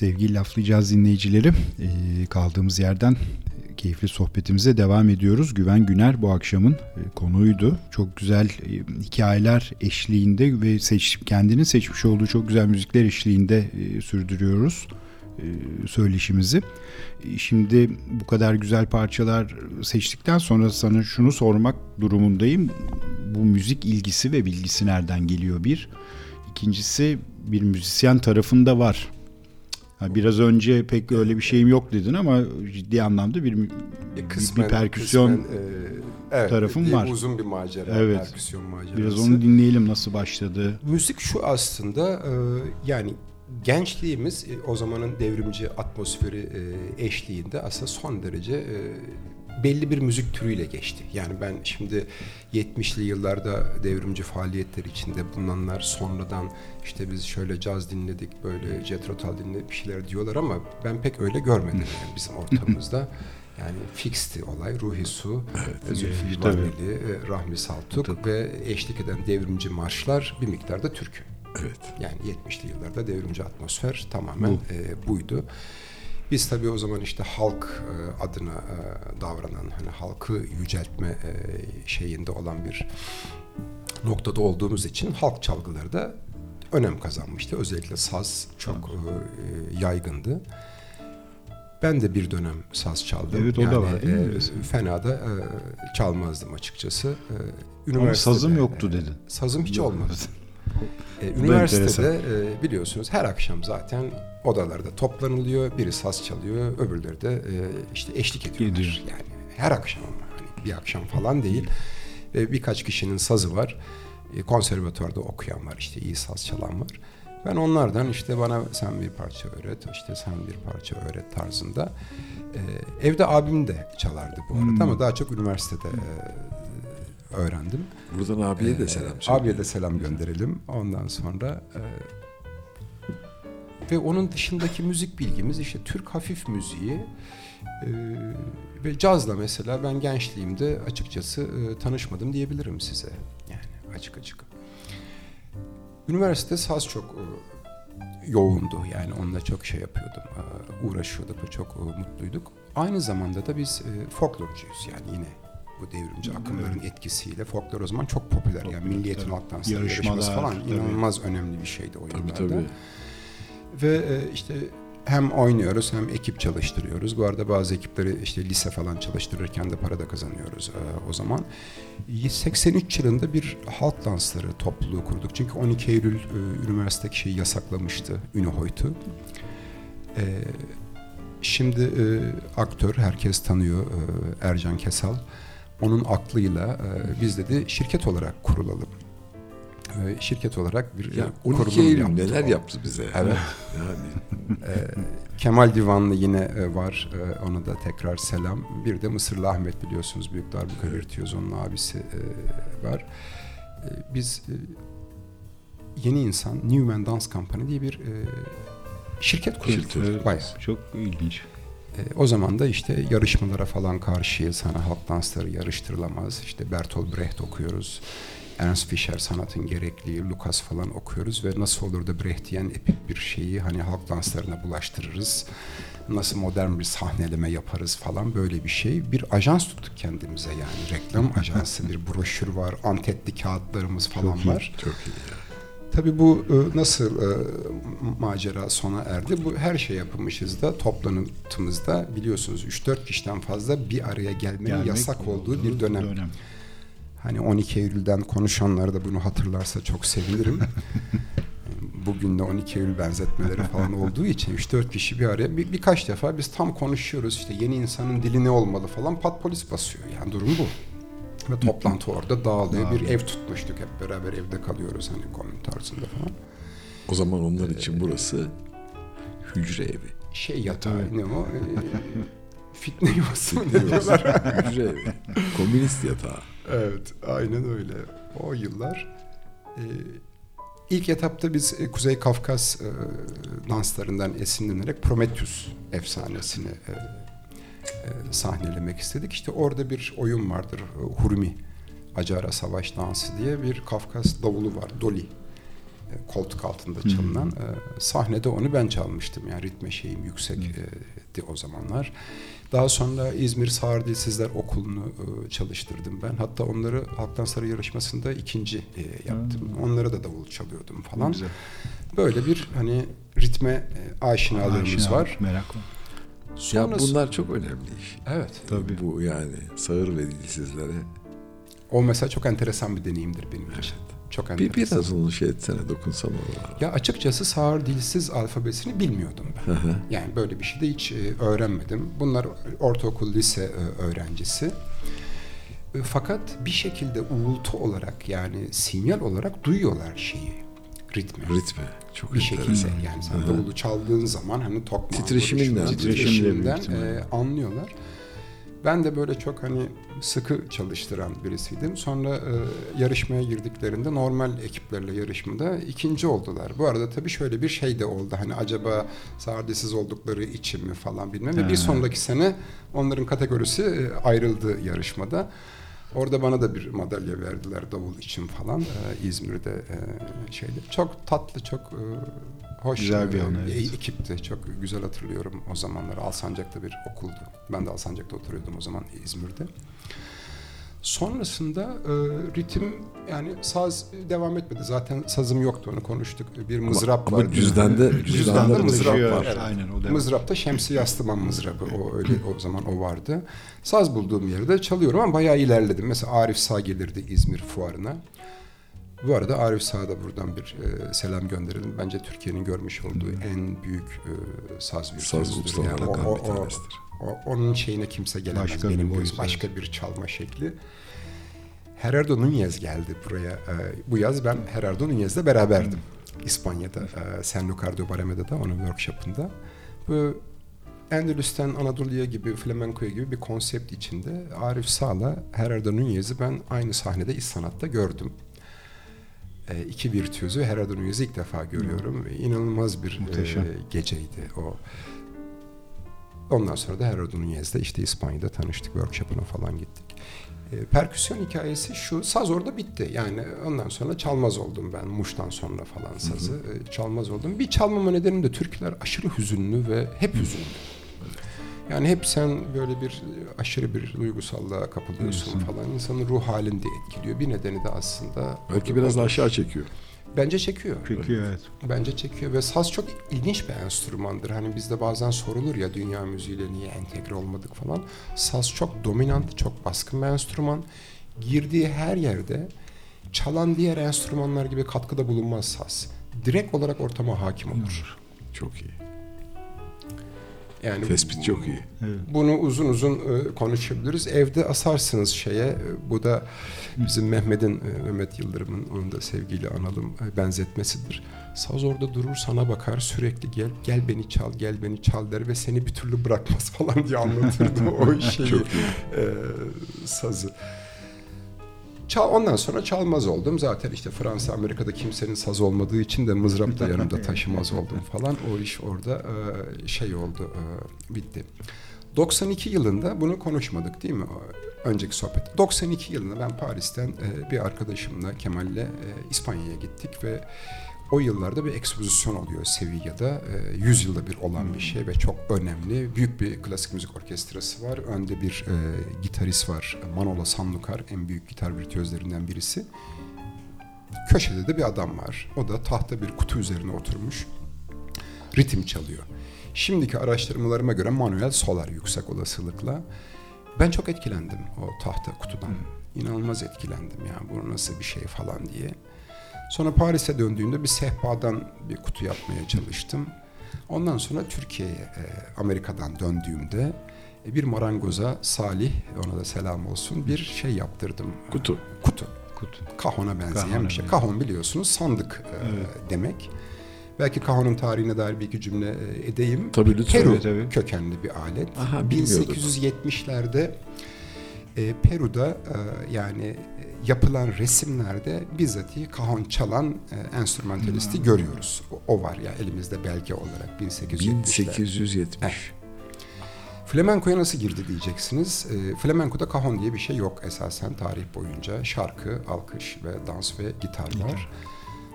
S2: Sevgili laflayacağız dinleyicileri. E, kaldığımız yerden keyifli sohbetimize devam ediyoruz. Güven Güner bu akşamın e, konuydu. Çok güzel e, hikayeler eşliğinde ve seç, kendinin seçmiş olduğu çok güzel müzikler eşliğinde e, sürdürüyoruz söyleşimizi. Şimdi bu kadar güzel parçalar seçtikten sonra sana şunu sormak durumundayım. Bu müzik ilgisi ve bilgisi nereden geliyor bir? İkincisi bir müzisyen tarafında var. Biraz önce pek öyle bir şeyim yok dedin ama ciddi anlamda bir
S4: e, kısmen,
S2: bir perküsyon
S4: kısmen, e, evet,
S2: tarafım var.
S4: Uzun bir macera,
S2: evet.
S4: perküsyon macerası.
S2: Biraz onu dinleyelim nasıl başladı.
S4: Müzik şu aslında e, yani gençliğimiz e, o zamanın devrimci atmosferi e, eşliğinde aslında son derece belli bir müzik türüyle geçti. Yani ben şimdi 70'li yıllarda devrimci faaliyetler içinde bulunanlar sonradan işte biz şöyle caz dinledik, böyle Jethro Tull dinledik bir şeyler diyorlar ama ben pek öyle görmedim (laughs) yani bizim ortamımızda. Yani fixti olay. Ruhi Su, evet, Zülfü Livaneli, e, Rahmi Saltuk Tabii. ve eşlik eden devrimci marşlar bir miktarda türkü.
S3: Evet.
S4: Yani 70'li yıllarda devrimci atmosfer tamamen Bu. e, buydu. Biz tabii o zaman işte halk e, adına e, davranan, hani halkı yüceltme e, şeyinde olan bir noktada olduğumuz için halk çalgıları da önem kazanmıştı. Özellikle saz çok e, yaygındı. Ben de bir dönem saz çaldım.
S2: Evet o yani, da var değil mi?
S4: E, fena da e, çalmazdım açıkçası. E,
S2: üniversitede, Ama sazım yoktu e, dedin.
S4: Sazım hiç olmadı. (laughs) E, üniversitede e, biliyorsunuz her akşam zaten odalarda toplanılıyor. Biri saz çalıyor, öbürleri de e, işte eşlik ediyorlar. Gidiyor. Yani her akşam hani bir akşam falan değil. Ve birkaç kişinin sazı var. E, konservatuvarda okuyan var, işte iyi saz çalan var. Ben onlardan işte bana sen bir parça öğret, işte sen bir parça öğret tarzında. E, evde abim de çalardı bu arada hmm. ama daha çok üniversitede e, öğrendim.
S3: Buradan abiye de selam
S4: söyle. Abiye de selam gönderelim. Ondan sonra e, ve onun dışındaki müzik bilgimiz işte Türk hafif müziği e, ve cazla mesela ben gençliğimde açıkçası e, tanışmadım diyebilirim size. Yani açık açık. Üniversite saz çok e, yoğundu. Yani onunla çok şey yapıyordum. E, uğraşıyorduk ve çok e, mutluyduk. Aynı zamanda da biz e, folklorcuyuz yani yine bu devrimci akımların evet. etkisiyle folklor o zaman çok popüler. Yani Milliyetin Halk Dansları yarışması falan tabii. inanılmaz önemli bir şeydi o yıllarda. Tabii, tabii. Ve e, işte hem oynuyoruz hem ekip çalıştırıyoruz. Bu arada bazı ekipleri işte lise falan çalıştırırken de para da kazanıyoruz e, o zaman. 83 yılında bir halk dansları topluluğu kurduk. Çünkü 12 Eylül e, üniversitedeki şeyi yasaklamıştı, Ünihoyt'u. E, şimdi e, aktör, herkes tanıyor e, Ercan Kesal onun aklıyla e, biz dedi şirket olarak kurulalım. E, şirket olarak bir
S3: ya, 12 Eylül neler o. yaptı bize.
S4: Evet. (laughs) yani. e, Kemal Divanlı yine e, var. E, ona da tekrar selam. Bir de Mısırlı Ahmet biliyorsunuz Büyük Darbuka evet. Virtüözon'un abisi e, var. E, biz e, yeni insan Newman Dance Company diye bir e, şirket kurduk.
S2: Şirket. Çok ilginç.
S4: E, o zaman da işte yarışmalara falan karşıyız. Hani halk dansları yarıştırılamaz. İşte Bertolt Brecht okuyoruz. Ernst Fischer sanatın gerekliliği, Lucas falan okuyoruz ve nasıl olur da Brechtian epik bir şeyi hani halk danslarına bulaştırırız. Nasıl modern bir sahneleme yaparız falan böyle bir şey. Bir ajans tuttuk kendimize yani reklam (laughs) ajansı bir broşür var, antetli kağıtlarımız falan
S3: çok
S4: var.
S3: Iyi, çok iyi.
S4: Tabii bu e, nasıl e, macera sona erdi? Bu her şey yapılmışız da toplantımızda biliyorsunuz 3-4 kişiden fazla bir araya gelmenin Gelmek yasak olduğu bir dönem. dönem. Hani 12 Eylül'den konuşanlar da bunu hatırlarsa çok sevinirim. (laughs) Bugün de 12 Eylül benzetmeleri falan olduğu için 3-4 kişi bir araya bir, birkaç defa biz tam konuşuyoruz işte yeni insanın dili ne olmalı falan pat polis basıyor yani durum bu. Ve toplantı orada dağılıyor. Bir ev tutmuştuk hep beraber evde kalıyoruz hani komün tarzında falan.
S3: O zaman onlar için ee, burası hücre evi.
S4: Şey yatağı ne o? (laughs) Fitne yuvası mı diyorlar? (laughs)
S3: hücre evi. Komünist yatağı.
S4: Evet aynen öyle. O yıllar. Ee, ilk etapta biz e, Kuzey Kafkas e, danslarından esinlenerek Prometheus efsanesini e, e, sahnelemek istedik. İşte orada bir oyun vardır. E, Hurmi Acara Savaş Dansı diye bir Kafkas davulu var. Doli e, koltuk altında çalınan. E, sahnede onu ben çalmıştım. Yani ritme şeyim yüksekti o zamanlar. Daha sonra İzmir Sağır Dilsizler Okulu'nu e, çalıştırdım ben. Hatta onları Halktan Sarı yarışmasında ikinci e, yaptım. Onlara da davul çalıyordum falan.
S2: Güzel.
S4: Böyle bir hani ritme e, aşinalığımız
S2: Aşina,
S4: var.
S2: Merak var.
S3: Ya
S4: Sonrası-
S3: bunlar çok önemli iş.
S4: Evet.
S2: Tabii.
S3: Bu yani sağır ve dilsizlere.
S4: O mesela çok enteresan bir deneyimdir benim için. Çok
S3: Bir
S4: enteresan.
S3: biraz onu şey etsene dokunsana oralara.
S4: Ya açıkçası sağır dilsiz alfabesini bilmiyordum ben. Yani böyle bir şey de hiç e, öğrenmedim. Bunlar ortaokul, lise e, öğrencisi. E, Fakat bir şekilde uğultu olarak yani sinyal olarak duyuyorlar şeyi, ritmi.
S3: Ritme. Çok
S4: bir şekilde
S3: enteresan.
S4: yani sen davulu çaldığın zaman hani tokma
S3: Titreşiminden.
S4: Titreşiminden e, anlıyorlar. Ben de böyle çok hani sıkı çalıştıran birisiydim. Sonra e, yarışmaya girdiklerinde normal ekiplerle yarışmada ikinci oldular. Bu arada tabii şöyle bir şey de oldu. Hani acaba sardesiz oldukları için mi falan bilmem. Ve bir sonraki sene onların kategorisi e, ayrıldı yarışmada. Orada bana da bir madalya verdiler davul için falan e, İzmir'de e, şeyde. Çok tatlı, çok e, hoş
S2: Güzel bir
S4: e,
S2: an, evet.
S4: e- ekipti. Çok güzel hatırlıyorum o zamanları. Alsancak'ta bir okuldu. Ben de Alsancak'ta oturuyordum o zaman İzmir'de. Sonrasında e, ritim yani saz devam etmedi. Zaten sazım yoktu onu konuştuk. Bir mızrap
S3: ama
S4: vardı.
S3: cüzdanda-
S4: Cüzdanda
S3: cüzdanda
S4: mızrap
S2: taşıyor.
S4: var.
S2: Aynen, o devam.
S4: Mızrapta Şemsi Yastıman mızrabı. O öyle o zaman o vardı. Saz bulduğum yerde çalıyorum ama bayağı ilerledim. Mesela Arif Sağ gelirdi İzmir fuarına. Bu arada Arif Sağ'a da buradan bir e, selam gönderelim. Bence Türkiye'nin görmüş olduğu en büyük e, saz virtüözüdür.
S3: Saz ustalarından
S4: o, o, o. o- onun şeyine kimse gelemez.
S2: Başka bir
S4: Benim
S2: boyut,
S4: gözüm. Başka bir çalma şekli. Gerardo Núñez geldi buraya. E, bu yaz ben Gerardo Núñez'le beraberdim. İspanya'da, e, San Lucardo Barameda'da, onun workshop'ında. Bu Endülüs'ten Anadolu'ya gibi, flamenco'ya gibi bir konsept içinde Arif Sağ'la Gerardo Núñez'i ben aynı sahnede İş Sanat'ta gördüm. E, iki virtüözü Gerardo Núñez'i ilk defa görüyorum. İnanılmaz bir
S2: Muhteşem.
S4: e, geceydi o. Ondan sonra da Gerardo Núñez'le işte İspanya'da tanıştık, workshop'ına falan gittik. E, perküsyon hikayesi şu, saz orada bitti. Yani ondan sonra çalmaz oldum ben, Muş'tan sonra falan sazı. e, çalmaz oldum. Bir çalmama nedenim de türküler aşırı hüzünlü ve hep hüzünlü. Yani hep sen böyle bir aşırı bir duygusallığa kapılıyorsun falan. İnsanın ruh halini de etkiliyor. Bir nedeni de aslında...
S3: Belki biraz da aşağı çekiyor.
S4: Bence çekiyor.
S2: Çekiyor evet.
S4: Bence çekiyor ve saz çok ilginç bir enstrümandır. Hani bizde bazen sorulur ya dünya müziğiyle niye entegre olmadık falan. Saz çok dominant, çok baskın bir enstrüman. Girdiği her yerde çalan diğer enstrümanlar gibi katkıda bulunmaz saz. Direkt olarak ortama hakim olur.
S3: Çok iyi.
S4: Yani
S3: Tespit çok iyi.
S4: Bunu uzun uzun e, konuşabiliriz. Evde asarsınız şeye. e, Bu da bizim Mehmet'in, e, Mehmet Yıldırım'ın onu da sevgiyle analım benzetmesidir. Saz orada durur sana bakar sürekli gel gel beni çal gel beni çal der ve seni bir türlü bırakmaz (laughs) falan diye anlatırdı o (laughs) şeyi e, sazı. Çal, ondan sonra çalmaz oldum. Zaten işte Fransa, Amerika'da kimsenin saz olmadığı için de mızrap da yanımda (laughs) taşımaz oldum falan. O iş orada e, şey oldu, e, bitti. 92 yılında bunu konuşmadık değil mi? Önceki sohbet. 92 yılında ben Paris'ten e, bir arkadaşımla Kemal'le İspanya'ya gittik ve o yıllarda bir ekspozisyon oluyor Sevilla'da. E, 100 yılda bir olan bir şey ve çok önemli. Büyük bir klasik müzik orkestrası var. Önde bir e, gitarist var. Manolo Sanlukar en büyük gitar virtüözlerinden birisi. Köşede de bir adam var. O da tahta bir kutu üzerine oturmuş. Ritim çalıyor. Şimdiki araştırmalarıma göre Manuel Solar yüksek olasılıkla. Ben çok etkilendim o tahta kutudan. İnanılmaz etkilendim ya bu nasıl bir şey falan diye. Sonra Paris'e döndüğümde bir sehpadan bir kutu yapmaya çalıştım. Ondan sonra Türkiye'ye, e, Amerika'dan döndüğümde e, bir marangoza Salih, ona da selam olsun, bir şey yaptırdım.
S3: Kutu.
S4: Kutu.
S2: Kutu.
S4: Kahona benzeyen
S2: Kahona
S4: bir şey.
S2: benziyor.
S4: Kahon biliyorsunuz sandık e,
S2: Evet.
S4: demek. Belki kahonun tarihine dair bir iki cümle e, edeyim.
S3: Tabii lütfen.
S4: Peru
S2: Tabii,
S4: kökenli bir alet.
S3: Aha, bilmiyordum.
S4: 1870'lerde e, Peru'da e, yani e, yapılan resimlerde bizzatihi kahon çalan e, enstrümantalisti
S3: Hmm.
S4: görüyoruz. O, o var ya elimizde belge olarak 1870'lerde.
S3: 1870.
S4: Flamenco'ya nasıl girdi diyeceksiniz. E, flamenco'da kahon diye bir şey yok esasen tarih boyunca. Şarkı, alkış ve dans ve gitar var.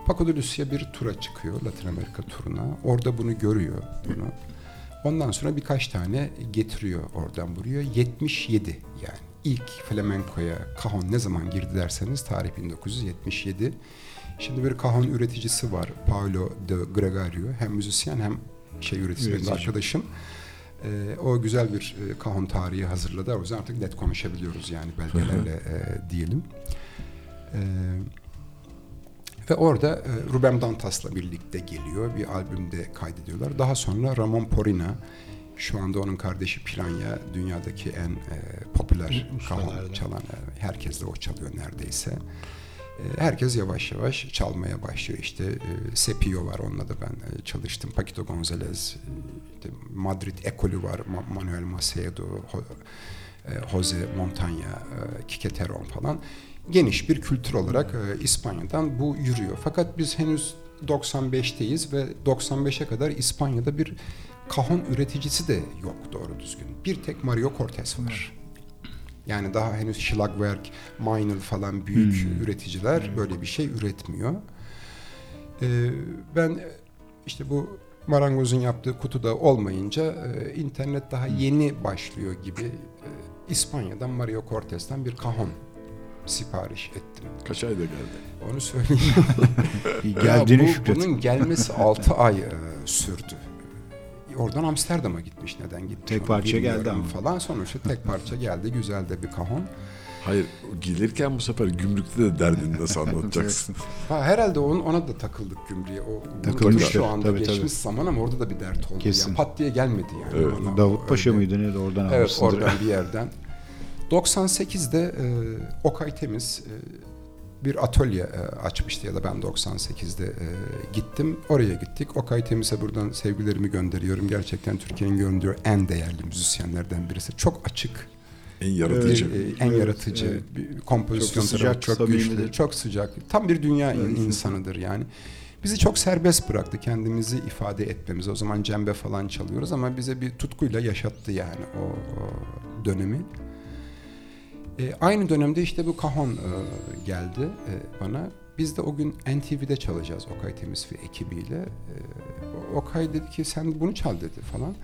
S4: Paco de Lucia bir tura çıkıyor, Latin Amerika turuna. Orada bunu görüyor bunu. Ondan sonra birkaç tane getiriyor oradan buraya. 77 yani. İlk flamenkoya cajon ne zaman girdi derseniz tarih 1977. Şimdi bir cajon üreticisi var. Paulo de Gregario. Hem müzisyen hem şey üreticisi arkadaşım. Ee, o güzel bir e, kahon tarihi hazırladı. O yüzden artık net konuşabiliyoruz yani belgelerle e, diyelim. Ee, ve orada e, Ruben Dantas'la birlikte geliyor. Bir albümde kaydediyorlar. Daha sonra Ramon Porina, şu anda onun kardeşi Piranya, dünyadaki en e, popüler kahon çalan, e, herkes de o çalıyor neredeyse. E, herkes yavaş yavaş çalmaya başlıyor. İşte e, Sepio var, onunla da ben e, çalıştım. Paquito González, e, işte Madrid ekolü var, Ma- Manuel Macedo, Ho- e, Jose Montaña, e, Kiketeron falan. Geniş bir kültür olarak İspanya'dan bu yürüyor. Fakat biz henüz 95'teyiz ve 95'e kadar İspanya'da bir kahon üreticisi de yok doğru düzgün. Bir tek Mario Cortez var. Yani daha henüz Schlagwerk, Meinl falan büyük üreticiler böyle bir şey üretmiyor. Ee, ben e, işte bu marangozun yaptığı kutuda olmayınca e, internet daha yeni başlıyor gibi e, İspanya'dan Mario Cortez'ten bir kahon sipariş ettim.
S3: Kaç ayda geldi?
S4: Onu söyleyeyim. (laughs)
S2: Geldiğine
S4: Ya bu-
S2: şükret.
S4: Bunun gelmesi 6 ay e, sürdü. Oradan Amsterdam'a gitmiş. Neden gitmiş?
S2: Tek parça geldi ama.
S4: Falan sonuçta tek parça geldi. Güzel de bir kahon.
S3: Hayır gelirken bu sefer gümrükte de derdini nasıl anlatacaksın? (laughs)
S4: Ha, herhalde onun, ona da takıldık gümrüğe. O
S2: Takılmıştır.
S4: şu anda
S2: Tabii,
S4: geçmiş
S2: tabii.
S4: zaman ama orada da bir dert oldu.
S2: Kesin.
S4: Yani pat diye gelmedi yani.
S3: Evet.
S4: Ona-
S2: Davut Paşa
S4: öyle-
S2: mıydı ne de oradan
S4: Evet oradan bir yerden. 98'de e, Okay Temiz e, bir atölye e, açmıştı ya da ben 98'de e, gittim. Oraya gittik. Okay Temiz'e buradan sevgilerimi gönderiyorum. Gerçekten Türkiye'nin gördüğü en değerli müzisyenlerden birisi. Çok açık,
S3: En yaratıcı.
S4: e, en
S2: Evet,
S4: yaratıcı,
S2: evet.
S4: bir kompozisyon
S2: Çok
S4: tarafı
S2: sıcak,
S4: çok
S2: samimidir.
S4: güçlü, çok sıcak. Tam bir dünya
S2: Evet.
S4: insanıdır yani. Bizi çok serbest bıraktı kendimizi ifade etmemizi. O zaman cembe falan çalıyoruz ama bize bir tutkuyla yaşattı yani o, o dönemi. E, aynı dönemde işte bu Kahon e, geldi e, bana. Biz de o gün NTV'de çalacağız Okay Temiz ve ekibiyle. E, Okay dedi ki sen bunu çal dedi falan.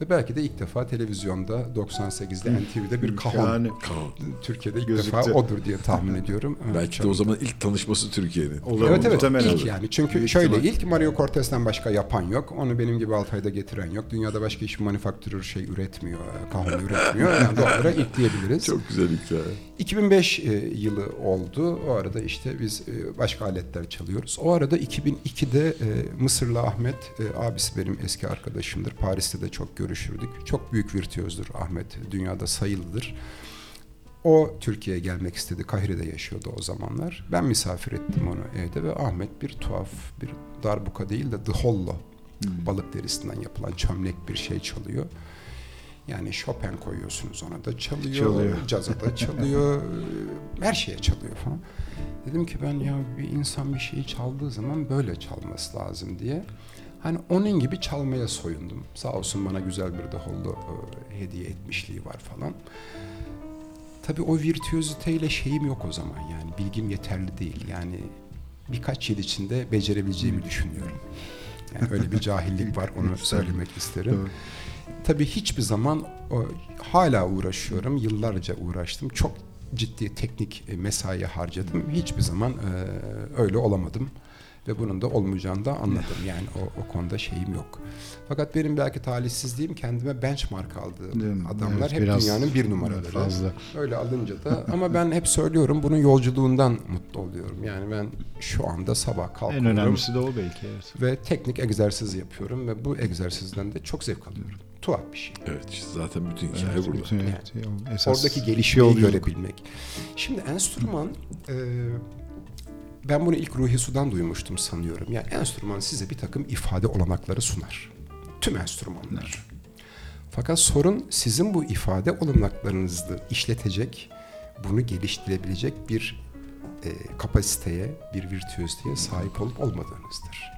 S4: Ve belki de ilk defa televizyonda 98'de NTV'de bir Kahon.
S3: Kaan.
S4: Türkiye'de ilk
S2: Gözüktü.
S4: defa odur diye tahmin ediyorum. Evet, (laughs)
S3: Belki de o zaman ilk tanışması Türkiye'nin.
S4: Evet evet
S2: muhtemelen
S4: ilk
S2: olur.
S4: yani çünkü
S2: Büyük
S4: şöyle
S2: ihtimal.
S4: ilk Mario Cortez'den başka yapan yok. Onu benim gibi Altay'da getiren yok. Dünyada başka hiçbir manufacturer şey üretmiyor. e, Kahve üretmiyor. Yani (laughs) doğal olarak ilk diyebiliriz.
S3: Çok güzel hikaye.
S4: 2005 e, yılı oldu. O arada işte biz e, başka aletler çalıyoruz. O arada 2002'de e, Mısırlı Ahmet, abisi benim eski arkadaşımdır. Paris'te de çok görüşürdük. Çok büyük virtüözdür Ahmet. Dünyada sayılıdır. O Türkiye'ye gelmek istedi. Kahire'de yaşıyordu o zamanlar. Ben misafir ettim onu evde ve Ahmet bir tuhaf, bir darbuka değil de dıhollo balık derisinden yapılan çömlek bir şey çalıyor. Yani Chopin koyuyorsunuz ona da çalıyor,
S2: Çalıyor.
S4: caza da çalıyor, (laughs) her şeye çalıyor falan. Dedim ki ben ya bir insan bir şeyi çaldığı zaman böyle çalması lazım diye. Hani onun gibi çalmaya soyundum. Sağ olsun bana güzel bir de holdo e, hediye etmişliği var falan. Tabii o virtüöziteyle şeyim yok o zaman yani bilgim yeterli değil. Yani birkaç yıl içinde becerebileceğimi düşünüyorum. Yani öyle bir cahillik var onu söylemek isterim.
S2: Doğru.
S4: Tabii hiçbir zaman o, hala uğraşıyorum. Yıllarca uğraştım. Çok ciddi teknik e, mesai harcadım. Hiçbir zaman e, öyle olamadım. Ve bunun da olmayacağını da anladım. (laughs) Yani o, o konuda şeyim yok. Fakat benim belki talihsizliğim kendime benchmark aldığım adamlar
S2: Evet,
S4: hep
S2: biraz
S4: dünyanın bir numaraları.
S2: fazla.
S4: Öyle alınca da (laughs) ama ben hep söylüyorum bunun yolculuğundan mutlu oluyorum. Yani ben şu anda sabah kalkıyorum.
S2: En önemlisi de o belki. Evet.
S4: Ve teknik egzersiz yapıyorum ve bu egzersizden de çok zevk alıyorum. Tuhaf bir şey.
S3: Evet işte zaten bütün hikaye
S2: Evet,
S3: burada.
S2: bütün- evet, esas
S4: Oradaki gelişmeyi
S2: yolculuk.
S4: görebilmek. Şimdi enstrüman, e, ben bunu ilk Ruhi Su'dan duymuştum sanıyorum. Yani enstrüman size bir takım ifade olanakları sunar. Tüm enstrümanlar. Fakat sorun sizin bu ifade olanaklarınızı işletecek, bunu geliştirebilecek bir e, kapasiteye, bir virtüözlüğe sahip olup olmadığınızdır.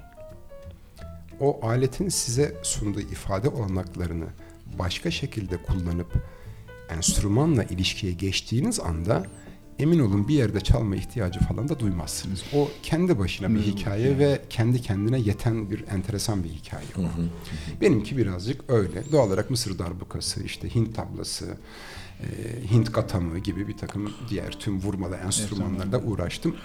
S4: O aletin size sunduğu ifade olanaklarını başka şekilde kullanıp enstrümanla ilişkiye geçtiğiniz anda emin olun bir yerde çalma ihtiyacı falan da duymazsınız. O kendi başına bir hikaye ve kendi kendine yeten bir enteresan bir hikaye o. Benimki birazcık öyle. Doğal olarak Mısır darbukası, işte Hint tablası, e, Hint katamı gibi bir takım diğer tüm vurmalı enstrümanlarla uğraştım.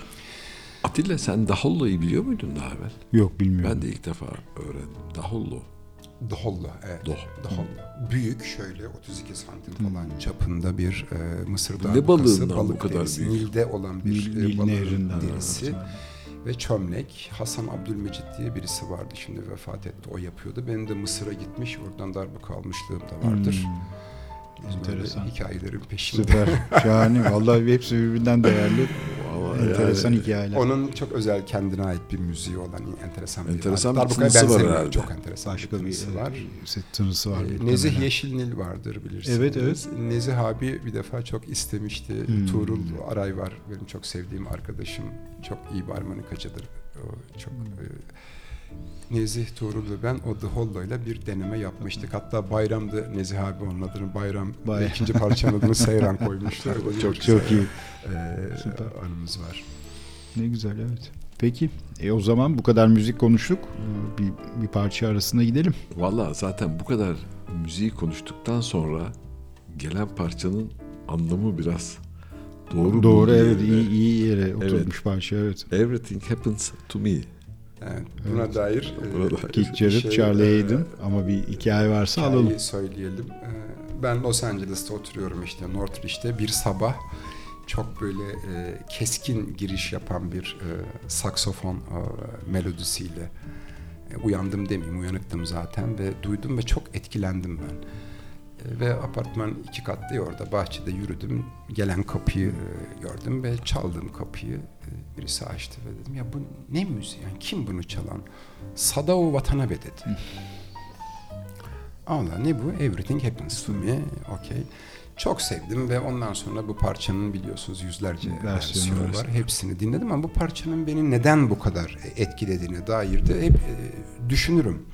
S3: Atilla sen Dahollo'yu biliyor muydun daha evvel?
S2: Yok bilmiyorum.
S3: Ben de ilk defa öğrendim. Dahollo.
S4: Dohollo, evet.
S3: Doh.
S4: Dohollo. Büyük şöyle 32 santim falan çapında bir e, Mısır
S3: Ne balığından bu
S4: balık
S3: kadar
S4: derisi.
S3: büyük?
S4: Nil'de olan bir
S2: Nil,
S4: e,
S2: Nil
S4: balığın
S2: Nehri'nden.
S4: derisi. Ve çömlek. Hasan Abdülmecit diye birisi vardı şimdi vefat etti. O yapıyordu. Benim de Mısır'a gitmiş oradan darbuka almışlığım da vardır.
S2: Hmm. Enteresan.
S4: hikayelerin peşinde.
S2: Süper. Şahane. Vallahi hepsi birbirinden değerli.
S3: Vallahi
S2: enteresan
S3: yani-
S2: hikayeler.
S4: Onun çok özel kendine ait bir müziği olan enteresan bir
S3: Enteresan bir
S4: Darbukaya
S3: tınısı var herhalde.
S4: Çok enteresan
S2: Başka bir
S4: tınısı var.
S2: var. tınısı var.
S4: Ee, Nezih Yeşilnil vardır bilirsiniz.
S2: Evet, evet.
S4: Nezih abi bir defa çok istemişti.
S2: Hmm.
S4: Tuğrul Aray var. Benim çok sevdiğim arkadaşım. Çok iyi bir armonikacıdır. O çok e, Nezih Tuğrul ve ben o The Hollow ile bir deneme yapmıştık. Hatta bayramdı Nezih abi onun adını Bayram.
S2: Bay-
S4: ve ikinci parçanın adını Seyran (laughs) koymuşlar.
S2: Çok çok iyi.
S4: e,
S2: Süper.
S4: anımız var.
S2: Ne güzel evet. Peki e, o zaman bu kadar müzik konuştuk. Ee, Bir, bir parça arasında gidelim.
S3: Valla zaten bu kadar müziği konuştuktan sonra gelen parçanın anlamı biraz doğru
S2: Doğru evet iyi, iyi yere oturmuş parça evet.
S3: Everything happens to me.
S4: Evet, buna
S2: Evet.
S4: dair e.
S2: Keith Jarrett,
S4: şey,
S2: Charlie
S4: e,
S2: Hayden ama bir hikaye varsa alalım.
S4: söyleyelim. Ee, Ben Los Angeles'ta oturuyorum işte Northridge'de bir sabah çok böyle e, keskin giriş yapan bir e, saksofon e, melodisiyle e, uyandım demeyeyim uyanıktım zaten ve duydum ve çok etkilendim ben. E, ve apartman iki katlı orada bahçede yürüdüm gelen kapıyı e, gördüm ve çaldım kapıyı E, birisi açtı ve dedim ya bu ne müziği yani kim bunu çalan Sadao Watanabe dedi. (laughs) Allah ne bu? Everything happens to me. Okey. Çok sevdim ve ondan sonra bu parçanın biliyorsunuz yüzlerce
S2: Versiyonu var.
S4: Hepsini dinledim ama bu parçanın beni neden bu kadar etkilediğine dair de hep e, düşünürüm.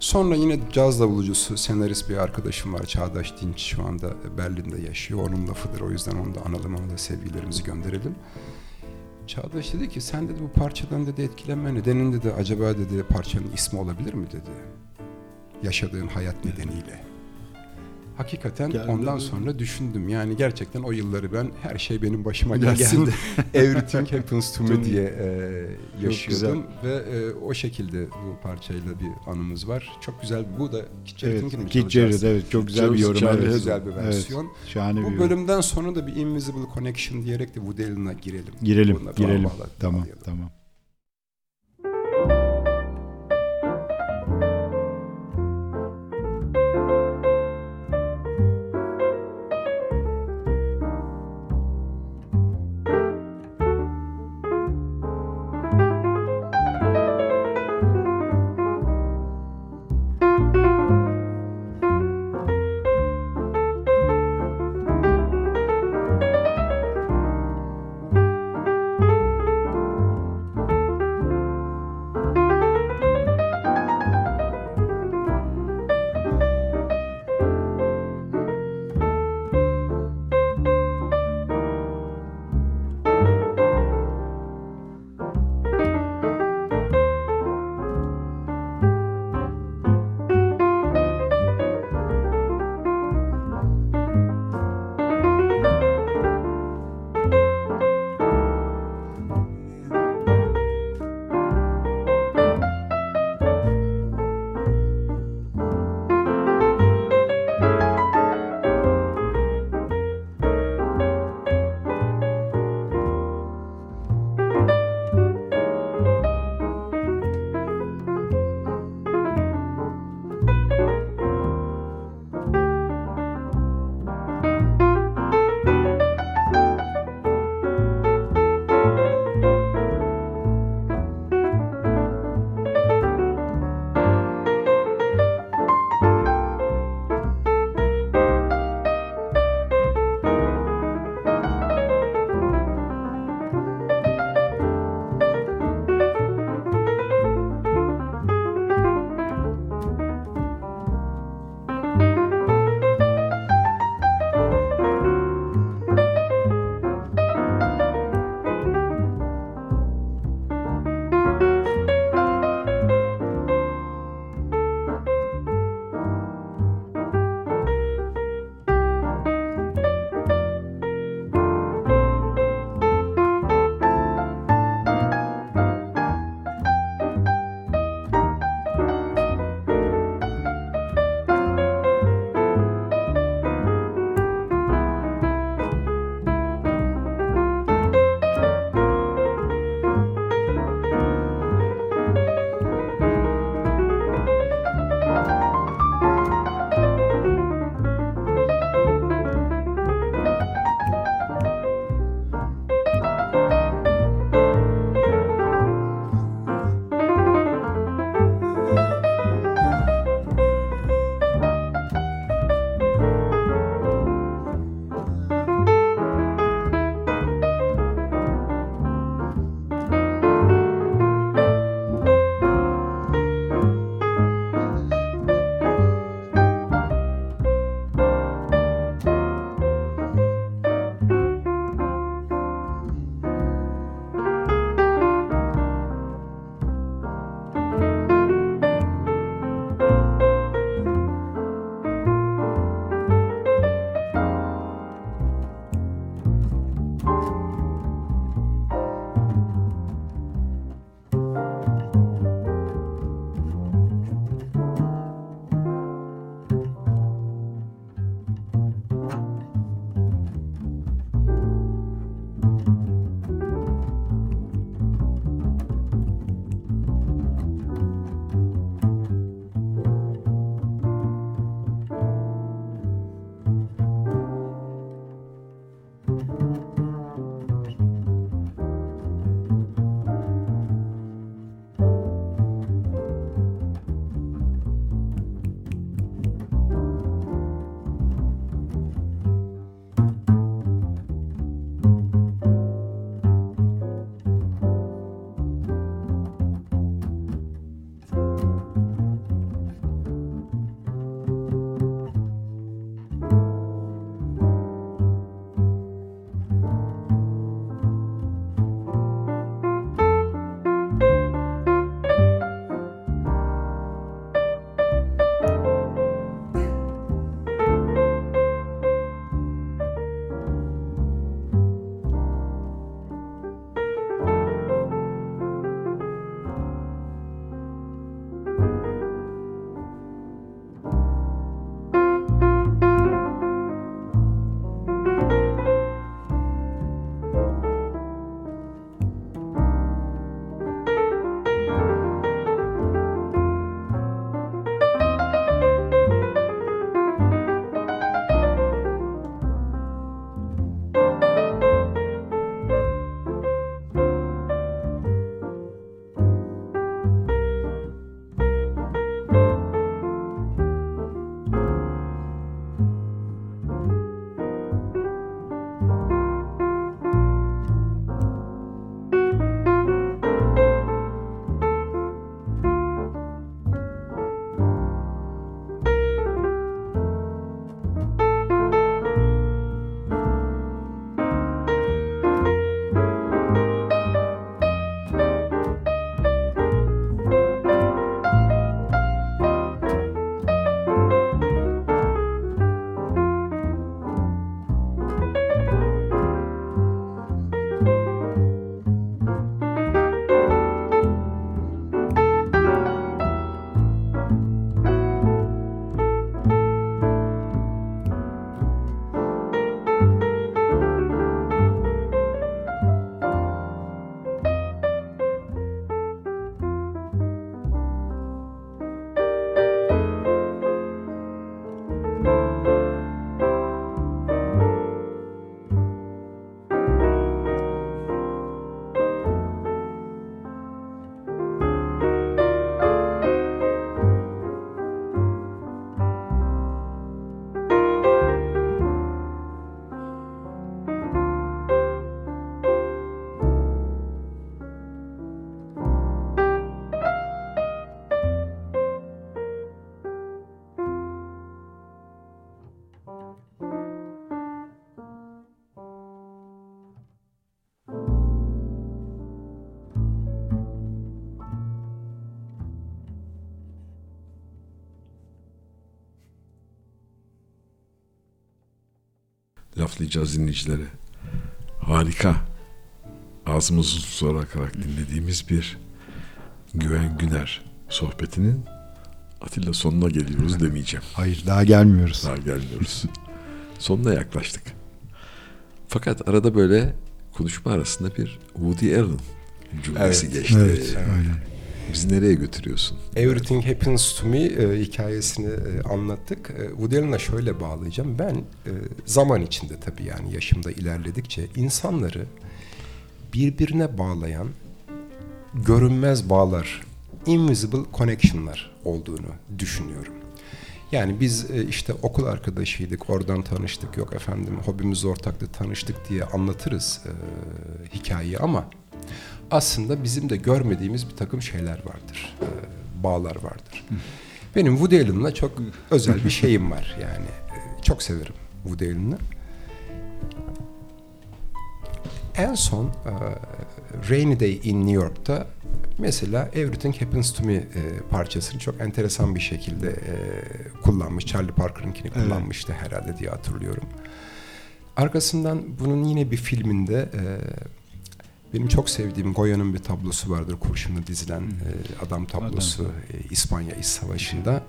S4: Sonra yine caz davulcusu, senarist bir arkadaşım var. Çağdaş Dinç şu anda Berlin'de yaşıyor. Onun lafıdır. O yüzden onu da analım, ona da sevgilerimizi gönderelim. Çağdaş dedi ki sen dedi bu parçadan dedi etkilenme nedenin dedi acaba dedi parçanın ismi olabilir mi dedi. Yaşadığın hayat nedeniyle. Hakikaten
S2: Geldi
S4: ondan
S2: mi?
S4: sonra düşündüm. Yani gerçekten o yılları ben her şey benim başıma gelsin. (laughs) Everything happens to me diye e,
S2: Çok
S4: yaşıyordum ve e, o şekilde bu parçayla bir anımız var. Çok güzel. Bu da
S2: Evet,
S4: mi
S2: Keith
S4: çalacağız?
S2: Jarrett evet çok güzel bir yorum. Evet.
S3: Hayden.
S4: Güzel bir
S2: Evet,
S4: versiyon.
S2: şahane bir
S4: Bu
S2: yorum.
S4: bölümden sonra da bir Invisible Connection diyerek de Woody Allen'a girelim.
S2: Girelim,
S4: Bununla
S2: girelim. Tamam,
S4: bağlayalım.
S2: tamam.
S3: Laflayacağız dinleyicilere. Harika. Ağzımızı sular akarak dinlediğimiz bir Güven Güner sohbetinin Atilla sonuna geliyoruz demeyeceğim.
S2: Hayır daha gelmiyoruz.
S3: Daha gelmiyoruz. (laughs) Sonuna yaklaştık. Fakat arada böyle konuşma arasında bir Woody Allen cümlesi
S4: Evet,
S3: geçti.
S2: Evet, aynen.
S3: Bizi nereye götürüyorsun?
S4: Everything Happens to Me e, hikayesini e, anlattık. E, Woody Allen'a şöyle bağlayacağım. Ben e, zaman içinde tabii yani yaşımda ilerledikçe insanları birbirine bağlayan görünmez bağlar, invisible connection'lar olduğunu düşünüyorum. Yani biz e, işte okul arkadaşıydık, oradan tanıştık, yok efendim hobimiz ortaktı, tanıştık diye anlatırız e, hikayeyi ama aslında bizim de görmediğimiz bir takım şeyler vardır, e, bağlar vardır. Benim Woody Allen'la çok özel bir şeyim var yani. e, çok severim Woody Allen'ı. En son e, Rainy Day in New York'ta mesela Everything Happens to Me e, parçasını çok enteresan bir şekilde e, kullanmış. Charlie Parker'ınkini
S2: Evet.
S4: kullanmıştı herhalde diye hatırlıyorum. Arkasından bunun yine bir filminde e, benim çok sevdiğim Goya'nın bir tablosu vardır. Kurşunla dizilen e, adam tablosu e, İspanya İç Savaşı'nda.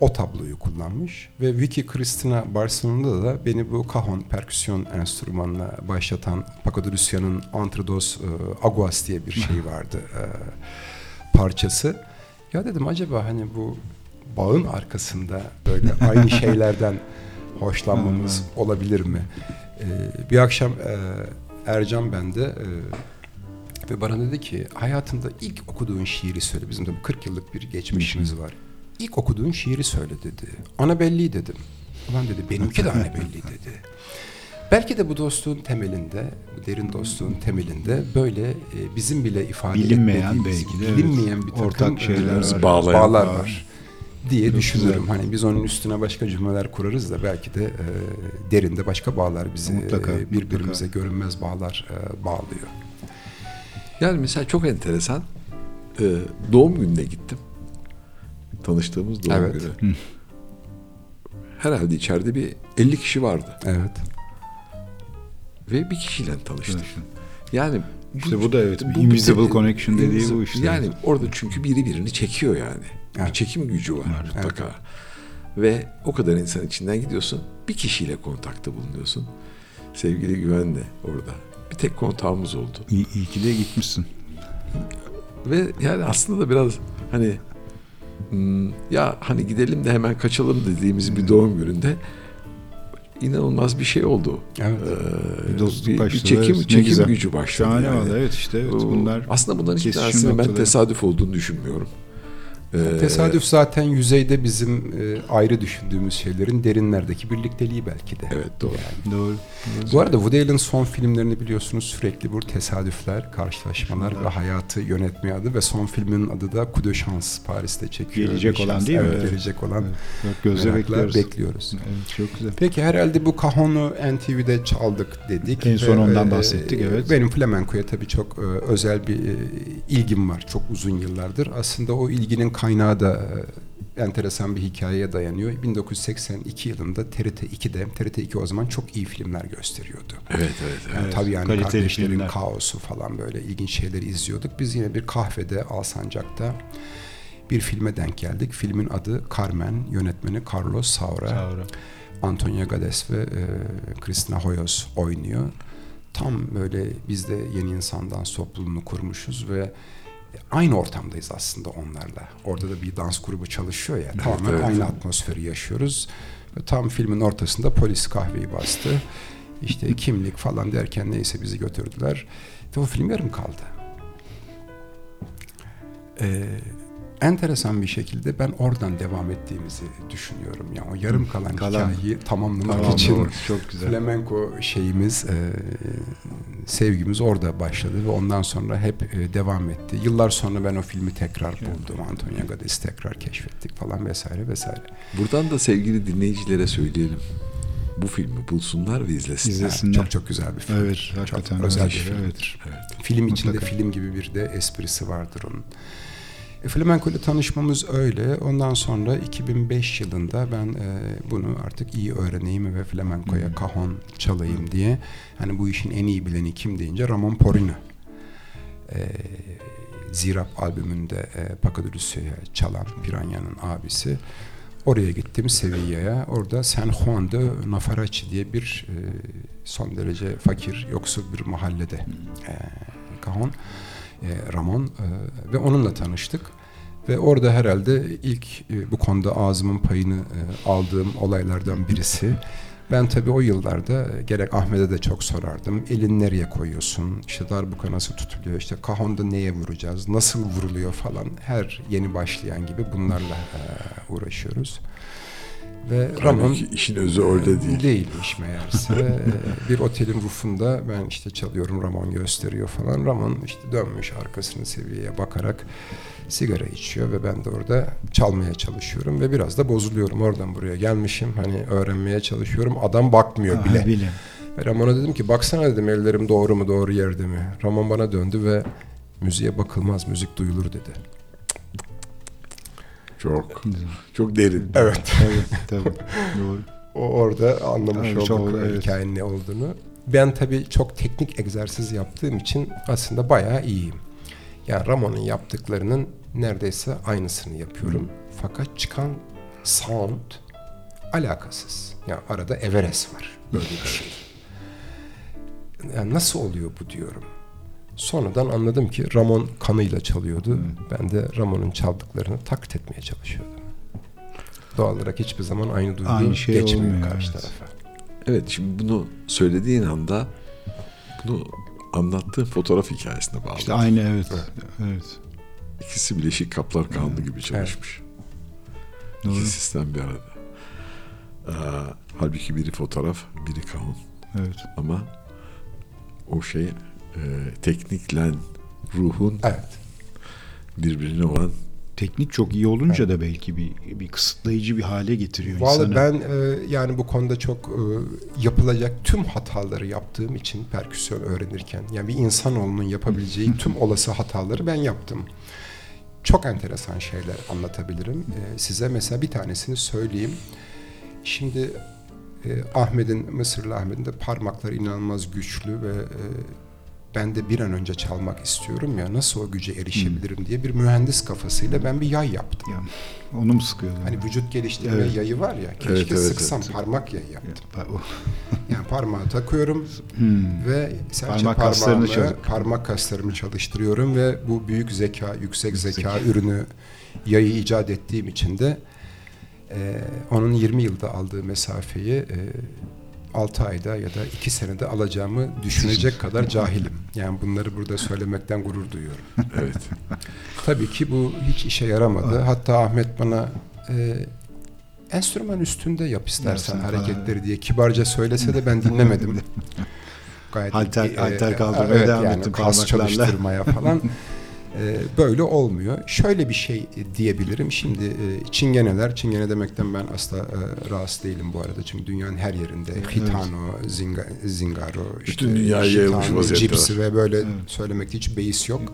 S4: O tabloyu kullanmış ve Vicky Cristina Barcelona'da da beni bu cajon perküsyon enstrümanına başlatan Paco de Lucia'nın Entredos e, Aguas diye bir şey (laughs) vardı e, parçası. Ya dedim acaba hani bu bağın arkasında böyle aynı (laughs) şeylerden hoşlanmamız olabilir mi? E, bir akşam e, Ercan bende e, ve bana dedi ki hayatında ilk okuduğun şiiri söyle. Bizim de bu 40 yıllık bir geçmişimiz var. İlk okuduğun şiiri söyle dedi. Anabelli dedim. Ulan dedi benimki de Anabelli dedi. Belki de bu dostluğun temelinde, bu derin dostluğun temelinde böyle e, bizim bile ifade
S2: Bilinmeyen
S4: etmediğimiz,
S2: belki de, evet.
S4: bilinmeyen bir takım
S2: Ortak şeyler
S4: e,
S2: var.
S3: Bağlayan.
S4: bağlar var diye
S2: Çok
S4: düşünüyorum.
S2: güzel.
S4: Hani biz onun üstüne başka cümleler kurarız da belki de e, derinde başka bağlar bizi
S2: Mutlaka,
S4: e, birbirimize
S2: mutlaka.
S4: görünmez bağlar e, bağlıyor.
S3: Yani mesela çok enteresan. Ee, doğum gününe gittim. Tanıştığımız doğum
S4: Evet.
S3: günü. Herhalde içeride bir 50 kişi vardı.
S4: Evet.
S3: Ve bir kişiyle tanıştık.
S2: Tanıştım.
S3: Yani
S2: İşte bu da evet,
S3: bu
S2: invisible
S3: bir-
S2: connection dediği bu işte.
S3: Yani orada çünkü biri birini çekiyor yani. Bir
S4: Evet.
S3: çekim gücü var,
S2: Var,
S3: mutlaka. Ve o kadar insan içinden gidiyorsun. Bir kişiyle kontakta bulunuyorsun. Sevgili Güven de orada. Bir tek kontağımız oldu.
S2: İyi, iyi ki de gitmişsin.
S3: Ve yani aslında da biraz hani hmm, ya hani gidelim de hemen kaçalım dediğimiz bir doğum gününde inanılmaz bir şey oldu.
S4: Evet.
S3: Ee,
S2: Bir dostluk
S3: bir,
S2: başladı,
S3: çekim,
S2: evet,
S3: çekim gücü başladı.
S2: Şahane
S3: yani.
S2: valla evet işte evet, bunlar
S3: Aslında bunların hiçbir tanesinin ben tesadüf olduğunu düşünmüyorum. Ee,
S4: Tesadüf zaten yüzeyde bizim e, ayrı düşündüğümüz şeylerin derinlerdeki birlikteliği belki de.
S3: Evet doğru.
S4: Yani.
S2: doğru.
S4: Bu arada Woody Allen son filmlerini biliyorsunuz sürekli bu tesadüfler, karşılaşmalar ve hayatı yönetmeye adı ve son filminin adı da Coup de Chance Paris'te çekiyor.
S2: Gelecek olan
S4: şans,
S2: değil mi?
S4: evet,
S2: Evet.
S4: Gelecek olan.
S2: Evet, gözle bekliyoruz.
S4: bekliyoruz.
S2: Evet, çok güzel.
S4: Peki herhalde bu Cajon'u NTV'de çaldık dedik.
S2: En son
S4: Ve,
S2: ondan
S4: e,
S2: bahsettik, evet.
S4: Benim flamenkoya tabii çok e, özel bir e, ilgim var. Çok uzun yıllardır. Aslında o ilginin kaynağı da e, enteresan bir hikayeye dayanıyor. 1982 yılında TRT 2'de, TRT 2 o zaman çok iyi filmler gösteriyordu.
S3: Evet evet. evet.
S4: Yani tabii yani
S2: kaliteli
S4: kardeşlerin
S2: filmler.
S4: kaosu falan böyle ilginç şeyleri izliyorduk. Biz yine bir kahvede Alsancak'ta bir filme denk geldik. Filmin adı Carmen, yönetmeni Carlos Saura.
S2: Ol.
S4: Antonio Gades ve e, Christina Hoyos oynuyor. Tam böyle biz de yeni insan dans topluluğunu kurmuşuz ve aynı ortamdayız aslında onlarla. Orada da bir dans grubu çalışıyor ya. Tamamen
S3: evet.
S4: aynı atmosferi yaşıyoruz. Tam filmin ortasında polis kahveyi bastı. İşte (laughs) kimlik falan derken neyse bizi götürdüler. Ve o film yarım kaldı. Ee, enteresan bir şekilde ben oradan devam ettiğimizi düşünüyorum. Yani o yarım kalan,
S2: Kalan.
S4: hikayeyi tamamlamak
S2: Tamam,
S4: için
S2: doğru. çok güzel.
S4: flamenko şeyimiz, e, sevgimiz orada başladı ve ondan sonra hep e, devam etti. Yıllar sonra ben o filmi tekrar buldum. Antonio Gades'i tekrar keşfettik falan vesaire vesaire.
S3: Buradan da sevgili dinleyicilere söyleyelim. Bu filmi bulsunlar ve izlesinler.
S2: İzlesinler.
S4: Çok çok güzel bir film.
S2: Evet, hakikaten
S4: çok özel bir
S2: Evet.
S4: filmdir. Film içinde
S2: Mutlaka.
S4: film gibi bir de esprisi vardır onun. E, flamenco ile tanışmamız öyle. Ondan sonra 2005 yılında ben e, bunu artık iyi öğreneyim ve flamencoya
S2: Hmm.
S4: cajon çalayım diye. Hani bu işin en iyi bileni kim deyince Ramon Porino. E, Zirap albümünde e, Pacadillu'ya çalan Piranya'nın abisi. Oraya gittim Sevilla'ya. Orada San Juan de Nafarachi diye bir e, son derece fakir, yoksul bir mahallede e, Cajon, e, Ramon e, ve onunla tanıştık. Ve orada herhalde ilk e, bu konuda ağzımın payını e, aldığım olaylardan birisi. Ben tabii o yıllarda e, gerek Ahmet'e de çok sorardım. Elini nereye koyuyorsun? İşte darbuka nasıl tutuluyor? İşte kahonda neye vuracağız? Nasıl vuruluyor falan. Her yeni başlayan gibi bunlarla e, uğraşıyoruz. Ve Ramon
S3: işin özü öyle değil.
S4: Değilmiş meğerse. (laughs) Ee, bir otelin rufunda ben işte çalıyorum Ramon gösteriyor falan. Ramon işte dönmüş arkasını seviyeye bakarak sigara içiyor ve ben de orada çalmaya çalışıyorum ve biraz da bozuluyorum. Oradan buraya gelmişim hani öğrenmeye çalışıyorum. Adam bakmıyor
S2: Ha,
S4: bile.
S2: bile.
S4: Ve Ramon'a dedim ki baksana dedim ellerim doğru mu doğru yerde mi? Ramon bana döndü ve müziğe bakılmaz müzik duyulur dedi.
S3: Çok çok derin.
S4: Evet.
S2: Tabii (laughs) tabii. Doğru.
S4: O orada anlamış
S2: Evet,
S4: olduk
S2: çok, evet.
S4: hikayenin ne olduğunu. Ben tabii çok teknik egzersiz yaptığım için aslında bayağı iyiyim. Yani Ramon'un yaptıklarının neredeyse aynısını yapıyorum. Fakat çıkan sound alakasız. Yani arada Everest var. Böyle bir şey. Yani nasıl oluyor bu diyorum. Sonradan anladım ki Ramon kanıyla çalıyordu. Ben de Ramon'un çaldıklarını taklit etmeye çalışıyordum. Doğal olarak hiçbir zaman aynı duygu
S2: Aynı şey
S4: geçmiyor
S2: olmuyor,
S4: karşı
S2: evet.
S4: tarafa.
S3: Evet şimdi bunu söylediğin anda bunu anlattığın fotoğraf hikayesine bağlı.
S2: İşte aynı evet. Evet.
S3: İkisi bileşik kaplar kanlı gibi çalışmış.
S2: Doğru.
S3: İki sistem bir arada. Ee, halbuki biri fotoğraf, biri kanun.
S2: Evet.
S3: Ama o şey e, teknikle ruhun
S4: Evet.
S3: birbirine olan
S2: Teknik çok iyi olunca da belki bir bir kısıtlayıcı bir hale getiriyor
S4: Vallahi
S2: insanı.
S4: ben e, yani bu konuda çok e, yapılacak tüm hataları yaptığım için perküsyon öğrenirken yani bir insanoğlunun yapabileceği (laughs) tüm olası hataları ben yaptım. Çok enteresan şeyler anlatabilirim. E, size mesela bir tanesini söyleyeyim. Şimdi e, Ahmet'in, Mısırlı Ahmet'in de parmakları inanılmaz güçlü ve e, ben de bir an önce çalmak istiyorum ya nasıl o güce erişebilirim diye bir mühendis kafasıyla ben bir yay yaptım.
S2: Ya, onu mu sıkıyordu?
S4: Hani vücut geliştirme
S2: Evet.
S4: yayı var ya. Keşke
S3: Evet, evet,
S4: sıksam
S2: evet.
S4: parmak yayı yaptım.
S2: Ya, (laughs)
S4: Yani parmağı takıyorum
S2: Hmm.
S4: ve serçe
S2: Parmak kaslarını
S4: parmağımla
S2: çalış-
S4: parmak kaslarımı çalıştırıyorum ve bu büyük zeka, yüksek
S2: Yüksek.
S4: zeka ürünü yayı icat ettiğim için de e, onun 20 yılda aldığı mesafeyi e, 6 ayda ya da 2 senede alacağımı düşünecek (laughs) kadar cahilim. Yani bunları burada söylemekten gurur duyuyorum.
S3: evet.
S4: Tabii ki bu hiç işe yaramadı. Hatta Ahmet bana e, enstrüman üstünde yap istersen
S2: falan.
S4: hareketleri diye kibarca söylese de ben dinlemedim. (laughs) Gayet
S2: Halter-
S4: e,
S2: halter
S4: e,
S2: kaldırmaya
S4: evet,
S2: devam
S4: yani
S2: ettin
S4: kas çalıştırmaya falan. (laughs) E, böyle olmuyor. Şöyle bir şey diyebilirim. Şimdi e, çingeneler, çingene demekten ben asla e, rahatsız değilim bu arada. Çünkü dünyanın her yerinde hitano, zinga, zingaro, işte
S3: Bütün
S4: şitano,
S3: vaziyette
S4: cipsi ve böyle söylemekte hiç beis yok.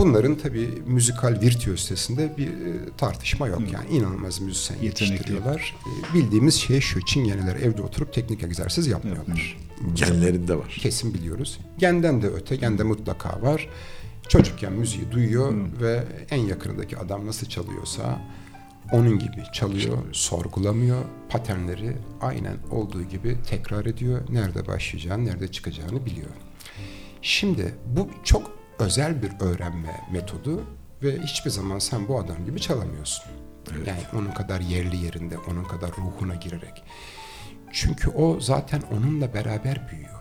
S4: Bunların tabii müzikal virtüözitesinde bir e, tartışma yok. Yani inanılmaz müzisyen
S2: Yetenekli.
S4: yetiştiriyorlar. E, bildiğimiz şey şu, çingeneler evde oturup teknik egzersiz yapmıyorlar.
S3: Genlerinde var.
S4: Kesin biliyoruz. Genden de öte, gende mutlaka var. Çocukken müziği duyuyor ve en yakınındaki adam nasıl çalıyorsa onun gibi çalıyor, sorgulamıyor. Paternleri aynen olduğu gibi tekrar ediyor. Nerede başlayacağını, nerede çıkacağını biliyor. Şimdi bu çok özel bir öğrenme metodu ve hiçbir zaman sen bu adam gibi çalamıyorsun. Yani onun kadar yerli yerinde, onun kadar ruhuna girerek. Çünkü o zaten onunla beraber büyüyor.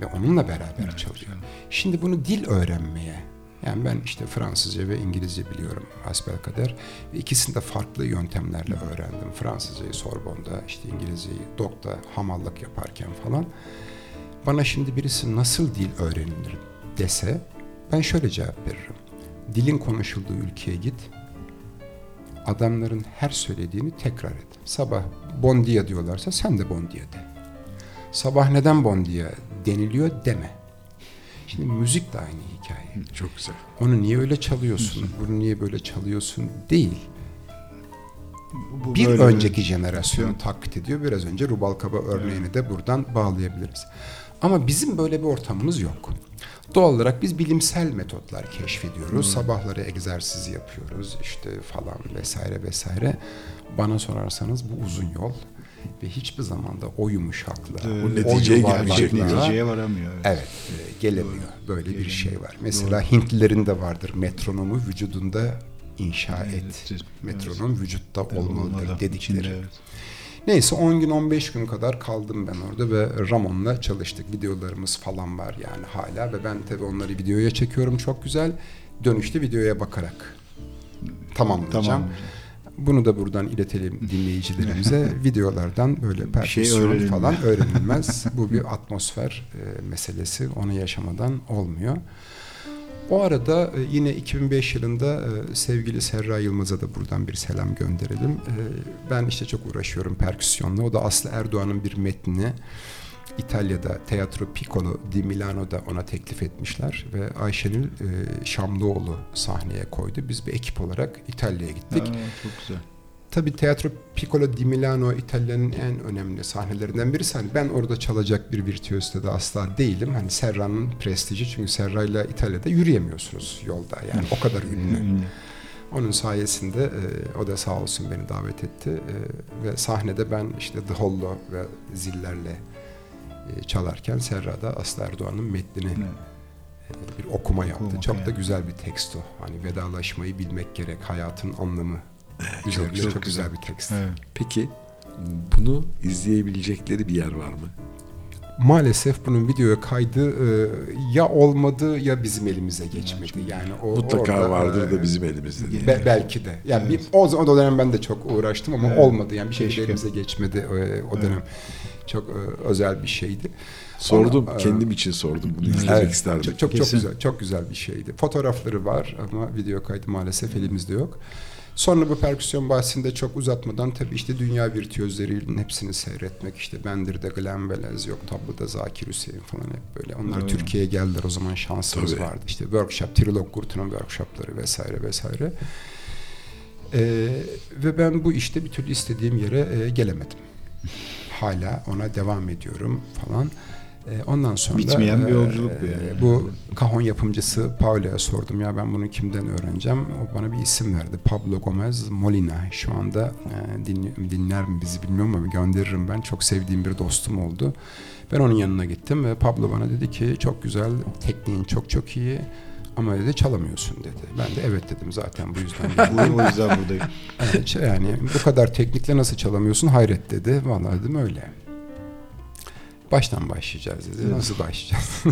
S4: Ve onunla beraber çalıyor. Şimdi bunu dil öğrenmeye, yani ben işte Fransızca ve İngilizce biliyorum hasbelkader. Ve ikisini de farklı yöntemlerle öğrendim. Fransızcayı Sorbon'da, işte İngilizceyi Dok'ta hamallık yaparken falan. Bana şimdi birisi nasıl dil öğrenilir dese ben şöyle cevap veririm. Dilin konuşulduğu ülkeye git. Adamların her söylediğini tekrar et. Sabah bon dia diyorlarsa sen de bon dia de. Sabah neden bon dia deniliyor deme. Şimdi müzik de aynı hikaye.
S3: Çok güzel.
S4: Onu niye öyle çalıyorsun? Bunu niye böyle çalıyorsun? Değil.
S2: Bu
S4: Bir önceki jenerasyonu taklit ediyor. Biraz önce Rubalkaba örneğini de buradan bağlayabiliriz. Ama bizim böyle bir ortamımız yok. Doğal olarak biz bilimsel metotlar keşfediyoruz. Sabahları egzersiz yapıyoruz işte falan vesaire vesaire. Bana sorarsanız bu uzun yol ve hiçbir zamanda o yumuşaklığa,
S2: Evet.
S4: o
S3: neticeye
S2: varamıyor. Evet.
S4: Evet, e, gelemiyor. Böyle bir şey var. Mesela Hintlilerin de vardır. Metronomu vücudunda inşa et.
S2: Evet,
S4: Metronom vücutta olmalıdır
S2: Olmalı.
S4: dedikleri.
S2: İçinde, evet.
S4: Neyse 10 gün 15 gün kadar kaldım ben orada ve Ramon'la çalıştık. Videolarımız falan var yani hala ve ben tabii onları videoya çekiyorum çok güzel. Dönüşte videoya bakarak tamamlayacağım.
S2: Tamam.
S4: Bunu da buradan iletelim dinleyicilerimize. (laughs) Videolardan böyle
S2: şey
S4: perküsyon
S2: öğrenilmez.
S4: falan öğrenilmez. Bu bir (laughs) atmosfer e, meselesi. Onu yaşamadan olmuyor. O arada e, yine 2005 yılında e, sevgili Serra Yılmaz'a da buradan bir selam gönderelim. E, Ben işte çok uğraşıyorum perküsyonla. O da Aslı Erdoğan'ın bir metnini İtalya'da Teatro Piccolo di Milano'da ona teklif etmişler ve Ayşenül e, Şamlıoğlu sahneye koydu. Biz bir ekip olarak İtalya'ya gittik.
S2: Aa, çok güzel.
S4: Tabii Teatro Piccolo di Milano İtalya'nın en önemli sahnelerinden birisi. Hani ben orada çalacak bir virtüöz de asla değilim. Hani Serra'nın prestiji çünkü Serra'yla İtalya'da yürüyemiyorsunuz yolda. Yani o kadar ünlü.
S2: Ünlü.
S4: Onun sayesinde e, o da sağ olsun beni davet etti. E, ve sahnede ben işte The Hollow ve zillerle e, çalarken Serra da Aslı Erdoğan'ın metnini
S2: Evet.
S4: e, bir okuma yaptı.
S2: Okuma,
S4: çok da
S2: yani.
S4: güzel bir tekst o. Hani vedalaşmayı bilmek gerek, hayatın anlamı. Üzerine
S2: çok
S4: çok, güzel
S2: güzel.
S4: bir tekst.
S2: Evet.
S3: Peki bunu izleyebilecekleri bir yer var mı?
S4: Maalesef bunun videoya kaydı e, ya olmadı ya bizim elimize geçmedi. Yani o
S3: Mutlaka
S4: orada,
S3: vardır
S4: e,
S3: da bizim elimizde. değil.
S4: Be- belki de. Yani bir, o, zaman- o dönem ben de çok uğraştım ama
S2: Evet.
S4: olmadı. Yani bir
S2: Keşke.
S4: elimize geçmedi o, o dönem. Çok e, özel bir şeydi.
S3: Sordum,
S4: Ama, e,
S3: kendim için sordum. Bunu izlemek
S4: Evet,
S3: isterdim.
S4: Çok, çok, çok güzel, çok güzel bir şeydi. Fotoğrafları var ama video kaydı maalesef elimizde yok. Sonra bu perküsyon bahsinde çok uzatmadan tabii işte dünya virtüözlerinin hepsini seyretmek işte Bendir'de Glenn Velez yok tabloda Zakir Hüseyin falan hep böyle. Onlar
S2: Evet.
S4: Türkiye'ye geldiler o zaman şansımız
S3: Tabii.
S4: vardı. İşte workshop, Trilog Kurtu'nun workshopları vesaire vesaire. Ee, ve ben bu işte bir türlü istediğim yere e, gelemedim. Hala ona devam ediyorum falan. E, ondan sonra
S2: Bitmeyen bir
S4: e,
S2: yolculuk bu yani.
S4: Bu kahon yapımcısı Paula'ya sordum ya ben bunu kimden öğreneceğim? O bana bir isim verdi. Pablo Gomez Molina. Şu anda e, dinler mi bizi bilmiyorum ama gönderirim ben. Çok sevdiğim bir dostum oldu. Ben onun yanına gittim ve Pablo bana dedi ki çok güzel, tekniğin çok çok iyi ama dedi çalamıyorsun dedi. Ben de evet dedim zaten bu yüzden. (laughs)
S2: Bu- o yüzden buradayım.
S4: Evet, yani bu kadar teknikle nasıl çalamıyorsun hayret dedi. Vallahi dedim öyle. Baştan başlayacağız dedi. Nasıl başlayacağız?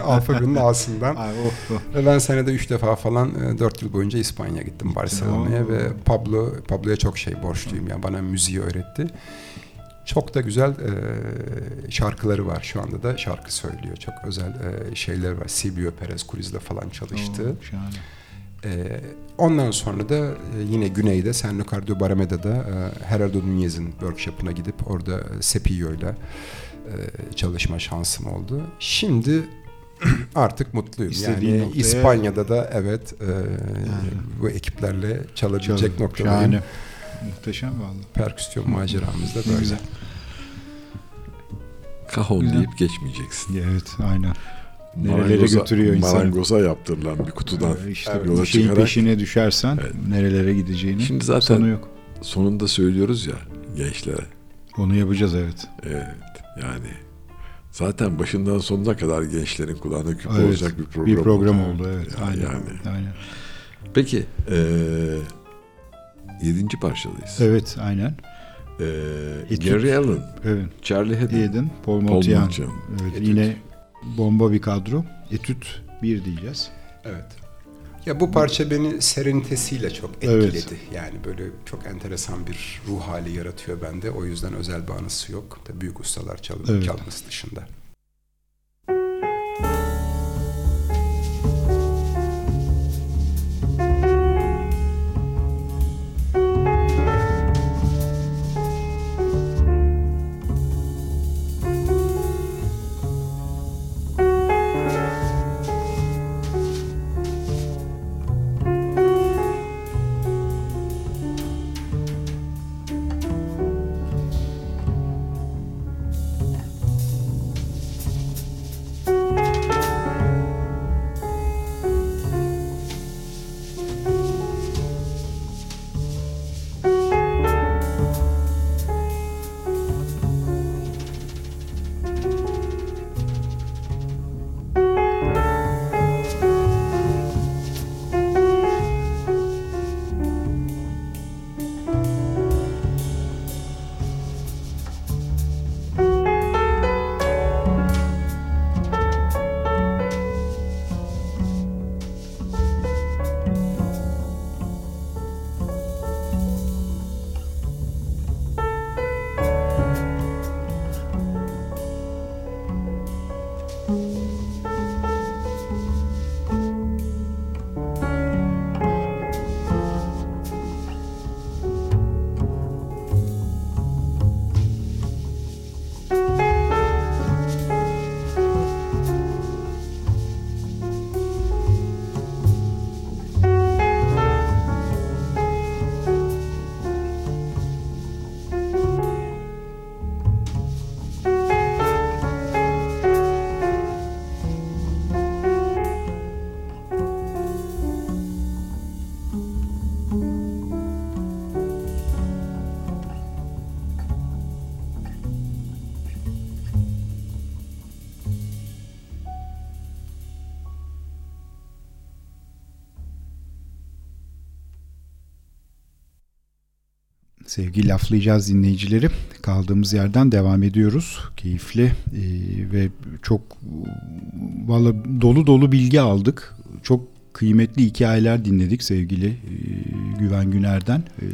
S4: (laughs) Alfabenin A'sından.
S2: Ay, oh, oh.
S4: Ve ben senede üç defa falan e, dört yıl boyunca İspanya gittim Barcelona'ya ve Pablo Pablo'ya çok şey borçluyum ya bana müziği öğretti. Çok da güzel e, şarkıları var şu anda da şarkı söylüyor. Çok özel e, şeyler var. Silvio Perez Cruz'la falan çalıştı.
S2: Oo, şahane.
S4: Ee, ondan sonra da e, yine güneyde San Ricardo Barameda'da e, Gerardo Nunez'in workshop'ına gidip orada e, Cepillo'yla e, çalışma şansım oldu. Şimdi (clears throat) artık mutluyum.
S2: İstediğin
S4: yani
S2: noktaya-
S4: İspanya'da da evet e, bu ekiplerle çalabilecek
S2: Çalın.
S4: noktadayım.
S2: Şahane. Muhteşem vallahi.
S4: Perküsyon maceramız da böyle.
S2: güzel.
S3: Kahon
S2: Güzel.
S3: deyip geçmeyeceksin.
S2: Evet aynen. Nerelere
S3: Marangoza-
S2: götürüyor insanı.
S3: Marangoza yaptırılan bir kutudan.
S2: Ee, işte
S3: Evet.
S2: bir
S3: Yola
S2: şeyin
S3: çıkarak-
S2: peşine düşersen
S3: Evet.
S2: nerelere gideceğini
S3: Şimdi zaten-
S2: sonu yok.
S3: Sonunda söylüyoruz ya gençlere.
S2: Onu yapacağız evet.
S3: Evet yani zaten başından sonuna kadar gençlerin kulağına küpe
S2: Evet,
S3: olacak bir program,
S2: bir program oldu evet.
S3: Yani,
S2: aynen.
S3: yani.
S2: aynen.
S3: Peki eee yedinci parçadayız.
S2: Evet aynen.
S3: Eee,
S2: Etüt.
S3: Gary Allen,
S2: Evet.
S3: Charlie Haddon,
S2: Paul. Motian. Evet,
S4: Etüt.
S2: yine bomba bir kadro. Etüt bir diyeceğiz.
S4: Evet. Ya bu parça beni serinitesiyle çok
S2: Evet.
S4: etkiledi. Yani böyle çok enteresan bir ruh hali yaratıyor bende. O yüzden özel bir anısı yok. Tabii büyük ustalar çal
S2: Evet.
S4: çalması dışında.
S2: Sevgili laflayacağız dinleyicileri. Kaldığımız yerden devam ediyoruz. Keyifli e, ve çok valla dolu dolu bilgi aldık. Çok kıymetli hikayeler dinledik sevgili e, Güven Güner'den. E,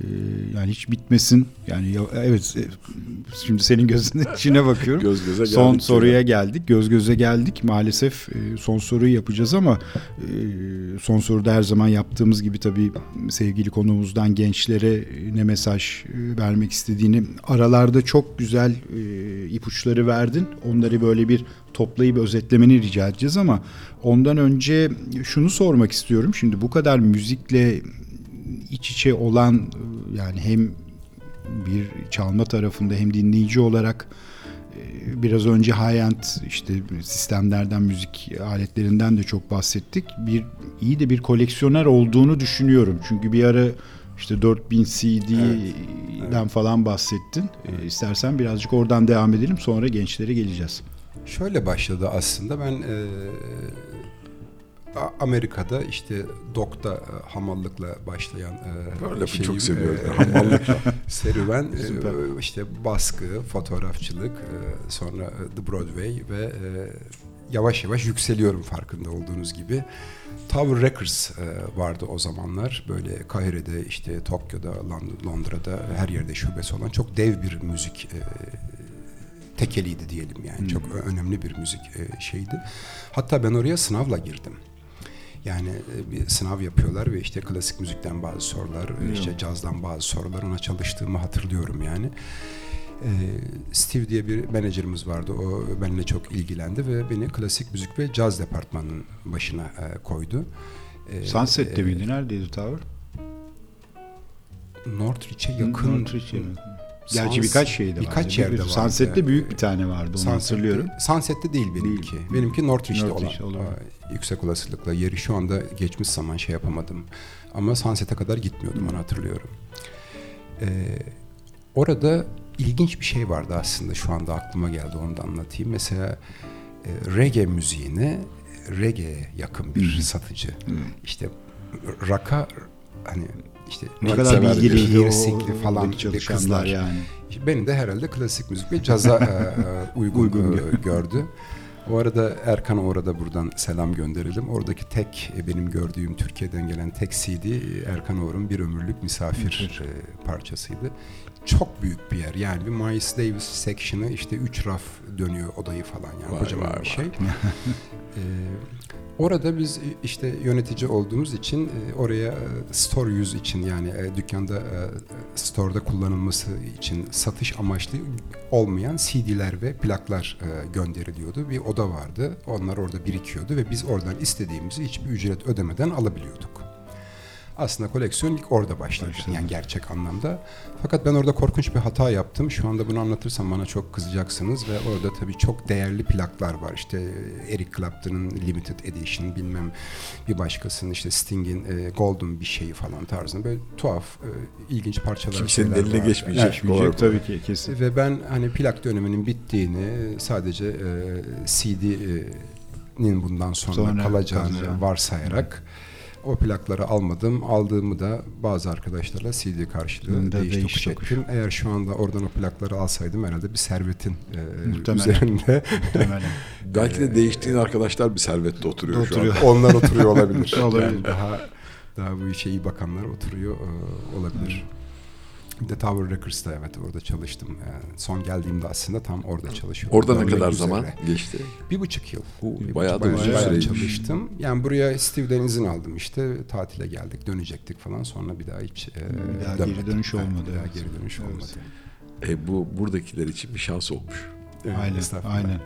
S2: yani hiç bitmesin. Yani ya, evet şimdi senin gözünün (laughs) içine bakıyorum.
S3: Göz göze geldik.
S2: Son soruya geldik. Göz göze geldik. Maalesef e, son soruyu yapacağız ama e, son soruda her zaman yaptığımız gibi tabii sevgili konuğumuzdan gençlere ne mesaj e, vermek istediğini aralarda çok güzel ipuçları verdin. Onları böyle bir toplayıp özetlemeni rica edeceğiz ama ondan önce şunu sormak istiyorum. Şimdi bu kadar müzikle iç içe olan yani hem bir çalma tarafında hem dinleyici olarak biraz önce high-end işte sistemlerden, müzik aletlerinden de çok bahsettik. Bir iyi de bir koleksiyoner olduğunu düşünüyorum. Çünkü bir ara işte 4000 CD'den evet, evet. falan bahsettin. Evet. İstersen birazcık oradan devam edelim sonra gençlere geleceğiz.
S4: Şöyle başladı aslında ben e, Amerika'da işte dokta e, hamallıkla başlayan
S3: e, şeyi, çok seviyorum. E, hamallık (laughs)
S4: serüven e, işte baskı, fotoğrafçılık, e, sonra The Broadway ve e, yavaş yavaş yükseliyorum farkında olduğunuz gibi. Tower Records vardı o zamanlar. Böyle Kahire'de, işte Tokyo'da, Londra'da her yerde şubesi olan çok dev bir müzik tekeliydi diyelim yani. Hmm. Çok önemli bir müzik şeydi. Hatta ben oraya sınavla girdim. Yani e, bir sınav yapıyorlar ve işte klasik müzikten bazı sorular, hmm. işte cazdan bazı sorular ona çalıştığımı hatırlıyorum yani. Ee, Steve diye bir menajerimiz vardı. O benimle çok ilgilendi ve beni klasik müzik ve caz departmanının başına e, koydu.
S2: Sunset'te e, miydi? Neredeydi Tower?
S4: Northrich'e yakın. Northrich'e
S2: Gerçi Sans, birkaç şeyde
S4: var. Birkaç yerde var.
S2: Sunset'te büyük bir tane vardı onu Sunset'te, hatırlıyorum.
S4: Sunset'te değil benimki. Değil. Benimki Northrich'te Northridge olan. Olur. Yüksek olasılıkla yeri şu anda geçmiş zaman şey yapamadım. Ama Sunset'e kadar gitmiyordum onu hatırlıyorum. Ee, orada ilginç bir şey vardı aslında şu anda aklıma geldi onu da anlatayım. Mesela e, reggae müziğine reggae'ye yakın bir hmm. satıcı. Hmm. İşte raka hani işte
S2: ne kadar bilgiliydi
S4: o falan kızlar yani. Beni de herhalde klasik müzik ve caza (laughs) e, e, uygun, uygun e, gördü. O arada Erkan orada buradan selam gönderelim. Oradaki tek benim gördüğüm Türkiye'den gelen tek CD Erkan Oğur'un bir ömürlük misafir parçasıydı. Çok büyük bir yer. Yani bir Miles Davis section'ı işte üç raf dönüyor odayı falan yani var, kocaman var, bir şey. (laughs) ee, Orada biz işte yönetici olduğumuz için e, oraya e, store yüz için yani e, dükkanda store'da kullanılması için satış amaçlı olmayan CD'ler ve plaklar gönderiliyordu. Bir oda vardı. Onlar orada birikiyordu ve biz oradan istediğimizi hiçbir ücret ödemeden alabiliyorduk. Aslında koleksiyon ilk orada başladı. başladı. Yani gerçek anlamda. Fakat ben orada korkunç bir hata yaptım. Şu anda bunu anlatırsam bana çok kızacaksınız ve orada tabii çok değerli plaklar var. İşte Eric Clapton'ın Limited Edition bilmem bir başkasının işte Sting'in e, Golden bir şeyi falan tarzında böyle tuhaf e, ilginç parçalar
S3: Kimsenin eline geçmeyecek.
S2: Geçmeyecek tabii ki kesin.
S4: Ve ben hani plak döneminin bittiğini sadece e, CD'nin bundan sonra, sonra kalacağını kalacağım. varsayarak o plakları almadım. Aldığımı da bazı arkadaşlarla CD karşılığı değiş, tokuş ettim. Eğer şu anda oradan o plakları alsaydım herhalde bir servetin e, Muhtemelen. üzerinde. Muhtemelen. (laughs)
S3: Belki de değiştiğin arkadaşlar bir servette oturuyor, oturuyor.
S4: şu an. Onlar oturuyor olabilir. (laughs) olabilir. Yani daha daha bu işe iyi bakanlar oturuyor e, olabilir. Hmm. Bir de Tower Records'ta evet orada çalıştım. Yani son geldiğimde aslında tam orada çalışıyordum.
S3: Orada ne kadar üzere. zaman geçti?
S4: Bir buçuk yıl.
S3: Bu, bir bayağı da
S4: uzun süre çalıştım. Yani buraya Steve'den izin aldım işte tatile geldik dönecektik falan sonra bir daha hiç e,
S2: bir daha geri dönüş olmadı.
S4: Yani, bir daha geri dönüş evet. olmadı.
S3: E, bu buradakiler için bir şans olmuş.
S2: Evet, aynen, aynen.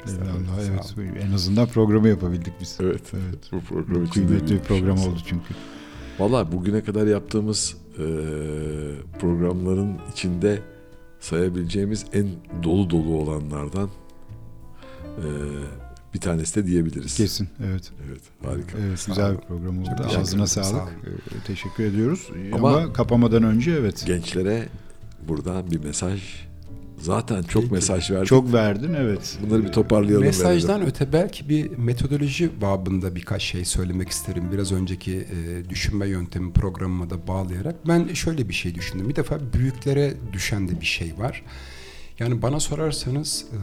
S2: Evet, evet. En azından programı yapabildik biz.
S3: Evet, evet. Bu program için
S2: kıymetli bir program oldu çünkü.
S3: Valla bugüne kadar yaptığımız e, programların içinde sayabileceğimiz en dolu dolu olanlardan e, bir tanesi de diyebiliriz.
S2: Kesin, evet.
S3: Evet, harika.
S2: Evet, güzel bir program oldu. Çok Ağzına sağlık. Sağ ee, teşekkür ediyoruz. Ama, Ama kapamadan önce evet.
S3: Gençlere buradan bir mesaj Zaten çok
S4: Peki.
S3: mesaj verdik.
S2: Çok verdin evet.
S3: Bunları bir toparlayalım.
S4: Mesajdan
S3: verelim.
S4: öte belki bir metodoloji babında birkaç şey söylemek isterim. Biraz önceki e, düşünme yöntemi programıma da bağlayarak. Ben şöyle bir şey düşündüm. Bir defa büyüklere düşen de bir şey var. Yani bana sorarsanız e,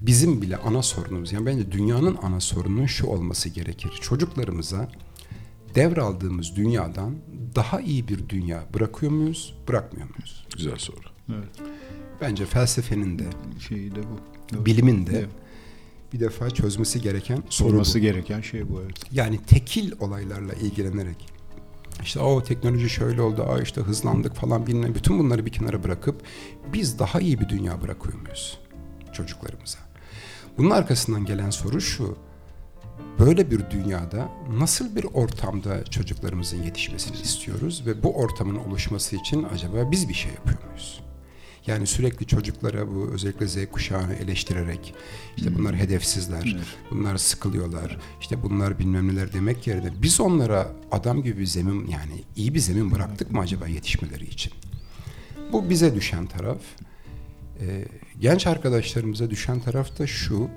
S4: bizim bile ana sorunumuz, yani bence dünyanın ana sorununun şu olması gerekir. Çocuklarımıza devraldığımız dünyadan daha iyi bir dünya bırakıyor muyuz, bırakmıyor muyuz?
S3: Güzel soru.
S2: Evet.
S4: Bence felsefenin de,
S2: Şeyi de bu. Evet.
S4: bilimin de
S2: Evet.
S4: bir defa çözmesi gereken soru bu.
S2: Sorması gereken şey bu evet.
S4: Yani tekil olaylarla ilgilenerek işte o teknoloji şöyle oldu, aa işte hızlandık falan bilmem bütün bunları bir kenara bırakıp biz daha iyi bir dünya bırakıyor muyuz çocuklarımıza? Bunun arkasından gelen soru şu. Böyle bir dünyada nasıl bir ortamda çocuklarımızın yetişmesini istiyoruz ve bu ortamın oluşması için acaba biz bir şey yapıyor muyuz? Yani sürekli çocuklara bu özellikle Z kuşağını eleştirerek işte bunlar hedefsizler,
S2: Evet.
S4: bunlar sıkılıyorlar, işte bunlar bilmem neler demek yerine biz onlara adam gibi bir zemin yani iyi bir zemin bıraktık mı acaba yetişmeleri için? Bu bize düşen taraf. Ee, genç arkadaşlarımıza düşen taraf da şu.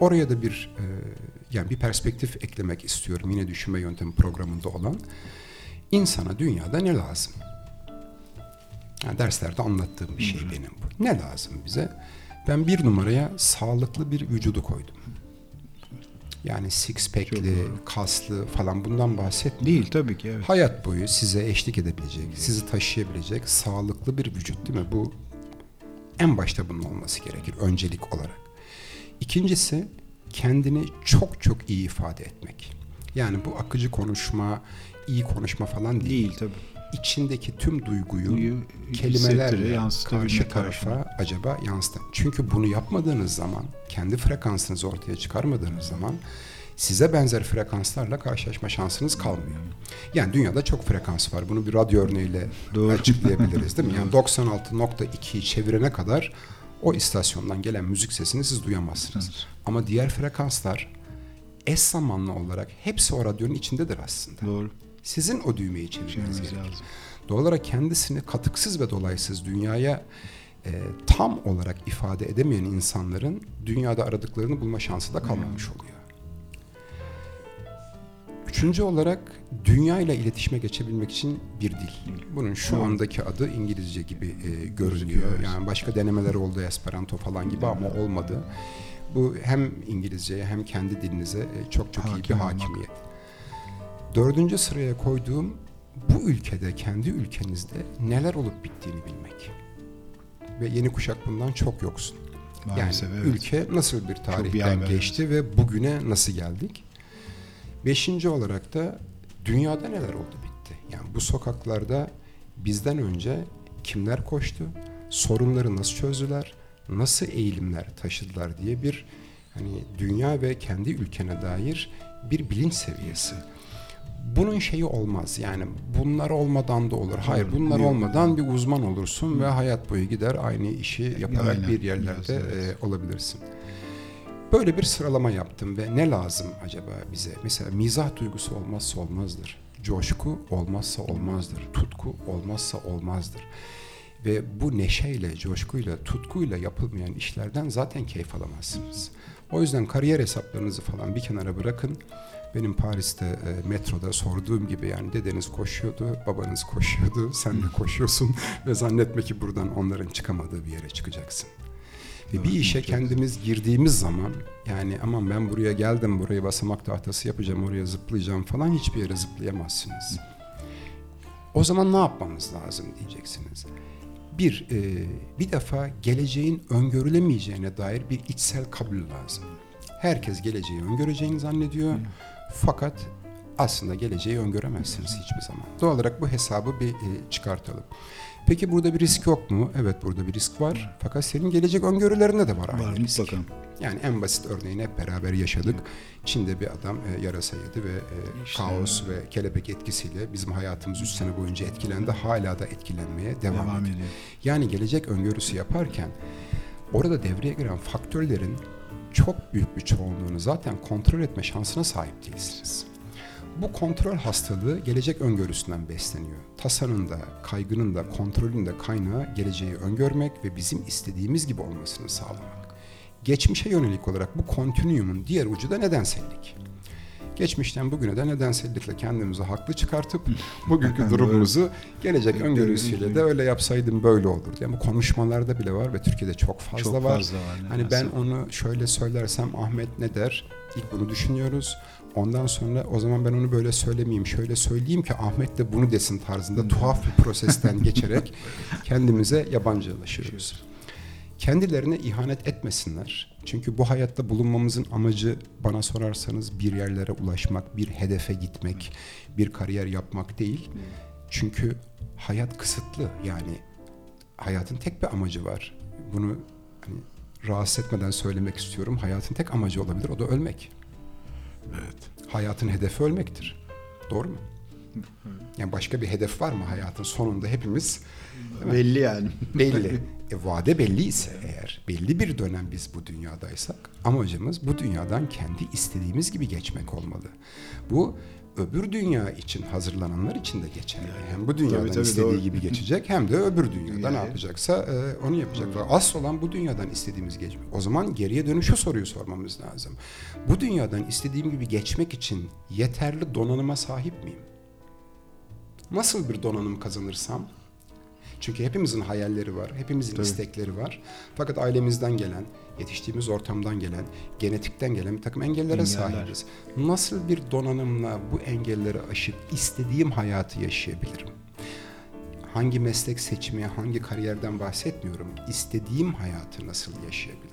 S4: Oraya da bir e, yani bir perspektif eklemek istiyorum yine düşünme yöntemi programında olan. İnsana dünyada ne lazım? Yani derslerde anlattığım bir şey benim bu. Ne lazım bize? Ben bir numaraya sağlıklı bir vücudu koydum. Yani six pack'li, kaslı falan bundan bahsetmiyorum.
S2: Değil tabii ki evet.
S4: Hayat boyu size eşlik edebilecek, sizi taşıyabilecek sağlıklı bir vücut değil mi? Bu en başta bunun olması gerekir öncelik olarak. İkincisi kendini çok çok iyi ifade etmek. Yani bu akıcı konuşma, iyi konuşma falan değil.
S2: Değil tabii.
S4: İçindeki tüm duyguyu
S2: Duyu
S4: kelimelerle karşı
S2: karşına.
S4: tarafa acaba yansıtın. Çünkü bunu yapmadığınız zaman, kendi frekansınızı ortaya çıkarmadığınız zaman size benzer frekanslarla karşılaşma şansınız kalmıyor. Yani dünyada çok frekans var. Bunu bir radyo örneğiyle
S2: Doğru.
S4: açıklayabiliriz değil mi? (laughs) Yani 96.2'yi çevirene kadar o istasyondan gelen müzik sesini siz duyamazsınız. Ama diğer frekanslar eş zamanlı olarak hepsi o radyonun içindedir aslında.
S2: Doğru.
S4: Sizin o düğmeyi çevirmeniz gerekir.
S2: lazım.
S4: Doğal olarak kendisini katıksız ve dolaysız dünyaya e, tam olarak ifade edemeyen insanların dünyada aradıklarını bulma şansı da kalmamış oluyor. Üçüncü olarak dünya ile iletişime geçebilmek için bir dil. Bunun şu andaki adı İngilizce gibi e, görünüyor. Yani başka denemeler oldu Esperanto falan gibi ama olmadı. Bu hem İngilizceye hem kendi dilinize e, çok çok iyi bir
S2: Hakim olmak.
S4: Dördüncü sıraya koyduğum bu ülkede, kendi ülkenizde neler olup bittiğini bilmek. Ve yeni kuşak bundan çok yoksun.
S2: Maalesef
S4: yani
S2: evet.
S4: ülke nasıl bir
S2: bir
S4: tarihten
S2: haber,
S4: geçti ve bugüne nasıl geldik? Beşinci olarak da dünyada neler oldu bitti. Yani bu sokaklarda bizden önce kimler koştu, sorunları nasıl çözdüler, nasıl eğilimler taşıdılar diye bir hani dünya ve kendi ülkene dair bir bilinç seviyesi. Bunun şeyi olmaz yani bunlar olmadan da olur. Hayır bunlar olmadan bir uzman olursun ve hayat boyu gider aynı işi yaparak
S2: Aynen,
S4: bir yerlerde e, olabilirsin. Böyle bir sıralama yaptım ve ne lazım acaba bize? Mesela mizah duygusu olmazsa olmazdır. Coşku olmazsa olmazdır. Tutku olmazsa olmazdır. Ve bu neşeyle, coşkuyla, tutkuyla yapılmayan işlerden zaten keyif alamazsınız. O yüzden kariyer hesaplarınızı falan bir kenara bırakın. Benim Paris'te e, metroda sorduğum gibi yani dedeniz koşuyordu, babanız koşuyordu, (laughs) sen de koşuyorsun ve zannetme ki buradan onların çıkamadığı bir yere çıkacaksın. Ve bir işe kendimiz girdiğimiz zaman yani aman ben buraya geldim buraya basamak tahtası yapacağım oraya zıplayacağım falan hiçbir yere zıplayamazsınız. O zaman ne yapmamız lazım diyeceksiniz. Bir, e, bir defa geleceğin öngörülemeyeceğine dair bir içsel kabul lazım. Herkes geleceği öngöreceğini zannediyor. Fakat aslında geleceği öngöremezsiniz hiçbir zaman. Doğal olarak bu hesabı bir e, çıkartalım. Peki burada bir risk yok mu? Evet burada bir risk var. Fakat senin gelecek öngörülerinde de var aynı
S2: Var
S4: risk.
S2: mutlaka.
S4: Yani en basit örneğini hep beraber yaşadık. Çin'de bir adam e, yarasa yedi ve e,
S2: İşte
S4: kaos ve kelebek etkisiyle bizim hayatımız 3 sene boyunca etkilendi. Hala da etkilenmeye devam,
S2: Devam
S4: ediyor. Yani gelecek öngörüsü yaparken orada devreye giren faktörlerin çok büyük bir çoğunluğunu zaten kontrol etme şansına sahip değilsiniz. Bu kontrol hastalığı gelecek öngörüsünden besleniyor. Tasarının da, kaygının da, kontrolün de kaynağı geleceği öngörmek ve bizim istediğimiz gibi olmasını sağlamak. Geçmişe yönelik olarak bu kontinüumun diğer ucu da nedensellik. Geçmişten bugüne de nedensellikle kendimizi haklı çıkartıp (laughs) bugünkü durumumuzu gelecek öngörüsüyle de öyle yapsaydım böyle olurdu. Yani bu konuşmalarda bile var ve Türkiye'de çok fazla
S2: Çok
S4: var.
S2: fazla var.
S4: Hani ben onu şöyle söylersem Ahmet ne der? İlk bunu düşünüyoruz. Ondan sonra o zaman ben onu böyle söylemeyeyim, şöyle söyleyeyim ki Ahmet de bunu desin tarzında tuhaf bir prosesten (laughs) geçerek kendimize yabancılaşıyoruz. Kendilerine ihanet etmesinler. Çünkü bu hayatta bulunmamızın amacı bana sorarsanız bir yerlere ulaşmak, bir hedefe gitmek, bir kariyer yapmak değil. Çünkü hayat kısıtlı. Yani hayatın tek bir amacı var. Bunu hani rahatsız etmeden söylemek istiyorum. Hayatın tek amacı olabilir. O da ölmek.
S3: Evet.
S4: Hayatın hedefi ölmektir. Doğru mu? Yani başka bir hedef var mı hayatın sonunda hepimiz
S2: belli yani.
S4: belli. (laughs) E, vade belli ise eğer belli bir dönem biz bu dünyadaysak amacımız bu dünyadan kendi istediğimiz gibi geçmek olmalı. Bu öbür dünya için hazırlananlar için de geçerli. Hem bu dünyadan
S2: Tabii, tabii,
S4: istediği
S2: doğru.
S4: gibi geçecek hem de öbür dünyada ne
S2: Yani.
S4: yapacaksa e, onu yapacak. Ve Asıl olan bu dünyadan istediğimiz geçmek. O zaman geriye dönüşü soruyu sormamız lazım. Bu dünyadan istediğim gibi geçmek için yeterli donanıma sahip miyim? Nasıl bir donanım kazanırsam çünkü hepimizin hayalleri var, hepimizin
S2: Tabii.
S4: istekleri var. Fakat ailemizden gelen, yetiştiğimiz ortamdan gelen, genetikten gelen bir takım engellere
S2: Engeller.
S4: sahibiz. Nasıl bir donanımla bu engelleri aşıp istediğim hayatı yaşayabilirim? Hangi meslek seçimi, hangi kariyerden bahsetmiyorum. İstediğim hayatı nasıl yaşayabilirim?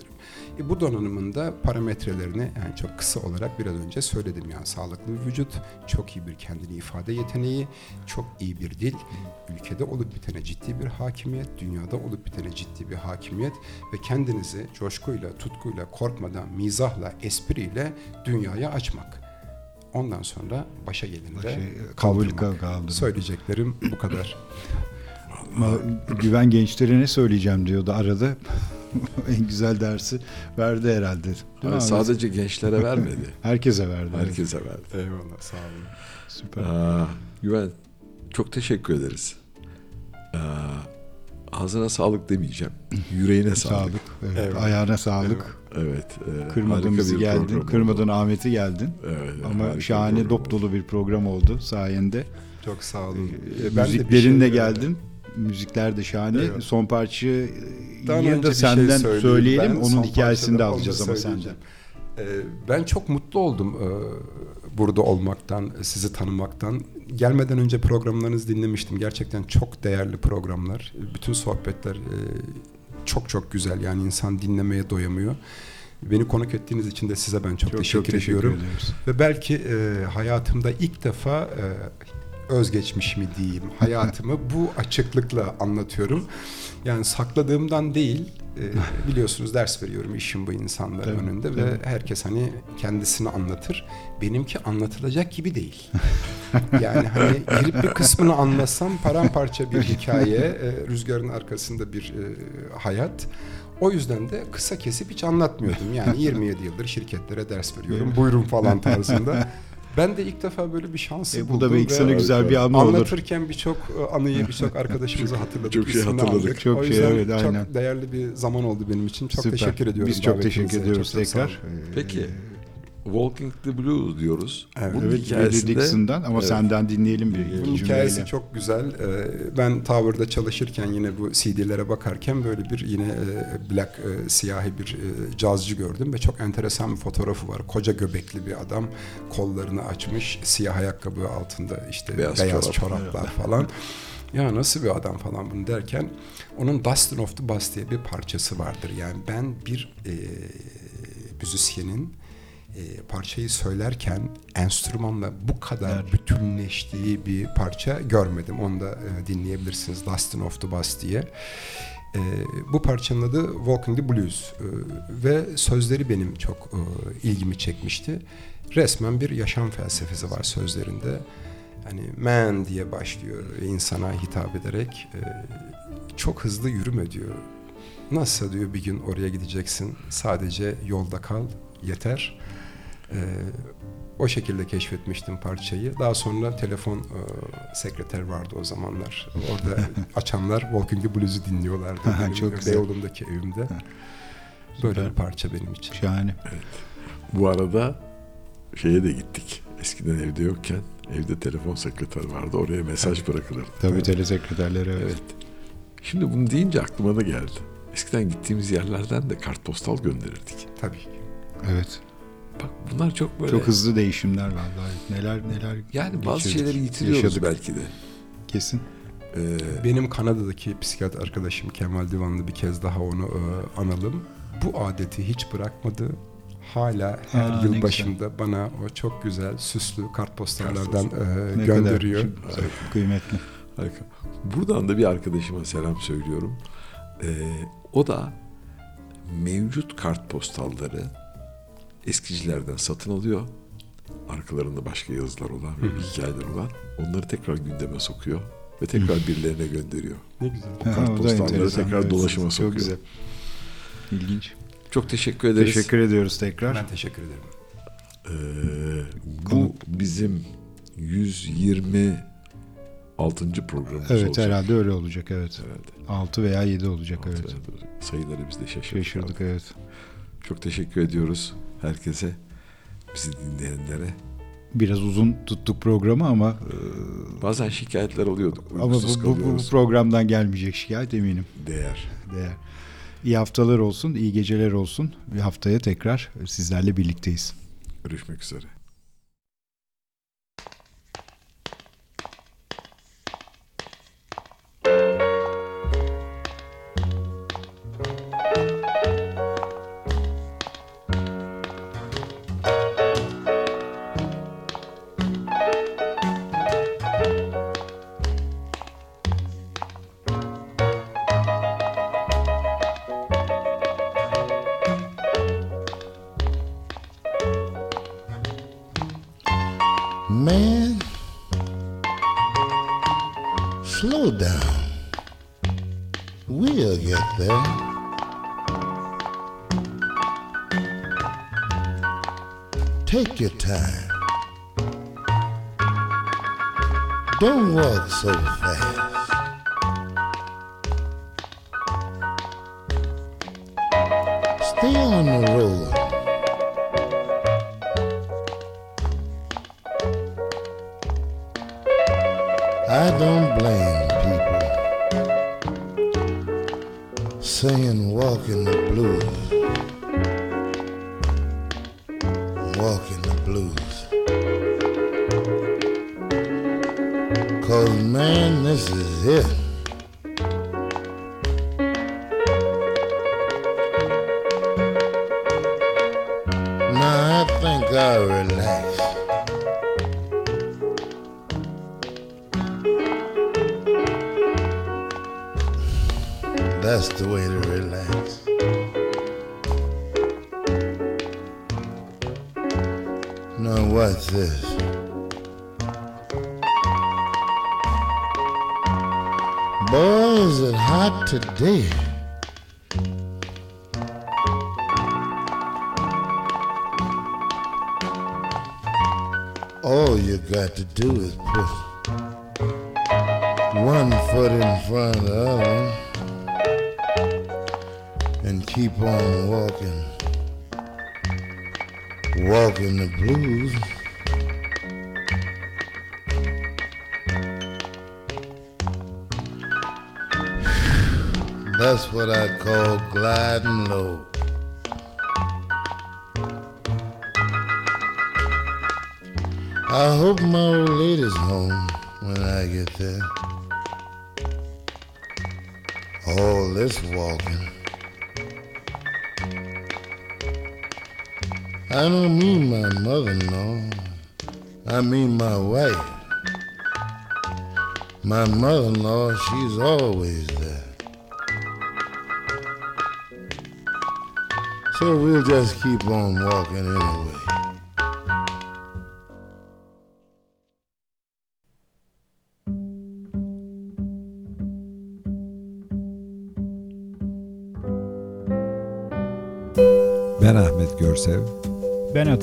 S4: E bu donanımın da parametrelerini yani çok kısa olarak biraz önce söyledim. Yani sağlıklı bir vücut, çok iyi bir kendini ifade yeteneği, çok iyi bir dil, ülkede olup bitene ciddi bir hakimiyet, dünyada olup bitene ciddi bir hakimiyet ve kendinizi coşkuyla, tutkuyla, korkmadan, mizahla, espriyle dünyaya açmak. Ondan sonra başa gelin de
S2: Şey, kabul
S4: kaldırmak.
S2: kaldı.
S4: Söyleyeceklerim bu kadar.
S2: Güven gençlere ne söyleyeceğim diyordu arada. (laughs) en güzel dersi verdi herhalde. Değil mi
S3: Ama
S2: Ahmet?
S3: sadece gençlere vermedi. (laughs)
S2: Herkese verdi.
S3: Herkese verdi.
S4: Eyvallah sağ olun.
S2: Süper.
S3: Aa, Güven çok teşekkür ederiz. Aa, ağzına sağlık demeyeceğim. Yüreğine (laughs) sağlık.
S2: Sağlık. Evet.
S4: Eyvallah.
S2: Ayağına sağlık.
S3: Evet. e,
S2: Kırmadın bizi geldin. Kırmadın
S3: oldu.
S2: Ahmet'i geldin.
S3: Evet,
S2: Ama şahane dop dolu bir program oldu sayende.
S4: Çok sağ olun.
S2: Ee,
S4: ben de
S2: Müziklerinle
S4: şey-
S2: geldin. Müzikler de şahane.
S4: Evet.
S2: Son parçayı
S4: önce şey
S2: senden
S4: söyleyeyim.
S2: söyleyelim.
S4: Ben
S2: Onun hikayesini de alacağız ama senden.
S4: Ee, ben çok mutlu oldum e, burada olmaktan, sizi tanımaktan. Gelmeden önce programlarınızı dinlemiştim. Gerçekten çok değerli programlar. Bütün sohbetler e, çok çok güzel. Yani insan dinlemeye doyamıyor. Beni konuk ettiğiniz için de size ben çok,
S2: Çok
S4: teşekkür,
S2: çok teşekkür
S4: ediyorum.
S2: ediyoruz.
S4: Ve belki e, hayatımda ilk defa e, özgeçmişimi diyeyim, hayatımı bu açıklıkla anlatıyorum. Yani sakladığımdan değil, e, (laughs) biliyorsunuz ders veriyorum işim bu insanların
S2: Tabii,
S4: önünde
S2: tabii.
S4: ve herkes hani kendisini anlatır. Benimki anlatılacak gibi değil. (laughs) yani hani girip bir kısmını anlatsam paramparça bir (laughs) hikaye, e, rüzgarın arkasında bir e, hayat. O yüzden de kısa kesip hiç anlatmıyordum. Yani 27 yıldır şirketlere ders veriyorum. Buyurun falan tarzında. Ben de ilk defa böyle bir şansı
S2: E, bu
S4: buldum.
S2: da belki
S4: ve
S2: sana güzel bir anı olur.
S4: Anlatırken birçok e, anıyı (laughs) birçok arkadaşımıza hatırladık.
S3: çok şey hatırladık.
S4: aldık.
S2: Çok
S4: o
S2: şey, evet,
S4: çok
S2: aynen.
S4: değerli bir zaman oldu benim için. Çok
S2: Süper.
S4: teşekkür ediyorum.
S2: Biz çok teşekkür ediyoruz
S4: Çok
S2: tekrar. Ee,
S3: Peki. Walking the Blues diyoruz.
S4: Evet.
S3: Bunun
S2: Evet,
S3: hikayesinde
S2: Dixon'dan ama
S3: Evet.
S2: senden dinleyelim bir
S4: Bunun
S2: cümleyle.
S4: hikayesi çok güzel. Ee, Ben Tower'da çalışırken yine bu CD'lere bakarken böyle bir yine e, black e, siyahi bir e, cazcı gördüm ve çok enteresan bir fotoğrafı var. Koca göbekli bir adam kollarını açmış siyah ayakkabı altında işte
S3: Beyaz
S4: beyaz,
S3: çorap.
S4: çoraplar falan. Ya nasıl bir adam falan bunu derken onun Dustin of the Bus diye bir parçası vardır. Yani ben bir e, müzisyenin e, parçayı söylerken enstrümanla bu kadar
S2: Evet.
S4: bütünleştiği bir parça görmedim. Onu da e, dinleyebilirsiniz Dustin of the Bus diye. E, bu parçanın adı Walking the Blues E, ve sözleri benim çok e, ilgimi çekmişti. Resmen bir yaşam felsefesi var sözlerinde. Hani man diye başlıyor insana hitap ederek. E, çok hızlı yürüme diyor. Nasıl diyor bir gün oraya gideceksin sadece yolda kal yeter. E, o şekilde keşfetmiştim parçayı. Daha sonra telefon e, sekreter vardı o zamanlar. Orada (laughs) açanlar Walking Blues'u dinliyorlardı. (laughs) Benim
S2: Çok güzel.
S4: Beyoğlu'ndaki evimde. Böyle
S2: Süper.
S4: bir parça benim için.
S2: Şahane.
S3: Bu arada şeye de gittik. Eskiden evde yokken evde telefon sekreter vardı. Oraya mesaj bırakılırdı.
S2: Tabii telesekreterleri evet.
S3: Evet. Şimdi bunu deyince aklıma da geldi. Eskiden gittiğimiz yerlerden de kartpostal gönderirdik.
S4: Tabii ki.
S2: Evet.
S3: Bak bunlar çok böyle...
S2: Çok hızlı değişimler vallahi. Neler neler
S3: Yani bazı
S2: geçirdik,
S3: şeyleri yitiriyoruz
S2: yaşadık.
S3: belki de.
S2: kesin.
S3: Ee,
S4: Benim Kanada'daki psikiyatr arkadaşım Kemal Divanlı bir kez daha onu e, analım. Bu adeti hiç bırakmadı. Hala her
S2: Aa, ne
S4: yıl başında bana o çok güzel süslü kartpostallardan e,
S2: Ne
S4: gönderiyor.
S2: kadar güzel, kıymetli.
S3: Harika. Buradan da bir arkadaşıma selam söylüyorum. Ee, o da mevcut kartpostalları eskicilerden satın alıyor. Arkalarında başka yazılar olan ve hikayeler olan. Onları tekrar gündeme sokuyor ve tekrar birilerine gönderiyor.
S4: Ne güzel.
S2: Ha, o da
S3: kartpostalları tekrar
S2: evet.
S3: dolaşıma
S2: Çok
S3: sokuyor.
S2: güzel. İlginç.
S3: Çok teşekkür ederiz.
S2: Teşekkür ediyoruz tekrar.
S4: Ben teşekkür ederim.
S3: Ee, bu bizim 126. programımız
S2: Evet
S3: olacak.
S2: herhalde öyle olacak evet.
S3: Herhalde.
S2: 6 veya 7 olacak
S3: Altı
S2: evet.
S3: herhalde. Sayıları biz de şaşırdık.
S2: Şaşırdık evet.
S3: Çok teşekkür ediyoruz herkese, bizi dinleyenlere.
S2: Biraz uzun tuttuk programı ama
S3: Bazen şikayetler oluyorduk.
S2: e, ama bu, bu, bu programdan gelmeyecek şikayet eminim.
S3: Değer.
S2: Değer. İyi haftalar olsun, iyi geceler olsun. Bir haftaya tekrar sizlerle birlikteyiz.
S3: Görüşmek üzere.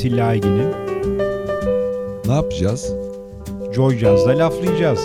S2: Atilla Aygin'im.
S1: Ne yapacağız?
S2: Joy Jazz'da laflayacağız.